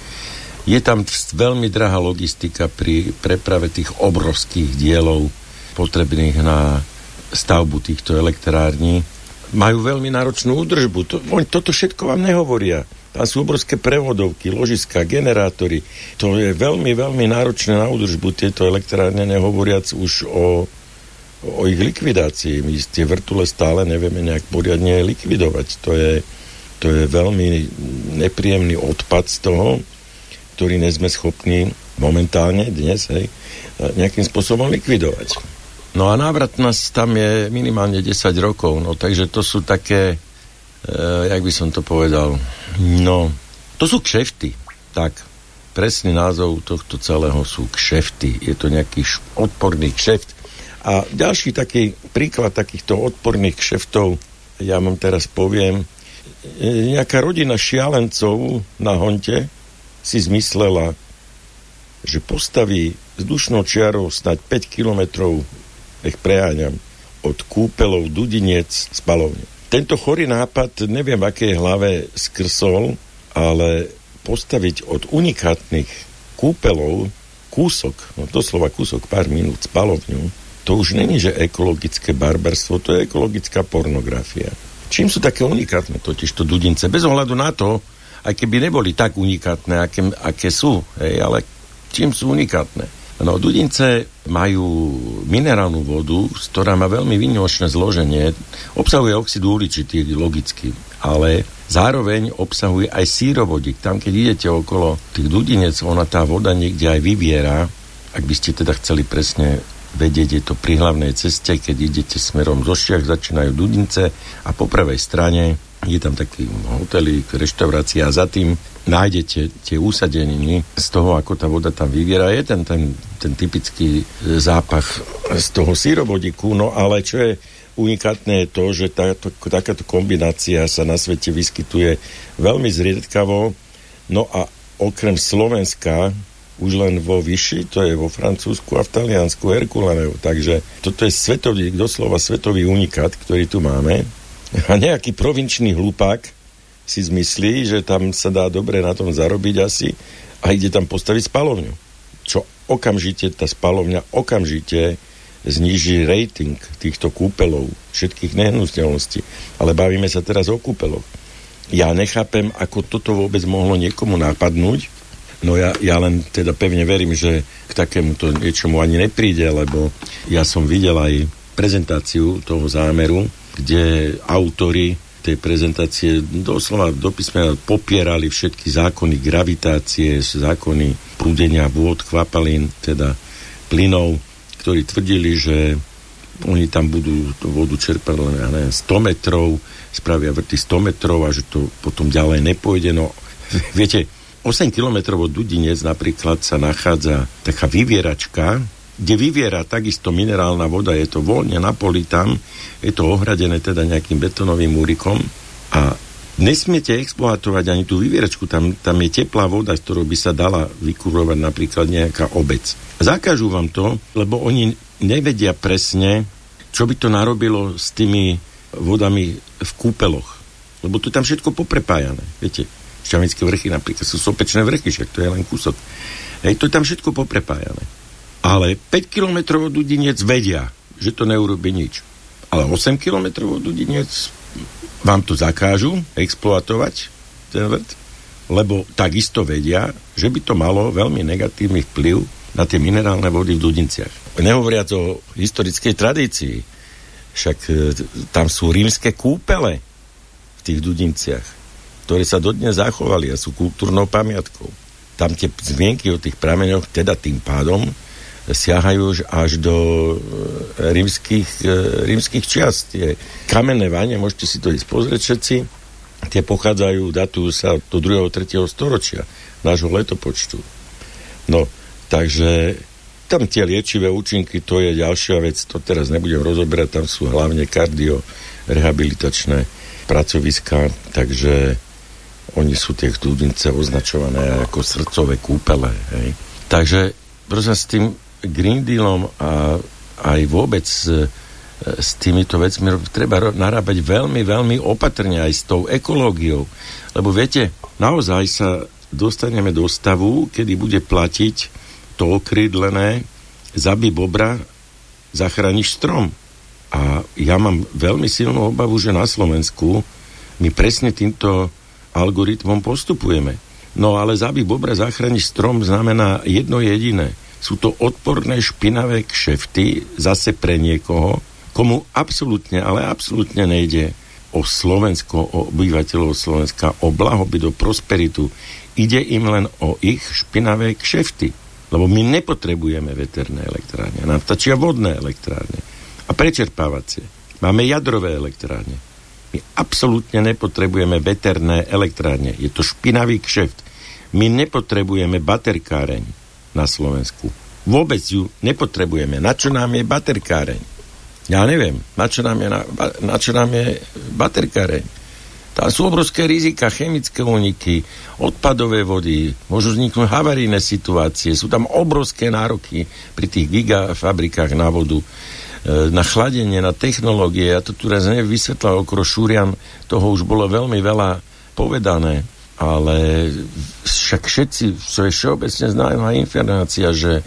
Je tam veľmi drahá logistika pri preprave tých obrovských dielov potrebných na stavbu týchto elektrární. Majú veľmi náročnú údržbu. To, oni toto všetko vám nehovoria. Tam sú obrovské prevodovky, ložiska, generátory. To je veľmi, veľmi náročné na údržbu tieto elektrárne, nehovoriac už o o ich likvidácii. My tie vrtule stále nevieme nejak poriadne likvidovať. To je, to je veľmi nepríjemný odpad z toho, ktorý nie sme schopní momentálne dnes hej, nejakým spôsobom likvidovať. No a návratnosť tam je minimálne 10 rokov, no takže to sú také, e, jak by som to povedal, no, to sú kšefty, tak, presný názov tohto celého sú kšefty. Je to nejaký odporný kšeft, a ďalší taký príklad takýchto odporných kšeftov, ja vám teraz poviem, nejaká rodina šialencov na Honte si zmyslela, že postaví vzdušnou čiarou snať 5 kilometrov, nech preháňam, od kúpelov Dudinec spalovne. Tento chorý nápad, neviem, v akej hlave skrsol, ale postaviť od unikátnych kúpelov kúsok, no doslova kúsok pár minút spalovňu, to už není, že ekologické barbarstvo, to je ekologická pornografia. Čím sú také unikátne totiž to dudince? Bez ohľadu na to, aj keby neboli tak unikátne, aké, aké sú, hej, ale čím sú unikátne? No, dudince majú minerálnu vodu, ktorá má veľmi výnimočné zloženie, obsahuje oxid uhličitý logicky, ale zároveň obsahuje aj sírovodík. Tam, keď idete okolo tých dudinec, ona tá voda niekde aj vyviera, ak by ste teda chceli presne vedieť, je to pri hlavnej ceste, keď idete smerom zo Šiach, začínajú Dudince a po pravej strane je tam taký hotelík, reštaurácia a za tým nájdete tie úsadeniny z toho, ako tá voda tam vyviera. Je ten, ten, ten typický zápach z toho sírovodíku, no ale čo je unikátne je to, že táto, takáto kombinácia sa na svete vyskytuje veľmi zriedkavo. No a okrem Slovenska už len vo Vyši, to je vo Francúzsku a v Taliansku Herkulaneu. Takže toto je svetový, doslova svetový unikát, ktorý tu máme. A nejaký provinčný hlupák si zmyslí, že tam sa dá dobre na tom zarobiť asi a ide tam postaviť spalovňu. Čo okamžite, tá spalovňa okamžite zníži rating týchto kúpelov, všetkých nehnuteľností. Ale bavíme sa teraz o kúpeloch. Ja nechápem, ako toto vôbec mohlo niekomu napadnúť, No ja, ja len teda pevne verím, že k takémuto niečomu ani nepríde, lebo ja som videl aj prezentáciu toho zámeru, kde autory tej prezentácie doslova do písmena popierali všetky zákony gravitácie, zákony prúdenia vôd, kvapalín, teda plynov, ktorí tvrdili, že oni tam budú tú vodu čerpať len ja neviem, 100 metrov, spravia vrty 100 metrov a že to potom ďalej nepôjde. No, viete, 8 kilometrov od Dudinec napríklad sa nachádza taká vyvieračka, kde vyviera takisto minerálna voda, je to voľne na poli tam, je to ohradené teda nejakým betonovým múrikom a nesmiete exploatovať ani tú vyvieračku, tam, tam je teplá voda, z ktorou by sa dala vykurovať napríklad nejaká obec. Zakážu vám to, lebo oni nevedia presne, čo by to narobilo s tými vodami v kúpeloch. Lebo to je tam všetko poprepájané. Viete, Šťavnické vrchy napríklad sú sopečné vrchy, však to je len kúsok. Hej, to je tam všetko poprepájané. Ale 5 km od Dudinec vedia, že to neurobi nič. Ale 8 km od Dudinec vám to zakážu exploatovať, ten vrt, lebo takisto vedia, že by to malo veľmi negatívny vplyv na tie minerálne vody v Dudinciach. Nehovoriac o historickej tradícii, však e, tam sú rímske kúpele v tých Dudinciach, ktoré sa dodnes zachovali a sú kultúrnou pamiatkou. Tam tie zmienky o tých prameňoch, teda tým pádom, siahajú až do e, rímskych, e, rímskych čiast. Tie kamenné vanie, môžete si to ísť pozrieť všetci, tie pochádzajú, datujú sa do 2. 3. storočia nášho letopočtu. No, takže tam tie liečivé účinky, to je ďalšia vec, to teraz nebudem rozoberať, tam sú hlavne kardio rehabilitačné pracoviska, takže oni sú tie studnice označované ako srdcové kúpele. Hej. Takže prosím s tým Green Dealom a aj vôbec e, s týmito vecmi treba narábať veľmi, veľmi opatrne aj s tou ekológiou. Lebo viete, naozaj sa dostaneme do stavu, kedy bude platiť to okrydlené zabi bobra, zachrániš strom. A ja mám veľmi silnú obavu, že na Slovensku my presne týmto algoritmom postupujeme. No ale zabi bobra, zachrániš strom znamená jedno jediné – sú to odporné špinavé kšefty zase pre niekoho, komu absolútne, ale absolútne nejde o Slovensko, o obyvateľov Slovenska, o blahobyt, o prosperitu. Ide im len o ich špinavé kšefty. Lebo my nepotrebujeme veterné elektrárne. Nám stačia vodné elektrárne. A prečerpávacie. Máme jadrové elektrárne. My absolútne nepotrebujeme veterné elektrárne. Je to špinavý kšeft. My nepotrebujeme baterkáreň na Slovensku. Vôbec ju nepotrebujeme. Na čo nám je baterkáreň? Ja neviem, na čo nám je, na, na čo nám je baterkáreň. Tam sú obrovské rizika, chemické úniky, odpadové vody, môžu vzniknúť havarijné situácie, sú tam obrovské nároky pri tých gigafabrikách na vodu, e, na chladenie, na technológie. Ja to tu raz nevysvetlal okolo Šúrian, toho už bolo veľmi veľa povedané ale však všetci, čo je všeobecne známa informácia, že,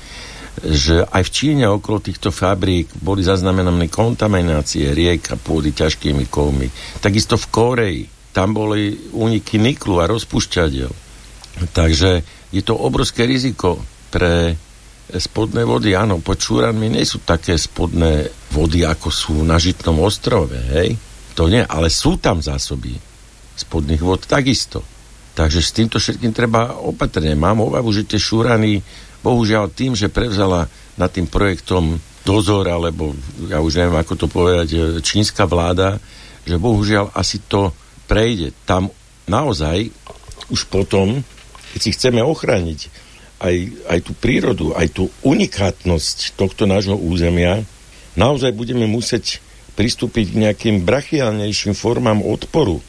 že aj v Číne okolo týchto fabrík boli zaznamenané kontaminácie riek a pôdy ťažkými kovmi. Takisto v Koreji, tam boli úniky niklu a rozpušťadiel. Takže je to obrovské riziko pre spodné vody. Áno, pod Čúranmi nie sú také spodné vody, ako sú na Žitnom ostrove, hej? To nie, ale sú tam zásoby spodných vod takisto. Takže s týmto všetkým treba opatrne. Mám obavu, že tie šúrany, bohužiaľ tým, že prevzala nad tým projektom dozor, alebo ja už neviem, ako to povedať, e, čínska vláda, že bohužiaľ asi to prejde. Tam naozaj už potom, keď si chceme ochrániť aj, aj tú prírodu, aj tú unikátnosť tohto nášho územia, naozaj budeme musieť pristúpiť k nejakým brachiálnejším formám odporu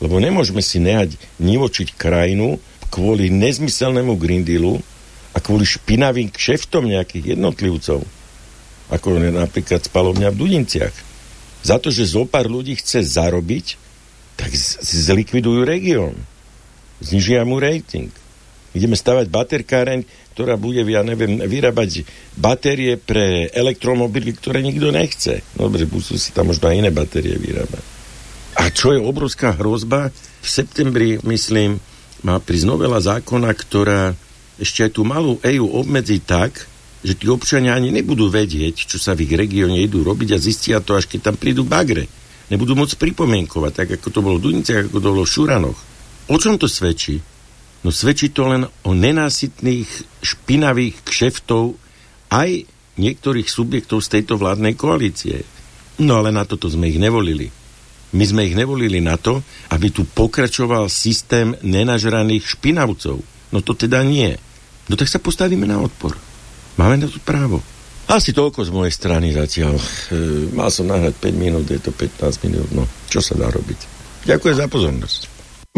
lebo nemôžeme si nehať nivočiť krajinu kvôli nezmyselnému Green Dealu a kvôli špinavým kšeftom nejakých jednotlivcov, ako napríklad spalovňa v Dudinciach. Za to, že zo pár ľudí chce zarobiť, tak zlikvidujú región. Znižia mu rating. Ideme stavať baterkáreň, ktorá bude, ja neviem, vyrábať batérie pre elektromobily, ktoré nikto nechce. Dobre, budú si tam možno aj iné batérie vyrábať. A čo je obrovská hrozba, v septembri, myslím, má prísť novela zákona, ktorá ešte aj tú malú EU obmedzí tak, že tí občania ani nebudú vedieť, čo sa v ich regióne idú robiť a zistia to, až keď tam prídu bagre. nebudú môcť pripomienkovať, tak ako to bolo v Duniciach, ako to bolo v Šuranoch. O čom to svedčí? No svedčí to len o nenásytných, špinavých kšeftov aj niektorých subjektov z tejto vládnej koalície. No ale na toto sme ich nevolili. My sme ich nevolili na to, aby tu pokračoval systém nenažraných špinavcov. No to teda nie. No tak sa postavíme na odpor. Máme na to právo. Asi toľko z mojej strany zatiaľ. E, mal som nahrať 5 minút, je to 15 minút. No, čo sa dá robiť? Ďakujem za pozornosť.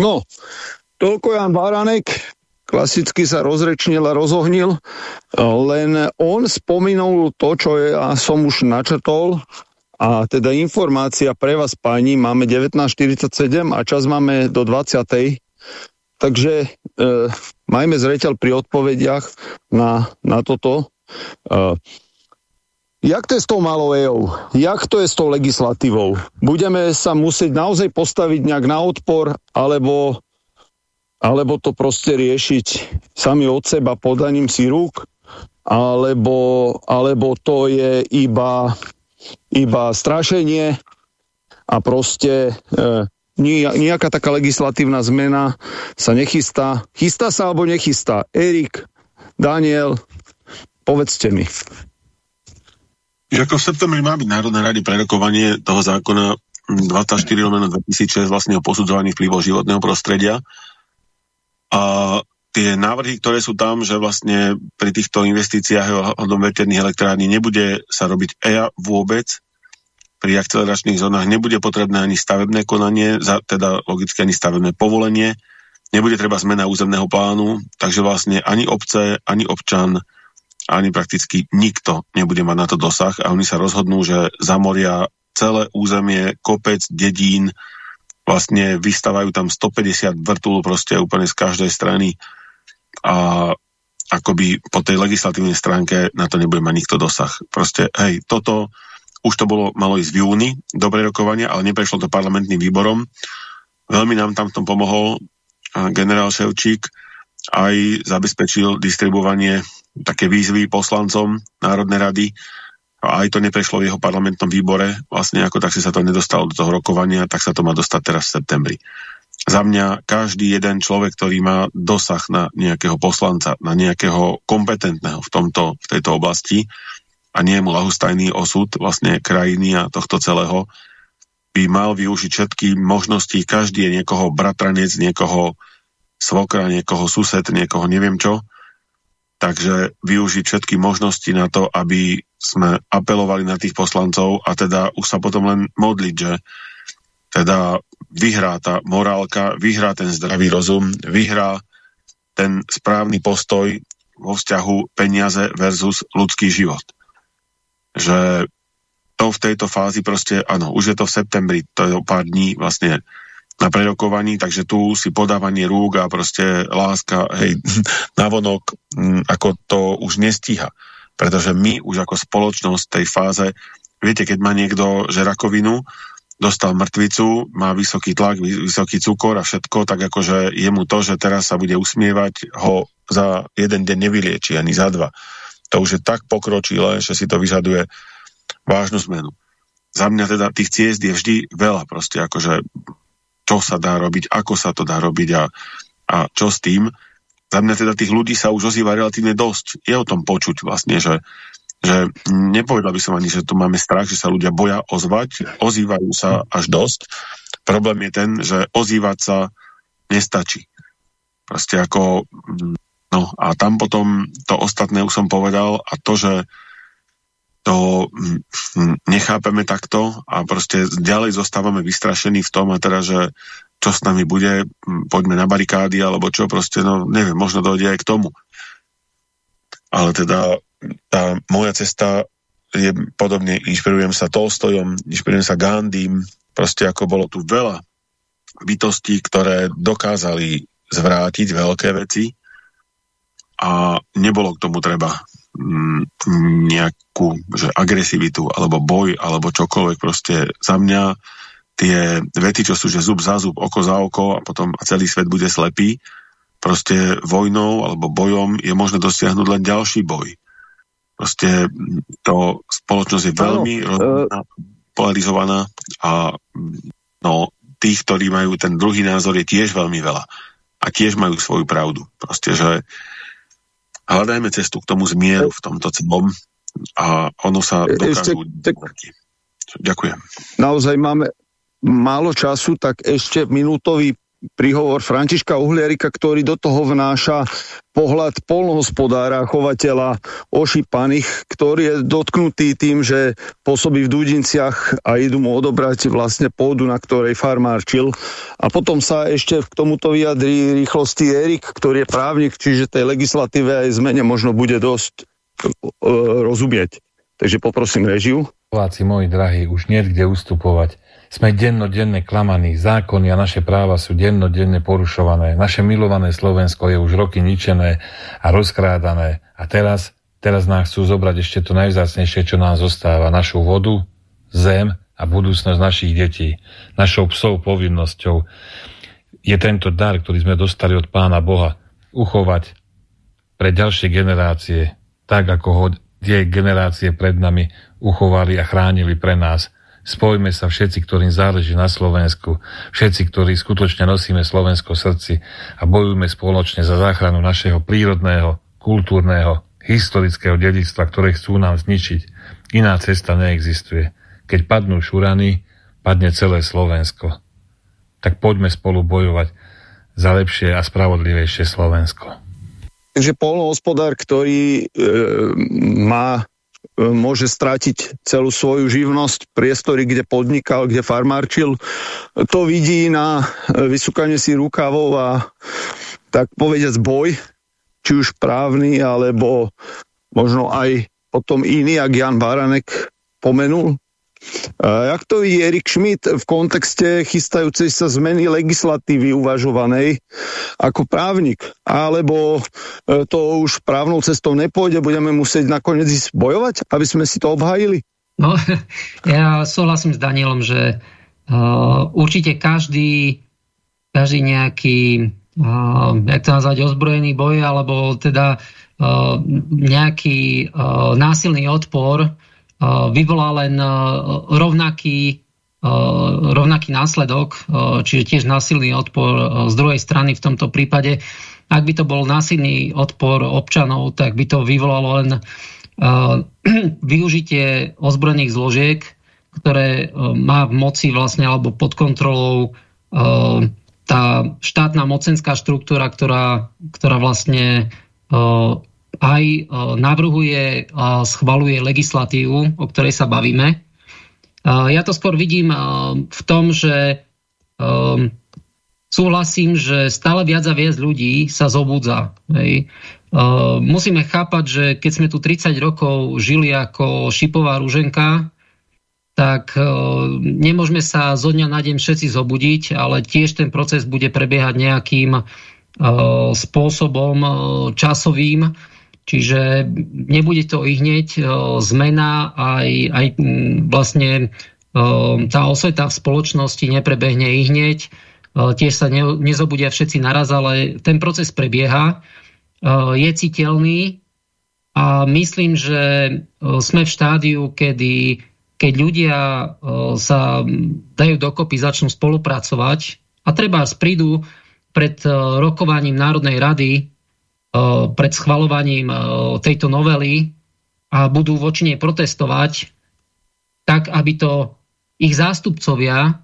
No, toľko Jan Báranek, klasicky sa rozrečnil a rozohnil, len on spomenul to, čo ja som už načrtol, a teda informácia pre vás, páni, máme 19.47 a čas máme do 20. Takže e, majme zreteľ pri odpovediach na, na toto. E, jak to je s tou malou EÚ? Jak to je s tou legislatívou? Budeme sa musieť naozaj postaviť nejak na odpor, alebo, alebo to proste riešiť sami od seba podaním si rúk, alebo, alebo to je iba iba strašenie a proste e, nejaká taká legislatívna zmena sa nechystá. Chystá sa alebo nechystá? Erik, Daniel, povedzte mi. Ako v septembri má byť Národná rady prerokovanie toho zákona 24 2006 vlastne o posudzovaní vplyvov životného prostredia. A tie návrhy, ktoré sú tam, že vlastne pri týchto investíciách hodom veterných elektrární nebude sa robiť EA vôbec, pri akceleračných zónach nebude potrebné ani stavebné konanie, teda logicky ani stavebné povolenie, nebude treba zmena územného plánu, takže vlastne ani obce, ani občan, ani prakticky nikto nebude mať na to dosah a oni sa rozhodnú, že zamoria celé územie, kopec, dedín, vlastne vystavajú tam 150 vrtul proste úplne z každej strany a akoby po tej legislatívnej stránke na to nebude mať nikto dosah. Proste, hej, toto už to bolo, malo ísť v júni, dobré rokovania, ale neprešlo to parlamentným výborom. Veľmi nám tam v tom pomohol generál Ševčík, aj zabezpečil distribuovanie také výzvy poslancom Národnej rady a aj to neprešlo v jeho parlamentnom výbore, vlastne ako tak si sa to nedostalo do toho rokovania, tak sa to má dostať teraz v septembri za mňa každý jeden človek, ktorý má dosah na nejakého poslanca, na nejakého kompetentného v, tomto, v tejto oblasti a nie je mu lahustajný osud vlastne krajiny a tohto celého, by mal využiť všetky možnosti. Každý je niekoho bratranec, niekoho svokra, niekoho sused, niekoho neviem čo. Takže využiť všetky možnosti na to, aby sme apelovali na tých poslancov a teda už sa potom len modliť, že teda vyhrá tá morálka, vyhrá ten zdravý rozum, vyhrá ten správny postoj vo vzťahu peniaze versus ľudský život. Že to v tejto fázi proste, áno, už je to v septembri, to je o pár dní vlastne na prerokovaní, takže tu si podávanie rúk a proste láska, hej, navonok, mm, ako to už nestíha. Pretože my už ako spoločnosť tej fáze, viete, keď má niekto že rakovinu, dostal mŕtvicu, má vysoký tlak, vysoký cukor a všetko, tak akože je mu to, že teraz sa bude usmievať, ho za jeden deň nevylieči, ani za dva. To už je tak pokročilé, že si to vyžaduje vážnu zmenu. Za mňa teda tých ciest je vždy veľa proste, akože čo sa dá robiť, ako sa to dá robiť a, a čo s tým. Za mňa teda tých ľudí sa už ozýva relatívne dosť. Je o tom počuť vlastne, že že nepovedal by som ani, že tu máme strach, že sa ľudia boja ozvať, ozývajú sa až dosť. Problém je ten, že ozývať sa nestačí. Proste ako, no a tam potom to ostatné už som povedal a to, že to nechápeme takto a proste ďalej zostávame vystrašení v tom a teda, že čo s nami bude, poďme na barikády alebo čo, proste, no neviem, možno dojde aj k tomu. Ale teda tá moja cesta je podobne, inšpirujem sa Tolstojom, inšpirujem sa Gandhim, proste ako bolo tu veľa bytostí, ktoré dokázali zvrátiť veľké veci a nebolo k tomu treba mm, nejakú že agresivitu alebo boj alebo čokoľvek proste za mňa tie vety, čo sú, že zub za zub, oko za oko a potom celý svet bude slepý, proste vojnou alebo bojom je možné dosiahnuť len ďalší boj. Proste to spoločnosť je veľmi uh, polarizovaná a no, tých, ktorí majú ten druhý názor, je tiež veľmi veľa. A tiež majú svoju pravdu. Proste, že hľadajme cestu k tomu zmieru v tomto celom a ono sa e, dokážu... Ešte, tak, Ďakujem. Naozaj máme málo času, tak ešte minútový príhovor Františka Uhliarika, ktorý do toho vnáša pohľad polnohospodára, chovateľa ošípaných, ktorý je dotknutý tým, že pôsobí v Dudinciach a idú mu odobrať vlastne pôdu, na ktorej farmárčil. A potom sa ešte k tomuto vyjadrí rýchlosti Erik, ktorý je právnik, čiže tej legislatíve aj zmene možno bude dosť uh, rozumieť. Takže poprosím režiu. Voláci moji drahí, už nie kde ustupovať. Sme dennodenne klamaní, zákony a naše práva sú dennodenne porušované. Naše milované Slovensko je už roky ničené a rozkrádané. A teraz, teraz nás chcú zobrať ešte to najvzácnejšie, čo nám zostáva. Našu vodu, zem a budúcnosť našich detí. Našou psou povinnosťou je tento dar, ktorý sme dostali od Pána Boha, uchovať pre ďalšie generácie, tak ako ho tie generácie pred nami uchovali a chránili pre nás – Spojme sa všetci, ktorým záleží na Slovensku, všetci, ktorí skutočne nosíme Slovensko srdci a bojujme spoločne za záchranu našeho prírodného, kultúrneho, historického dedictva, ktoré chcú nám zničiť. Iná cesta neexistuje. Keď padnú šurany, padne celé Slovensko. Tak poďme spolu bojovať za lepšie a spravodlivejšie Slovensko. Takže polnohospodár, ktorý e, má môže stratiť celú svoju živnosť, priestory, kde podnikal, kde farmárčil. To vidí na vysúkanie si rukavov a tak povediať boj, či už právny, alebo možno aj potom iný, ak Jan Baranek pomenul, Jak to vidí Erik Schmidt v kontexte chystajúcej sa zmeny legislatívy uvažovanej ako právnik? Alebo e, to už právnou cestou nepôjde, budeme musieť nakoniec ísť bojovať, aby sme si to obhájili? No, ja súhlasím s Danielom, že uh, určite každý, každý nejaký, uh, jak to nazvať, ozbrojený boj, alebo teda uh, nejaký uh, násilný odpor vyvolá len rovnaký, rovnaký následok, čiže tiež násilný odpor z druhej strany v tomto prípade. Ak by to bol násilný odpor občanov, tak by to vyvolalo len využitie ozbrojených zložiek, ktoré má v moci vlastne alebo pod kontrolou tá štátna mocenská štruktúra, ktorá, ktorá vlastne aj e, navrhuje schvaluje legislatívu, o ktorej sa bavíme. E, ja to skôr vidím e, v tom, že súhlasím, že stále viac a viac ľudí sa zobudza. Musíme chápať, že keď sme tu 30 rokov žili ako šipová rúženka, tak nemôžeme sa zo dňa na deň všetci zobudiť, ale tiež ten proces bude prebiehať nejakým spôsobom časovým, Čiže nebude to i hneď e, zmena, aj, aj vlastne e, tá osveta v spoločnosti neprebehne i hneď. E, tiež sa ne, nezobudia všetci naraz, ale ten proces prebieha, je citeľný a myslím, že sme v štádiu, kedy keď ľudia sa dajú dokopy, začnú spolupracovať a treba prídu pred rokovaním Národnej rady pred schvalovaním eh, tejto novely a budú voči nej protestovať, tak aby to ich zástupcovia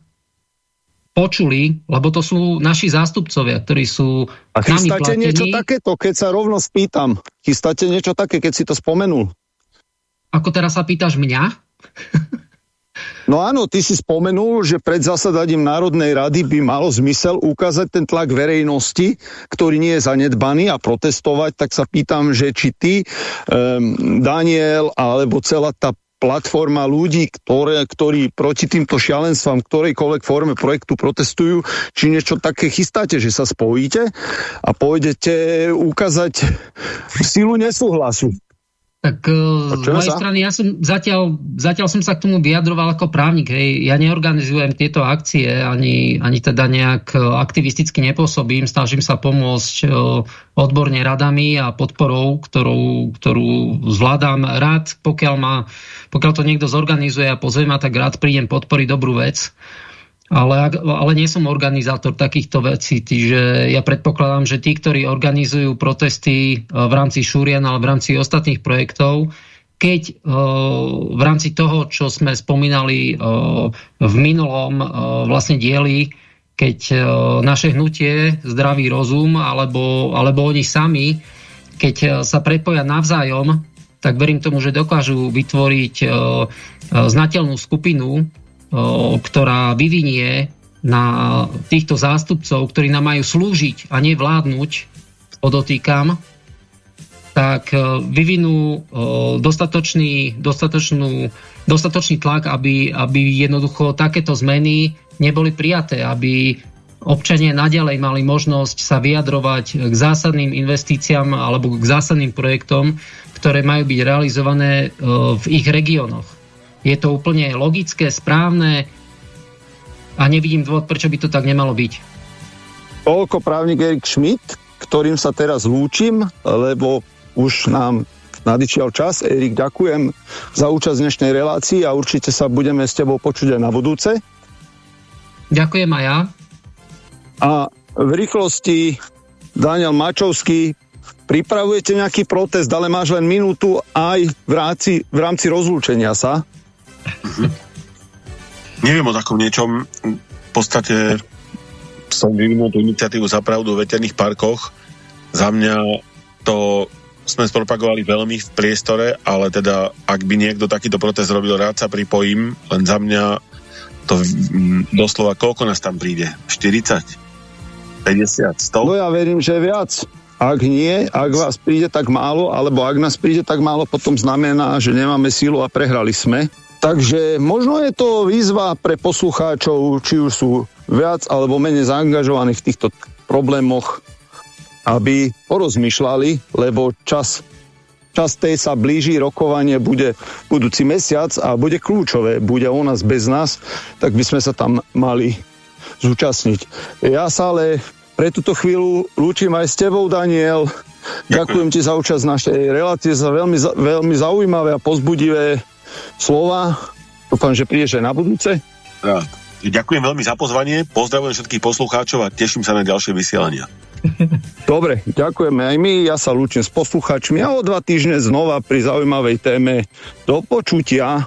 počuli, lebo to sú naši zástupcovia, ktorí sú A chystáte niečo takéto, keď sa rovno spýtam? Chystáte niečo také, keď si to spomenul? Ako teraz sa pýtaš mňa? No áno, ty si spomenul, že pred zasadaním Národnej rady by malo zmysel ukázať ten tlak verejnosti, ktorý nie je zanedbaný a protestovať, tak sa pýtam, že či ty, um, Daniel, alebo celá tá platforma ľudí, ktoré, ktorí proti týmto šialenstvám, ktorejkoľvek forme projektu protestujú, či niečo také chystáte, že sa spojíte a pôjdete ukázať silu nesúhlasu. Tak e, z mojej sa? strany, ja som zatiaľ, zatiaľ som sa k tomu vyjadroval ako právnik. Hej. Ja neorganizujem tieto akcie, ani, ani teda nejak e, aktivisticky nepôsobím. Snažím sa pomôcť e, odborne radami a podporou, ktorú, ktorú zvládam rád. Pokiaľ, ma, pokiaľ to niekto zorganizuje a pozve ma, tak rád prídem podporiť dobrú vec ale, ale nie som organizátor takýchto vecí, čiže ja predpokladám, že tí, ktorí organizujú protesty e, v rámci Šúrian, ale v rámci ostatných projektov, keď e, v rámci toho, čo sme spomínali e, v minulom vlastne dieli, keď naše hnutie, zdravý rozum, alebo, alebo oni sami, keď sa prepoja navzájom, tak verím tomu, že dokážu vytvoriť znateľnú skupinu ktorá vyvinie na týchto zástupcov, ktorí nám majú slúžiť a nevládnuť, podotýkam, tak vyvinú dostatočný, dostatočnú, dostatočný tlak, aby, aby jednoducho takéto zmeny neboli prijaté, aby občania naďalej mali možnosť sa vyjadrovať k zásadným investíciám alebo k zásadným projektom, ktoré majú byť realizované v ich regiónoch. Je to úplne logické, správne a nevidím dôvod, prečo by to tak nemalo byť. Toľko právnik Erik Schmidt, ktorým sa teraz lúčim, lebo už nám nadičial čas. Erik, ďakujem za účasť dnešnej relácii a určite sa budeme s tebou počuť aj na budúce. Ďakujem aj ja. A v rýchlosti Daniel Mačovský, pripravujete nejaký protest, ale máš len minútu aj v rámci, v rámci rozlúčenia sa. Mhm. Neviem o takom niečom. V podstate som vyvinul tú iniciatívu za pravdu v veterných parkoch. Za mňa to sme spropagovali veľmi v priestore, ale teda ak by niekto takýto protest robil, rád sa pripojím, len za mňa to doslova koľko nás tam príde? 40? 50? 100? No ja verím, že viac. Ak nie, ak vás príde tak málo, alebo ak nás príde tak málo, potom znamená, že nemáme sílu a prehrali sme. Takže možno je to výzva pre poslucháčov, či už sú viac alebo menej zaangažovaní v týchto problémoch, aby porozmýšľali, lebo čas, čas tej sa blíži, rokovanie bude budúci mesiac a bude kľúčové, bude o nás bez nás, tak by sme sa tam mali zúčastniť. Ja sa ale pre túto chvíľu lúčim aj s tebou, Daniel. Ďakujem ti za účasť našej relácie, za veľmi, veľmi zaujímavé a pozbudivé slova. Dúfam, že prídeš aj na budúce. Ja. Ďakujem veľmi za pozvanie, pozdravujem všetkých poslucháčov a teším sa na ďalšie vysielania. Dobre, ďakujeme aj my, ja sa lúčim s poslucháčmi a o dva týždne znova pri zaujímavej téme. Do počutia.